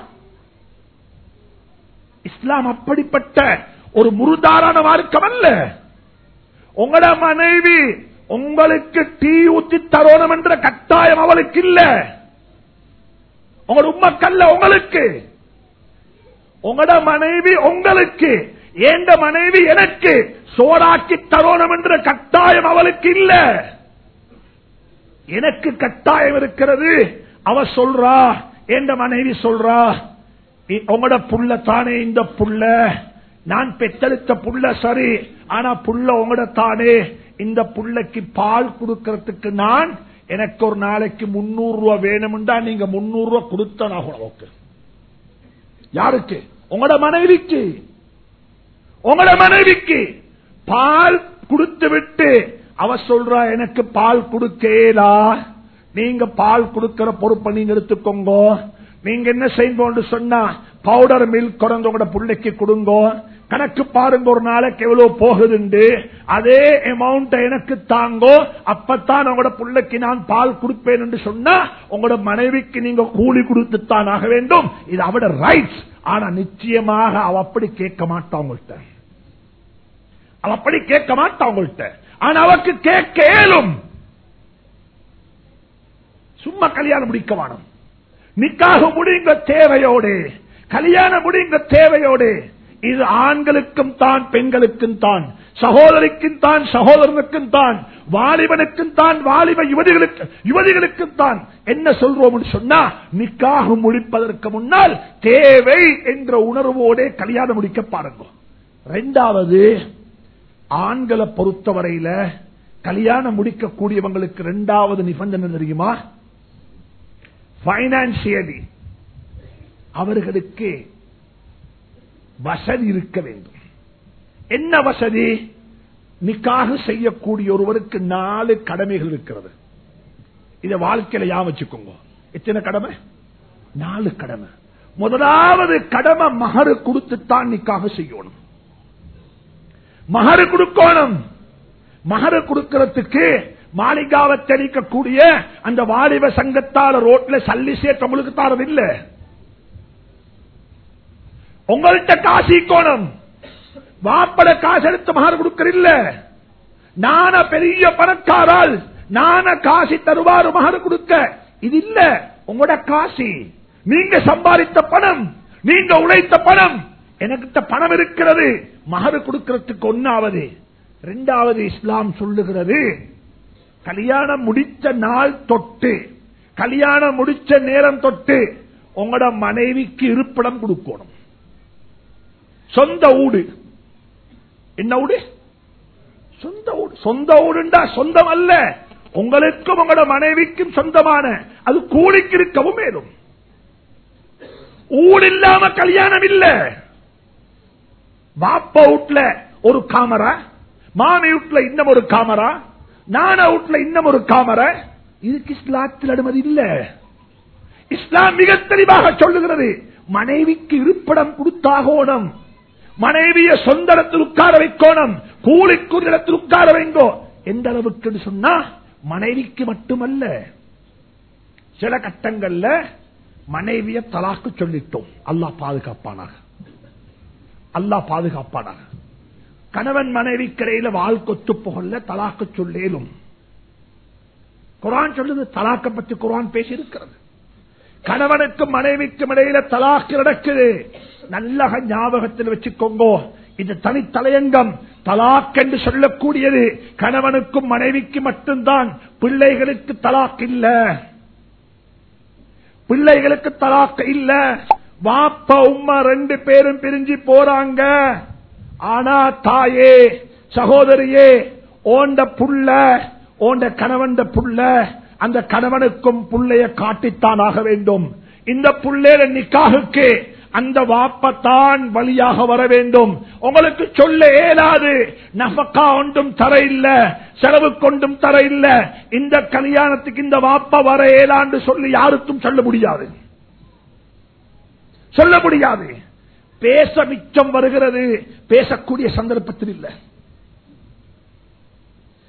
இஸ்லாம் அப்படிப்பட்ட ஒரு முருதாரான மார்க்கம் அல்ல. உங்களோட மனைவி உங்களுக்கு டீ ஊத்தி தரோணம் என்ற கட்டாயம் அவளுக்கு இல்ல. உங்களோட உம்மக்கல்ல உங்களுக்கு. உங்களோட மனைவி உங்களுக்கு ஏண்ட மனைவி எனக்கு சோறாக்கி தரோணம் என்ற கட்டாயம் அவளுக்கு இல்ல. எனக்கு கட்டாயம் இருக்கிறது. அவ சொல்றா என்ற மனைவி சொல்றா இ- உங்களோட புள்ள தானே இந்த புள்ள? நான் பெற்றெடுத்த புள்ள சரி ஆனா புள்ள உங்களோட தானே? இந்த புள்ளைக்கு பால் கொடுக்கறதுக்கு நான் எனக்கு ஒரு நாளைக்கு முன்னூறு ரூபாய் வேணும்டா நீங்க முன்னூறு ரூபாய் கொடுத்தனாகும் யாருக்கு? உங்களோட மனைவிக்கு. உங்களோட மனைவிக்கு. பால் கொடுத்து விட்டு அவ சொல்றா எனக்கு பால் கொடுக்கலா. நீங்க பால் கொடுக்கிற பொறுப்பை நீங்க எடுத்துக்கோங்க. நீங்க என்ன செய்வோம்னு சொன்னா பவுடர் மில்க் குறைந்த உங்களோட பிள்ளைக்கு கொடுங்க. கணக்கு பாருங்க ஒரு நாளைக்கு எவ்வளவு போகுதுண்டு. அதே அமௌண்ட் எனக்கு தாங்கோ அப்பத்தான் உங்களோட பிள்ளைக்கு நான் பால் கொடுப்பேன் என்று சொன்னா உங்களோட மனைவிக்கு நீங்க கூலி கொடுத்துத்தான் ஆக வேண்டும். இது அவட ரைட்ஸ் ஆனா நிச்சயமாக அவ அப்படி கேட்க மாட்டா உங்கள்கிட்ட அவ அப்படி கேட்க மாட்டா உங்கள்கிட்ட ஆனா அவக்கு கேட்க இயலும் சும்மா கல்யாணம் முடிக்க வேணும் நிக்காக முடிங்க தேவையோடு. கல்யாணம் முடிங்க தேவையோடு. இது ஆண்களுக்கும் தான் பெண்களுக்கும் தான். சகோதரிக்கும் தான் சகோதரனுக்கும் தான். வாலிபனுக்கும் தான் வாலிப யுவதிகளுக்கு யுவதிகளுக்கும் தான். என்ன சொல்றோம் சொன்னா நிக்காக முடிப்பதற்கு முன்னால் தேவை என்ற உணர்வோட கல்யாணம் முடிக்க பாருங்க. ரெண்டாவது ஆண்களை பொறுத்தவரையில கல்யாணம் முடிக்கக்கூடியவங்களுக்கு இரண்டாவது நிபந்தனை தெரியுமா? பைனான்சியலி அவர்களுக்கு வசதி இருக்க வேண்டும். என்ன வசதி? நிக்காக செய்யக்கூடிய ஒருவருக்கு நாலு கடமைகள் இருக்கிறது. இத வாழ்க்கையில யா வச்சுக்கோங்க. எத்தனை கடமை? நாலு கடமை. முதலாவது கடமை மகரு கொடுத்துத்தான் நிக்காக செய்யணும். மகரு கொடுக்கணும். மகரு கொடுக்கிறதுக்கு மாளிகாவை தெளிக்கக்கூடிய அந்த வாலிப சங்கத்தால ரோட்ல சல்லி சேர்த்தவங்களுக்கு தாரது இல்லை. உங்கள்கிட்ட காசி கோணம் வாப்பட காசு எடுத்து மகர் கொடுக்கிற இல்ல நான பெரிய பணக்காரால் நான காசி தருவாரு மகர் கொடுக்க. இது இல்ல. உங்களோட காசி. நீங்க சம்பாதித்த பணம் நீங்க உழைத்த பணம் எனக்கிட்ட பணம் இருக்கிறது. மகரு கொடுக்கிறதுக்கு ஒன்னாவது இரண்டாவது இஸ்லாம் சொல்லுகிறது கல்யாணம் முடிச்ச நாள் தொட்டு கல்யாணம் முடிச்ச நேரம் தொட்டு உங்களோட மனைவிக்கு இருப்பிடம் கொடுக்கணும். சொந்த ஊடு. என்ன ஊடு? சொந்த ஊடு. சொந்த ஊடுண்டா சொந்தம் அல்ல. உங்களுக்கும் உங்களோட மனைவிக்கும் சொந்தமான. அது கூலிக்கு இருக்கவும் மேலும். ஊடு இல்லாம கல்யாணம் இல்ல. வாப்ப வீட்ல ஒரு காமரா மாமி வீட்ல இன்னும் ஒரு காமரா நான வீட்ல இன்னும் ஒரு காமரா. இதுக்கு இஸ்லாத்தில் அனுமதி இல்ல. இஸ்லாம் மிக தெளிவாக சொல்லுகிறது. மனைவிக்கு இருப்பிடம் கொடுத்தாகோணும். மனைவிய சொந்த இடத்தில் உட்கார வைக்கோணும். கூலிக்குரிய இடத்தில் உட்கார வைங்கோ. எந்த அளவுக்கு சொன்னா மனைவிக்கு மட்டுமல்ல சில கட்டங்கள்ல மனைவிய தலாக்கு சொல்லிட்டோம். அல்லாஹ் பாதுகாப்பானாக. அல்லாஹ் பாதுகாப்பானாக. கணவன் மனைவிக்கிடையில வாழ் கொத்து புகழ்ல தலாக்கு சொல்லேலும். குரான் சொல்லுது தலாக்க பத்தி குரான் பேசி இருக்கிறது கணவனுக்கும் மனைவிக்கும் இடையில தலாக்கு நடக்குது. நல்ல ஞாபகத்தில் வச்சுக்கோங்கோ. இது தனி தலையங்கம். தலாக் என்று சொல்லக்கூடியது கணவனுக்கும் மனைவிக்கு மட்டும்தான். பிள்ளைகளுக்கு தலாக் இல்ல. பிள்ளைகளுக்கு தலாக் இல்ல. வாப்ப உம்மா ரெண்டு பேரும் பிரிஞ்சு போறாங்க. ஆனா தாயே சகோதரியே ஓண்ட புள்ள ஓண்ட கணவன் புள்ள அந்த கணவனுக்கும் புள்ளைய காட்டித்தான் ஆக வேண்டும். இந்த புள்ளேர நிக்காகுக்கு அந்த வாப்பத்தான் வழியாக வர வேண்டும். உங்களுக்கு சொல்ல இயலாது. நபக்கா ஒன்றும் தர இல்ல செலவு கொண்டும் தர இல்ல இந்த கல்யாணத்துக்கு இந்த வாப்பா வர இயலான்னு சொல்லி யாருக்கும் சொல்ல முடியாது. சொல்ல முடியாது. பேச மிச்சம் வருகிறது. பேசக்கூடிய சந்தர்ப்பத்தில் இல்லை.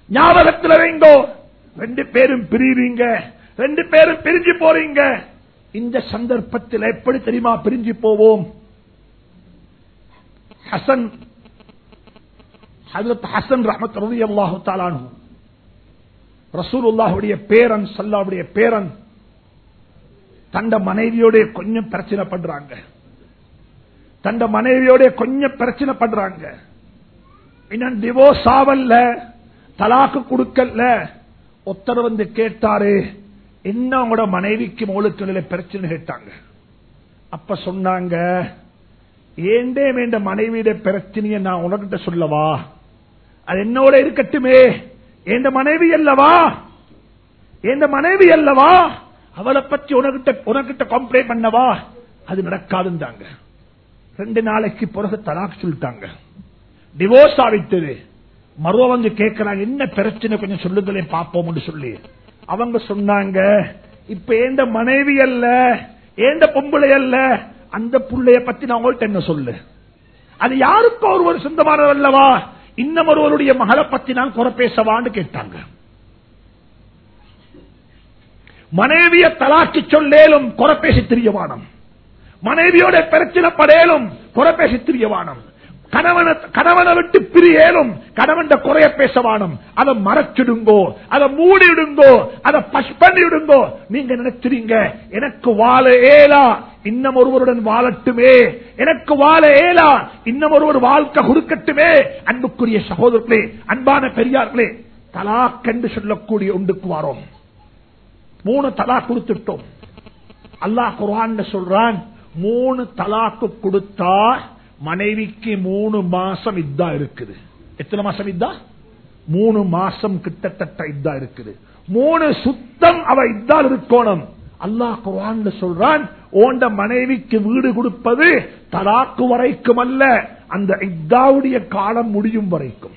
ஞாபகத்தில் வைங்கோ. ரெண்டு பேரும் பிரிவீங்க ரெண்டு பேரும் பிரிஞ்சு போறீங்க. இந்த சந்தர்ப்பத்தில் எப்படி தெரியுமா பிரிஞ்சு போவோம்? ஹசன் ஹசன் ரஹமத் ரவி அல்லாஹு தாலானு ரசூலுல்லாஹுடைய பேரன் சல்லாவுடைய பேரன் தண்ட மனைவியோட கொஞ்சம் பிரச்சனை பண்றாங்க. தண்ட மனைவியோட கொஞ்சம் பிரச்சனை பண்றாங்க. இன்னும் டிவோர்ஸ் ஆவல்ல தலாக்கு கொடுக்கல ஒத்தர் வந்து கேட்டாரு என்ன உங்களோட மனைவிக்கு மோளுக்கு பிரச்சனை கேட்டாங்க. அப்ப சொன்னாங்க ஏண்டே வேண்ட மனைவியிட பிரச்சனையை நான் உனக்கிட்ட சொல்லவா? அது என்னோட இருக்கட்டுமே. எந்த மனைவி அல்லவா? எந்த மனைவி அல்லவா? அவளை பற்றி உனக்கிட்ட உனக்கிட்ட கம்ப்ளைண்ட் பண்ணவா? அது நடக்காதுந்தாங்க ரெண்டு நாளைக்கு பிறகு தலாக் சொல்லிட்டாங்க. டிவோர்ஸ் ஆவிட்டது மருவ வந்து கேட்கிறாங்க என்ன பிரச்சனை? கொஞ்சம் சொல்லுங்களே பார்ப்போம் சொல்லி. அவங்க சொன்னாங்க இப்ப ஏந்த மனைவி அல்ல ஏந்த பொம்பளை அல்ல அந்த புள்ளைய பத்தி நான் உங்கள்ட்ட என்ன சொல்லு? அது யாருக்கோ ஒருவர் சொந்தமானவர் அல்லவா? இன்னும் ஒருவருடைய மகளை பத்தி நான் குறை பேசவான்னு கேட்டாங்க. மனைவிய தலாக்கி சொல்லேலும் குறை பேசி திரியவானம். மனைவியோட பிரச்சனை படையலும் குறை பேசி திரியவானம். கணவனை கணவனை விட்டு பிரியேனும். கணவன் குறைய பேசவானும். அதை மறைச்சிடுங்கோ. அதை மூடிடுங்கோ. அதை பஷ் பண்ணிடுங்கோ. நீங்க நினைச்சிருங்க எனக்கு வாழ ஏலா இன்னும் ஒருவருடன் வாழட்டுமே. எனக்கு வாழ ஏலா இன்னும் ஒருவர் வாழ்க்கை கொடுக்கட்டுமே அன்புக்குரிய சகோதரர்களே அன்பான பெரியார்களே தலாக் என்று சொல்லக்கூடிய ஒன்றுக்கு வாரோம். மூணு தலா கொடுத்துட்டோம். அல்லாஹ் குரான் சொல்றான் மூணு தலாக்கு கொடுத்தா மனைவிக்கு மூணு மாசம் இதா இருக்குது. எத்தனை மாசம் இதா மூணு மாசம் கிட்டத்தட்ட இதா இருக்குது. மூணு சுத்தம் அவ இதால் இருக்கணும். அல்லாஹ் குரான் சொல்றான் ஓண்ட மனைவிக்கு வீடு கொடுப்பது தலாக்கு வரைக்கும் அல்ல அந்த இத்தாவுடைய காலம் முடியும் வரைக்கும்.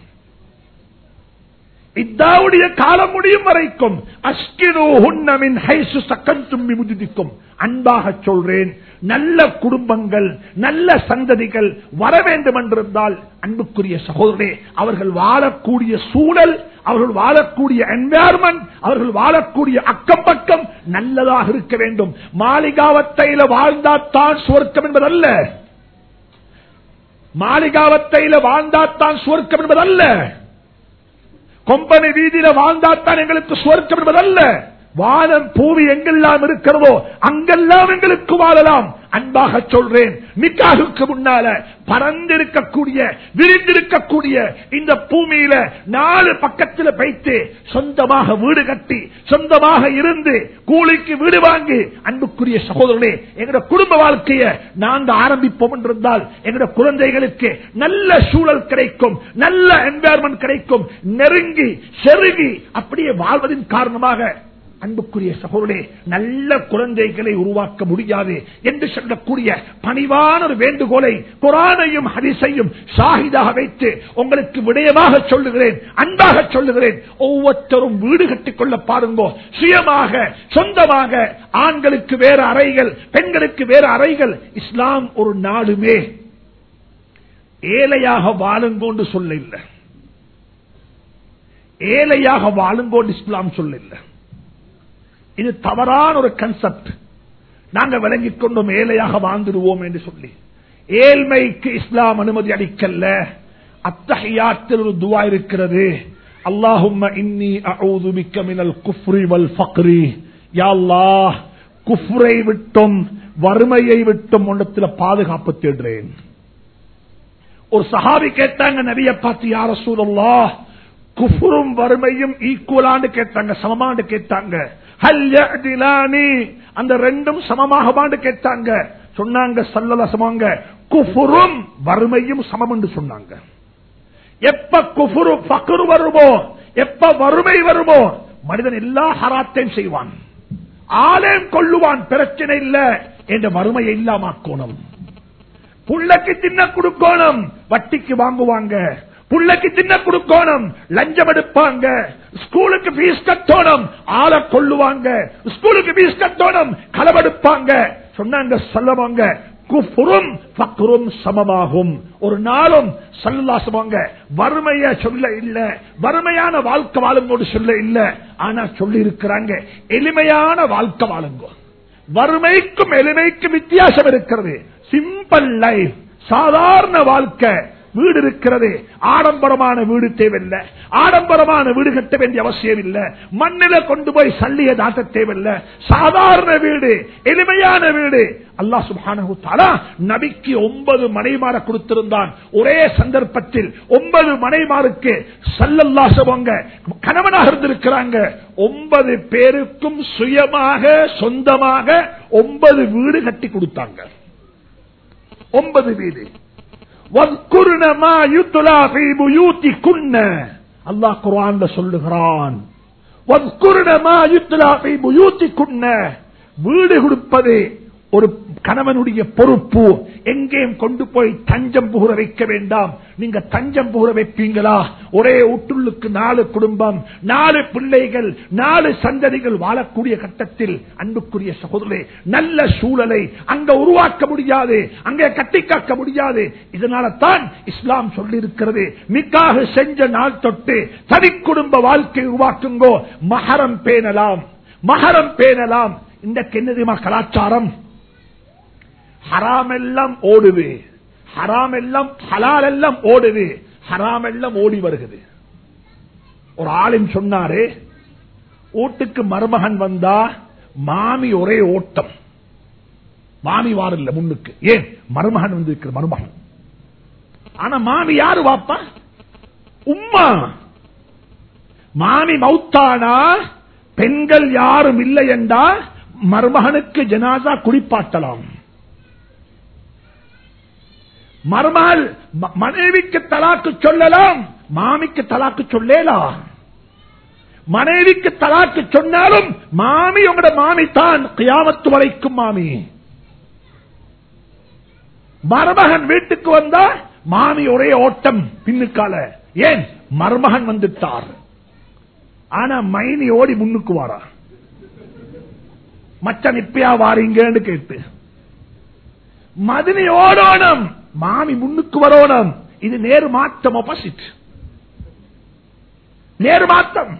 இத்தாவுடைய காலம் முடியும் வரைக்கும் அஸ்கினோஹுன்னமின் ஹைசு சக்கன் தும்பி அன்பாக சொல்றேன் நல்ல குடும்பங்கள் நல்ல சந்ததிகள் வர வேண்டும் என்றிருந்தால் அன்புக்குரிய சகோதரே அவர்கள் வாழக்கூடிய சூழல் அவர்கள் வாழக்கூடிய என்வாயர்மெண்ட் அவர்கள் வாழக்கூடிய அக்கம் பக்கம் நல்லதாக இருக்க வேண்டும். மாளிகாவத்தையில வாழ்ந்தாத்தான் சுவர்க்கம் என்பதல்ல. மாளிகாவத்தையில வாழ்ந்தாத்தான் சுவர்க்கம் என்பதல்ல. கொம்பனை வீதியில வாழ்ந்தாத்தான் எங்களுக்கு சுவர்க்கம் என்பதல்ல வானம் பூமி எங்கெல்லாம் இருக்கிறதோ அங்கெல்லாம் எங்களுக்கு வாழலாம். அன்பாக சொல்றேன். நிக்காகுக்கு முன்னால பறந்திருக்கக்கூடிய விரிந்திருக்கக்கூடிய இந்த பூமியில நாலு பக்கத்தில் வைத்து சொந்தமாக வீடு கட்டி சொந்தமாக இருந்து கூலிக்கு வீடு வாங்கி அன்புக்குரிய சகோதரனே எங்களோட குடும்ப வாழ்க்கையை நாங்கள் ஆரம்பிப்போம் என்றிருந்தால் எங்களோட குழந்தைகளுக்கு நல்ல சூழல் கிடைக்கும் நல்ல என்வாயர்மெண்ட் கிடைக்கும். நெருங்கி செருகி அப்படியே வாழ்வதின் காரணமாக அன்புக்குரிய சகோதரே நல்ல குழந்தைகளை உருவாக்க முடியாது என்று சொல்லக்கூடிய பணிவான ஒரு வேண்டுகோளை குரானையும் ஹரிசையும் சாகிதாக வைத்து உங்களுக்கு விடயமாக சொல்லுகிறேன் அன்பாக சொல்லுகிறேன். ஒவ்வொருத்தரும் வீடு கட்டிக் கொள்ள பாருங்கோ. சுயமாக சொந்தமாக ஆண்களுக்கு வேறு அறைகள் பெண்களுக்கு வேறு அறைகள். இஸ்லாம் ஒரு நாடுமே. ஏழையாக வாழுங்கோண்டு சொல்ல இல்லை ஏழையாக வாழுங்கோண்டு இஸ்லாம் சொல்ல இல்லை இது தவறான ஒரு கன்செப்ட் நாங்க விளங்கிக் கொண்டோம் ஏழையாக வாழ்ந்துடுவோம் என்று சொல்லி. ஏழ்மைக்கு இஸ்லாம் அனுமதி அளிக்கல்ல. அத்தகையாத்தில் ஒரு துவா இருக்கிறது. அல்லாஹும் இன்னி அஊது மினல் குஃப்ரி வல் ஃபக்ரி. யா குஃப்ரை விட்டும் வறுமையை விட்டும் ஒன்றத்தில் பாதுகாப்பு தேடுறேன். ஒரு சஹாபி கேட்டாங்க நபிய பார்த்து யார சூழல்லா குஃபுரும் வறுமையும் ஈக்குவலான்னு கேட்டாங்க சமமான்னு கேட்டாங்க. அந்த ரெண்டும் சமமாகவான்னு கேட்டாங்க. சொன்னாங்க சல்லல சமங்க குஃபுரும் வறுமையும் சமம் என்று சொன்னாங்க. எப்ப குஃபுரு பக்குரு வருமோ எப்ப வறுமை வருமோ மனிதன் எல்லா ஹராத்தையும் செய்வான். ஆலயம் கொள்ளுவான் பிரச்சனை இல்ல என்ற வறுமையை இல்லாமக்கோணும் புள்ளக்கு தின்ன கொடுக்கணும் வட்டிக்கு வாங்குவாங்க. புள்ளைக்கு தின்ன கொடுக்கணும். லஞ்சம் எடுப்பாங்க. ஸ்கூலுக்கு பீஸ் கட்டணும். ஆளை கொள்ளுவாங்க ஸ்கூலுக்கு பீஸ் கட்டணும். களவெடுப்பாங்க சொன்னாங்க சொல்லவாங்க. குஃபுரும் பக்குறும் சமமாகும். ஒரு நாளும் சல்லாசமாங்க வறுமைய சொல்ல இல்ல. வறுமையான வாழ்க்கை வாழுங்கோடு சொல்ல இல்ல. ஆனா சொல்லி இருக்கிறாங்க எளிமையான வாழ்க்கை வாழுங்கோ. வறுமைக்கும் எளிமைக்கும் வித்தியாசம் இருக்கிறது. சிம்பிள் லைஃப் சாதாரண வாழ்க்கை. வீடு இருக்கிறது. ஆடம்பரமான வீடு தேவையில்லை. ஆடம்பரமான வீடு கட்ட வேண்டிய அவசியம் இல்லை. மண்ணில கொண்டு போய் சல்லிய தாட்ட தேவையில்லை. சாதாரண வீடு எளிமையான வீடு. அல்லாஹ் சுபானு நபிக்கு ஒன்பது மனைமார கொடுத்திருந்தான். ஒரே சந்தர்ப்பத்தில் ஒன்பது மனைமாருக்கு சல்லல்லா சவங்க கணவனாக இருந்திருக்கிறாங்க. ஒன்பது பேருக்கும் சுயமாக சொந்தமாக ஒன்பது வீடு கட்டி கொடுத்தாங்க. ஒன்பது வீடு. அல்லாஹ் குரான்ல சொல்லுகிறான். வீடு கொடுப்பது ஒரு கணவனுடைய பொறுப்பு எங்கேயும் கொண்டு போய் தஞ்சம் புகுற வைக்க வேண்டாம். நீங்க தஞ்சம் புகுற வைப்பீங்களா? ஒரே உட்டுள்ளுக்கு நாலு குடும்பம் நாலு பிள்ளைகள் நாலு சந்ததிகள் வாழக்கூடிய கட்டத்தில் அன்புக்குரிய சகோதரே நல்ல சூழலை அங்க உருவாக்க முடியாது அங்கே கட்டி காக்க முடியாது. இதனால தான் இஸ்லாம் சொல்லி இருக்கிறது மிக்காக செஞ்ச நாள் தொட்டு தனி குடும்ப வாழ்க்கை உருவாக்குங்கோ. மகரம் பேணலாம் மகரம் பேணலாம். இந்த கென்னதிமா கலாச்சாரம்? ஹராம் எல்லாம் ஓடுது ஹராம் எல்லாம் ஹலால் எல்லாம் ஓடுது ஹராம் எல்லாம் ஓடி வருகிறது. ஒரு ஆளின் சொன்னாரு வீட்டுக்கு மருமகன் வந்தா மாமி ஒரே ஓட்டம். மாமி வாரில்ல முன்னுக்கு. ஏன்? மருமகன் வந்து இருக்கிற மருமகன். ஆனா மாமி யாரு வாப்பா உம்மா. மாமி மௌத்தானா? பெண்கள் யாரும் இல்லை என்றா மருமகனுக்கு ஜனாசா குளிப்பாட்டலாம் மருமகள் மனைவிக்கு தலாக்கு சொல்லலாம். மாமிக்கு தலாக்கு சொல்லலாம். மனைவிக்கு தலாக்கு சொன்னாலும் மாமி உங்களோட மாமி தான் கியாமத்து வரைக்கும் மாமி. மருமகன் வீட்டுக்கு வந்தா மாமி ஒரே ஓட்டம் பின்னுக்கால. ஏன்? மருமகன் வந்துட்டார். ஆனா மைனி ஓடி முன்னுக்கு வாரா. மச்சன் இப்பயா வாரீங்கன்னு கேட்டு. மதினி ஓடோனம் மாமி முன்னுக்கு வரோனம் இது நேரு மாற்றம் ஆப்போசிட் நேரு மாற்றம்.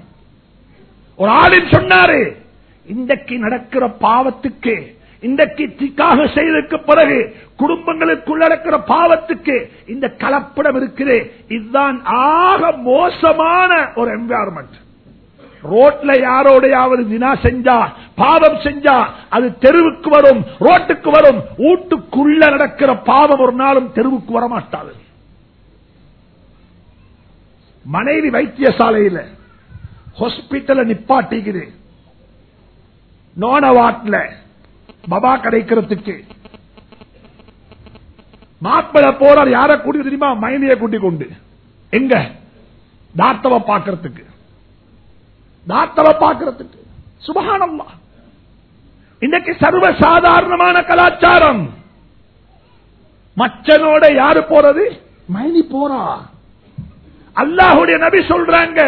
ஒரு ஆளின் சொன்னாரு இன்றைக்கு நடக்கிற பாவத்துக்கு இன்றைக்கு திக்காக செய்ததற்கு பிறகு குடும்பங்களுக்குள்ள நடக்கிற பாவத்துக்கு இந்த கலப்படம் இருக்குது. இதுதான் ஆக மோசமான ஒரு என்வாரன்மெண்ட் ரோட்ல யாரோடையாவது வினா செஞ்சா பாவம் செஞ்சா அது தெருவுக்கு வரும் ரோட்டுக்கு வரும் வீட்டுக்குள்ள நடக்கிற பாவம் ஒரு நாளும் தெருவுக்கு வரமாட்டாது. மனைவி வைத்தியசாலையில ஹாஸ்பிட்டல நிப்பாட்டிக்குது. நோனவாட்ல பபா கிடைக்கிறதுக்கு. மாப்பிள போறார் யார கூட்டி தெரியுமா? மைனிய கூட்டி கொண்டு. எங்க? டாக்டரை பாக்கிறதுக்கு டாக்டரை பாக்கிறதுக்கு சுபகானம்மா இன்னைக்கு சர்வ சாதாரணமான கலாச்சாரம். மச்சனோட யாரு போறது? மைனி போறா. அல்லாஹுடைய நபி சொல்றாங்க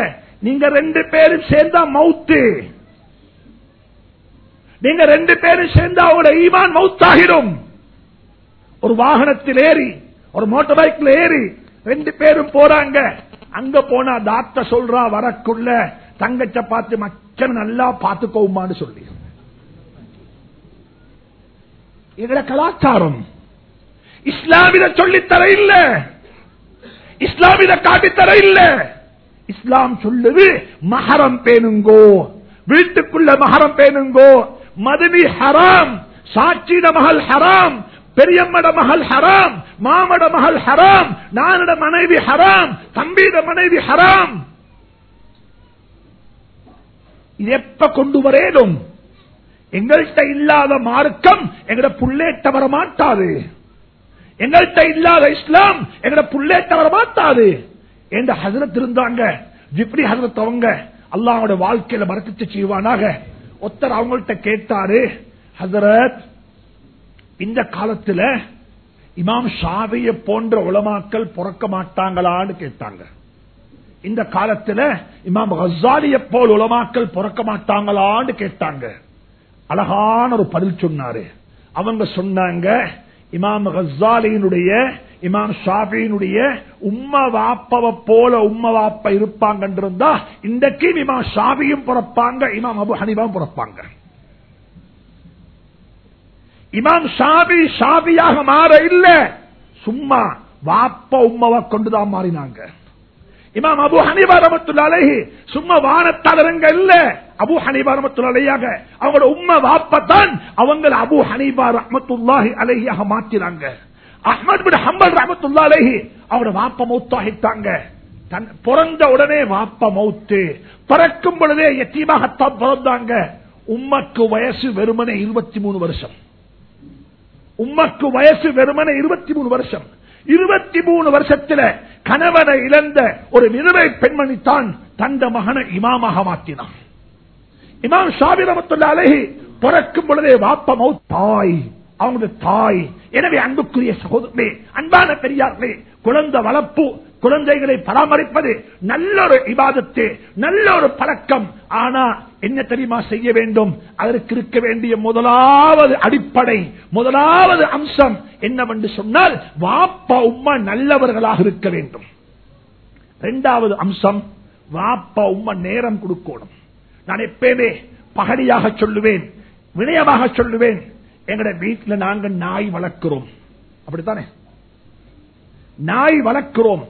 நீங்க ரெண்டு பேரும் சேர்ந்தா மவுத்து நீங்க ரெண்டு பேரும் சேர்ந்தா அவங்களோட ஈமான் மவுத்தாகிடும் ஒரு வாகனத்தில் ஏறி ஒரு மோட்டார் பைக்ல ஏறி ரெண்டு பேரும் போறாங்க. அங்க போனா டாக்டர் சொல்றா வரக்குள்ள தங்கச்ச பார்த்து மச்சன் நல்லா பார்த்துக்கோமான்னு சொல்லி. எங்கட கலாச்சாரம். இஸ்லாமில சொல்லித்தர இல்ல. இஸ்லாமில காட்டித்தர இல்ல. இஸ்லாம் சொல்லுது மகரம் பேணுங்கோ. வீட்டுக்குள்ள மகரம் பேணுங்கோ. மதுனி ஹராம் சாட்சியிட மகள் ஹராம் பெரியம்மட மகள் ஹராம் மாமட மகள் ஹராம் நானிட மனைவி ஹராம் தம்பியிட மனைவி ஹராம். எப்ப கொண்டு வரேனும்? எங்கள்கிட்ட இல்லாத மார்க்கம் எங்கட புள்ளேட்ட வரமாட்டாது எங்கள்கிட்ட இல்லாத இஸ்லாம் எங்கட புள்ளேட்ட வர மாட்டாது. என்ற ஹசரத் இருந்தாங்க? ஜிப்ரி ஹசரத் அவங்க அல்லாஹோட வாழ்க்கையில மறக்கத்து செய்வானாக? ஒருத்தர் அவங்கள்ட்ட கேட்டாரு ஹசரத் இந்த காலத்துல இமாம் ஷாவிய போன்ற உலமாக்கள் பிறக்க மாட்டாங்களான்னு கேட்டாங்க. இந்த காலத்துல இமாம் ஹசாலிய போல் உலமாக்கள் பிறக்க மாட்டாங்களான்னு கேட்டாங்க. அழகான ஒரு பதில் சொன்னாரு. அவங்க சொன்னாங்க இமாம் ஹசாலியினுடைய இமாம் ஷாபியினுடைய உம்ம வாப்பவ போல உம்ம வாப்ப இருப்பாங்க இருந்தா இன்றைக்கு இமாம் ஷாபியும் பிறப்பாங்க இமாம் அபு ஹனிபாவும் பிறப்பாங்க. இமாம் ஷாபி ஷாபியாக மாற இல்ல. சும்மா வாப்ப உம்மவா கொண்டுதான் மாறினாங்க. இமாம் அபு ஹனீபா ரமத்துல்லாலேஹி சும்மா வானத்தாளருங்க இல்ல. அபு ஹனிபா ரமத்துல்லாலையாக அவங்களோட உம்ம வாப்பத்தான் அவங்கள அபு ஹனிபா ரஹமத்துல்லாஹி அலையாக மாத்தினாங்க. அஹ்மத் பின் ஹம்பல் ரஹமத்துல்லா அலைஹி அவங்களோட வாப்ப மௌத்தாகிட்டாங்க தன் பிறந்த உடனே வாப்ப மௌத்து. பிறக்கும் பொழுதே எத்தீமாகத்தான் பிறந்தாங்க. உம்மக்கு வயசு வெறுமனே இருபத்தி மூணு வருஷம். உம்மக்கு வயசு வெறுமனே இருபத்தி மூணு வருஷம். இருபத்தி மூணு வருஷத்துல கணவனை இழந்த ஒரு விதவை பெண்மணி தான் தந்த மகனை இமாமாக மாற்றினான். இமாம் சாபிரமத்துள்ள அழகி பிறக்கும் பொழுதே வாப்பமோ தாய் அவனது தாய். எனவே அன்புக்குரிய சகோதரே அன்பான பெரியார்களே குழந்தை வளர்ப்பு குழந்தைகளை பராமரிப்பது நல்ல ஒரு இபாதத்து நல்ல ஒரு பழக்கம். ஆனா என்ன தெரியுமா செய்ய வேண்டும்? அதற்கு இருக்க வேண்டிய முதலாவது அடிப்படை முதலாவது அம்சம் என்னவென்று சொன்னால் வாப்பா உம்மா நல்லவர்களாக இருக்க வேண்டும். இரண்டாவது அம்சம் வாப்பா உம்மா நேரம் கொடுக்கணும். நான் எப்பயுமே பகடியாக சொல்லுவேன் வினயமாக சொல்லுவேன் எங்கட வீட்டில் நாங்கள் நாய் வளர்க்கிறோம். அப்படித்தானே? நாய் வளர்க்கிறோம்.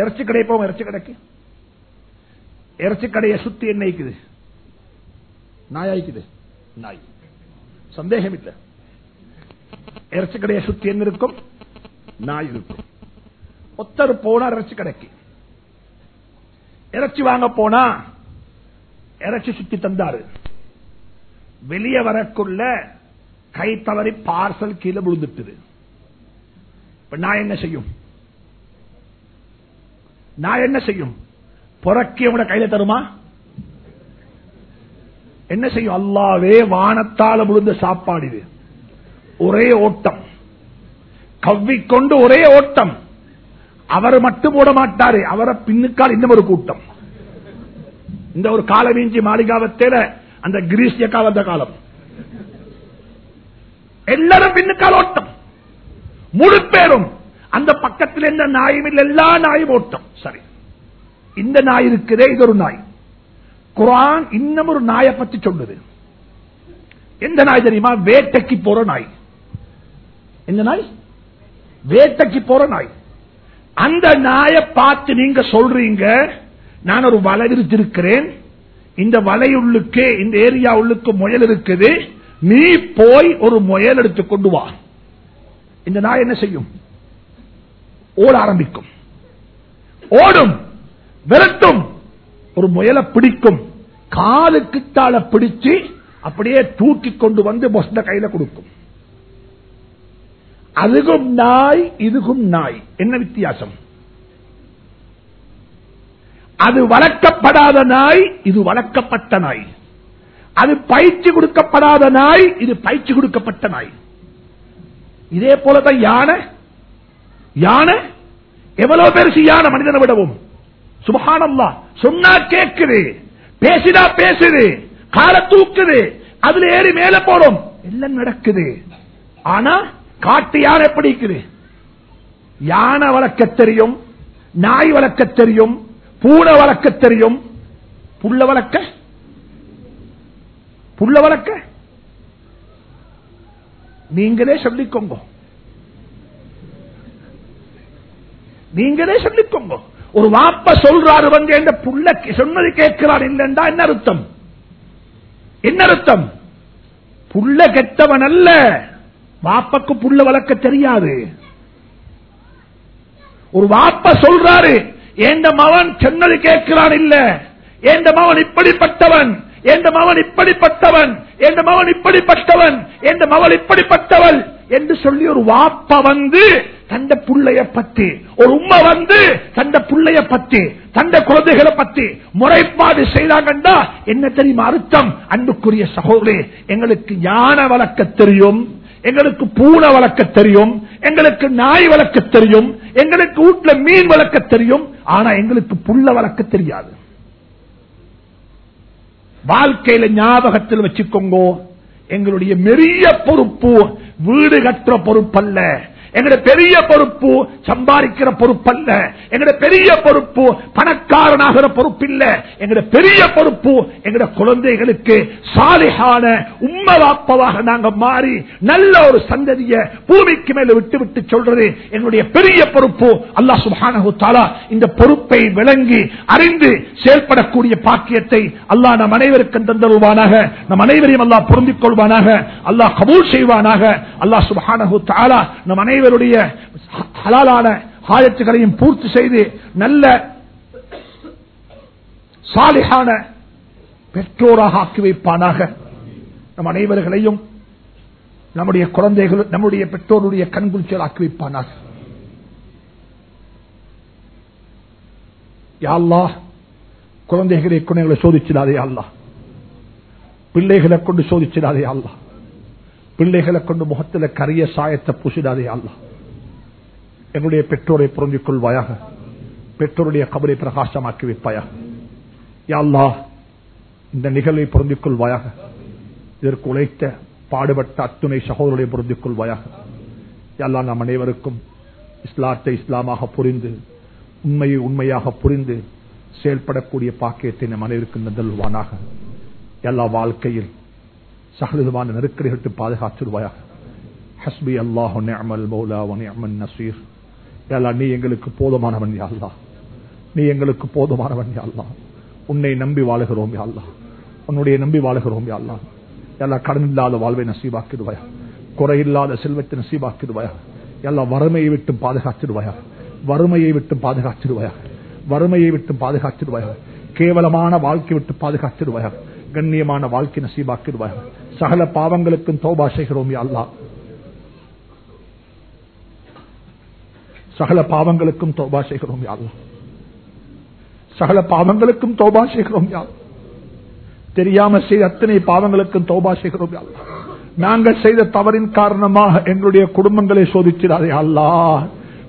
இறைச்சி கடை போவோம் இறைச்சி கடைக்கு. இறைச்சி கடையை சுத்தி என்ன இருக்குது நாய் நாய். சந்தேகம் இல்லை இறைச்சி கடையை சுத்தி என்ன இருக்கும்? நாய் இருக்கும். ஒத்தர் போனா இறைச்சி கடைக்கு. இறைச்சி வாங்க போனா இறைச்சி சுத்தி தந்தாரு. வெளியே வரக்குள்ள கை தவறி பார்சல் கீழே விழுந்துட்டுது. இப்ப நான் என்ன செய்யும்? நான் என்ன செய்யும்? புறக்கியவன கையில தருமா? என்ன செய்யும்? அல்லாவே வானத்தால விழுந்த சாப்பாடு இது. ஒரே ஓட்டம். கவ்விக்கொண்டு ஒரே ஓட்டம். அவர் மட்டும் போட மாட்டாரு. அவரை பின்னுக்கால் இன்னும் ஒரு கூட்டம். இந்த ஒரு காலமீஞ்சி மாளிகாவத்தேல அந்த கிரீஷ்ய கால காலம். எல்லாரும் பின்னுக்கால் ஓட்டம். முழு பேரும் அந்த பக்கத்தில் எந்த நாயும் இல்லை எல்லா நாயும் ஓட்டம். சரி. இந்த நாய் இருக்குதே இது ஒரு நாய். குரான் இன்னும் ஒரு நாயை பத்தி சொல்லுது. எந்த நாய் தெரியுமா? வேட்டைக்கு போற நாய். எந்த நாய்? வேட்டைக்கு போற நாய். அந்த நாயை பார்த்து நீங்க சொல்றீங்க. நான் ஒரு வலை விரித்திருக்கிறேன் இந்த வலையுள்ளுக்கு இந்த ஏரியா உள்ளுக்கு முயல் இருக்குது. நீ போய் ஒரு முயல் எடுத்து கொண்டு வா. இந்த நாய் என்ன செய்யும்? ஓட ஆரம்பிக்கும். ஓடும் விரட்டும் ஒரு முயலை பிடிக்கும். காலுக்கு தாழ பிடிச்சு அப்படியே தூக்கி கொண்டு வந்து பொஸ்ட கையில கொடுக்கும். அதுகும் நாய் இதுகும் நாய். என்ன வித்தியாசம்? அது வளர்க்கப்படாத நாய் இது வளர்க்கப்பட்ட நாய். அது பயிற்சி கொடுக்கப்படாத நாய் இது பயிற்சி கொடுக்கப்பட்ட நாய். இதே போலதான் யானை யானை? எவ்வளவு பெருசு யானை மனிதனை விடவும்? சுபகானம்லா சொன்னா கேக்குது. பேசினா பேசுது. கால தூக்குது. அதுல ஏறி மேல போறோம். எல்லாம் நடக்குது. ஆனா காட்டு யானை எப்படி இருக்குது? யானை வளர்க்க தெரியும் நாய் வளர்க்க தெரியும் பூனை வளர்க்க தெரியும். புள்ள வளர்க்க? புள்ள வளர்க்க? நீங்களே சொல்லிக்கோங்க. நீங்களே சொல்லிக்கோங்க. ஒரு வாப்ப சொல்றாரு வந்து என்ற புள்ள சொன்னது கேட்கிறார் இல்லைண்டா என்ன அர்த்தம்? என்ன அர்த்தம்? புள்ள கெட்டவன் அல்ல. வாப்பக்கு புள்ள வளர்க்க தெரியாது. ஒரு வாப்ப சொல்றாரு எந்த மவன் சொன்னது கேட்கிறான் இல்ல? எந்த மவன் இப்படிப்பட்டவன்? எந்த மவன் இப்படிப்பட்டவன்? எந்த மவன் இப்படிப்பட்டவன்? எந்த மகள் இப்படிப்பட்டவள்? என்று சொல்லி ஒரு வாப்ப வந்து தந்த புள்ளைய பத்தி ஒரு உண்மை வந்து தந்த புள்ளைய பத்தி தந்த குழந்தைகளை பத்தி முறைப்பாடு செய்தாங்கண்டா என்ன தெரியுமா அர்த்தம்? அன்புக்குரிய சகோதரே எங்களுக்கு யானை வழக்க தெரியும் எங்களுக்கு பூனை வளர்க்க தெரியும் எங்களுக்கு நாய் வளர்க்க தெரியும் எங்களுக்கு வீட்டுல மீன் வளர்க்க தெரியும் ஆனா எங்களுக்கு புள்ள வளர்க்க தெரியாது. வாழ்க்கையில ஞாபகத்தில் வச்சுக்கோங்க. எங்களுடைய மெரிய பொறுப்பு வீடு கட்டுற பொறுப்பல்ல. எங்களுடைய பெரிய பொறுப்பு சம்பாதிக்கிற பொறுப்பல்ல. எங்களுடைய பெரிய பொறுப்பு பணக்காரனாகிற பொறுப்பில்ல. எங்களுடைய பெரிய பொறுப்பு எங்களுடைய குழந்தைகளுக்கு சாலிகான உம்மவாப்பவாக நாங்க மாறி நல்ல ஒரு சந்ததிய பூமிக்கு மேல விட்டு விட்டு சொல்றது எங்களுடைய பெரிய பொறுப்பு. அல்லாஹ் சுப்ஹானஹு இந்த பொறுப்பை விளங்கி அறிந்து செயல்படக்கூடிய பாக்கியத்தை அல்லாஹ் நம் அனைவருக்கும் தந்தருவானாக நம் அனைவரையும் அல்லாஹ் பொருந்திக் கொள்வானாக அல்லாஹ் கபூல் செய்வானாக. அல்லாஹ் சுப்ஹானஹு தஆலா நம் அனைவருடைய ஹலாலான ஆயத்துகளையும் பூர்த்தி செய்து நல்ல சாலிகான பெற்றோராக ஆக்கி வைப்பானாக. நம் அனைவர்களையும் நம்முடைய குழந்தைகள் நம்முடைய பெற்றோருடைய கண்குளிச்சல் ஆக்கி வைப்பானாக. யாழ்லா குழந்தைகளை குணங்களை சோதிச்சிடாதே அல்லா பிள்ளைகளை கொண்டு சோதிச்சிடாதே அல்லா பிள்ளைகளை கொண்டு முகத்தில் கரிய சாயத்தை பூசிடாதே அல்ல என்னுடைய பெற்றோரை புரிஞ்சிக் கொள்வாயாக பெற்றோருடைய கபரை பிரகாசமாக்கி வைப்பாயா யாழ்லா இந்த நிகழ்வை புரிஞ்சிக் கொள்வாயாக இதற்கு உழைத்த பாடுபட்ட அத்துணை சகோதரரை புரிஞ்சிக் கொள்வாயாக யாழ்லா நாம் அனைவருக்கும் இஸ்லாத்தை இஸ்லாமாக புரிந்து உண்மையை உண்மையாக புரிந்து செயல்படக்கூடிய பாக்கியத்தை நம் அனைவருக்கும் நந்தல்வானாக எல்லா வாழ்க்கையில் சகலவிதமான நெருக்கடிகளுக்கு பாதுகாத்துருவாயாக ஹஸ்பி அல்லாஹு நிஅமல் மௌலா வ நசீர். யா நீ எங்களுக்கு போதுமானவன் யாழ்லா நீ எங்களுக்கு போதுமானவன் யாழ்லா அல்லாஹ் உன்னை நம்பி வாழுகிறோம் யாழ்லா அல்லாஹ் உன்னுடைய நம்பி வாழுகிறோம் யாழ்லா அல்லாஹ் எல்லா கடன் இல்லாத வாழ்வை நசீபாக்கிடுவாயா? குறையில்லாத செல்வத்தை நசீபாக்கிடுவாயா? எல்லா வறுமையை விட்டு பாதுகாத்திடுவாயா? வறுமையை விட்டு பாதுகாத்திடுவாயா? வறுமையை விட்டு பாதுகாத்திடுவாயா? கேவலமான வாழ்க்கை விட்டு பாதுகாத்திடுவாயா? கண்ணியமான வாழ்க்கை நசீபாக்கிடுவாயா? சகல பாவங்களுக்கும் தௌபா செய்கிறோம் யா அல்லாஹ். சகல பாவங்களுக்கும் தௌபா செய்கிறோம் யா அல்லாஹ். சகல பாவங்களுக்கும் தௌபா செய்கிறோம் யா தெரியாம செய்த அத்தனை பாவங்களுக்கும் தௌபா செய்கிறோம் நாங்கள் செய்த தவறின் காரணமாக எங்களுடைய குடும்பங்களை சோதிச்சிடாதே அல்லா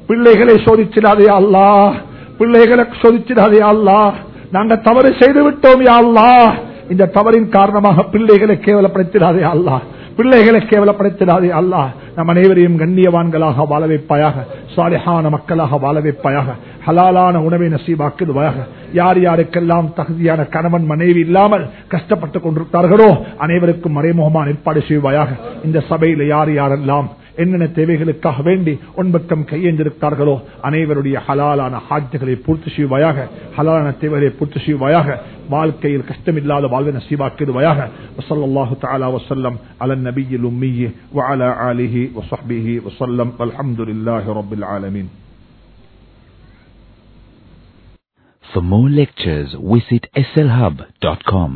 பிள்ளைகளை சோதிச்சிடாதே அல்லா பிள்ளைகளை சோதிச்சிடாதே அல்லா நாங்கள் தவறு செய்து விட்டோம் யா அல்லாஹ். இந்த தவறின் காரணமாக பிள்ளைகளை கேவலப்படுத்திடாதே அல்லாஹ். பிள்ளைகளை கேவலப்படுத்திடாதே அல்லாஹ். நம் அனைவரையும் கண்ணியவான்களாக வாழ வைப்பாயாக சாலிஹான மக்களாக வாழ வைப்பாயாக ஹலாலான உணவை நசீபாக்குவாயாக. யார் யாருக்கெல்லாம் தகுதியான கணவன் மனைவி இல்லாமல் கஷ்டப்பட்டுக் கொண்டிருக்கிறார்களோ அனைவருக்கும் மறைமுகமான ஏற்பாடு செய்வாயாக. இந்த சபையில் யார் யாரெல்லாம் என்னென்ன தேவைகளுக்காக வேண்டி உன்பக்கம் கையெழுந்திருக்கிறார்களோ அனைவருடைய ஹலாலான ஹாஜ்களை பூர்த்தி செய்வாயாக ஹலாலான தேவைகளை பூர்த்தி செய்வாயாக வாழ்க்கையில் கஷ்டமில்லாத வாழ்வை நசீபாக்கிடுவாயாக வசல்லாஹு تعالى وسلم على النبي الأمي وعلى آله وصحبه وسلم والحمد لله رب العالمين For more lectures, visit slhub.com.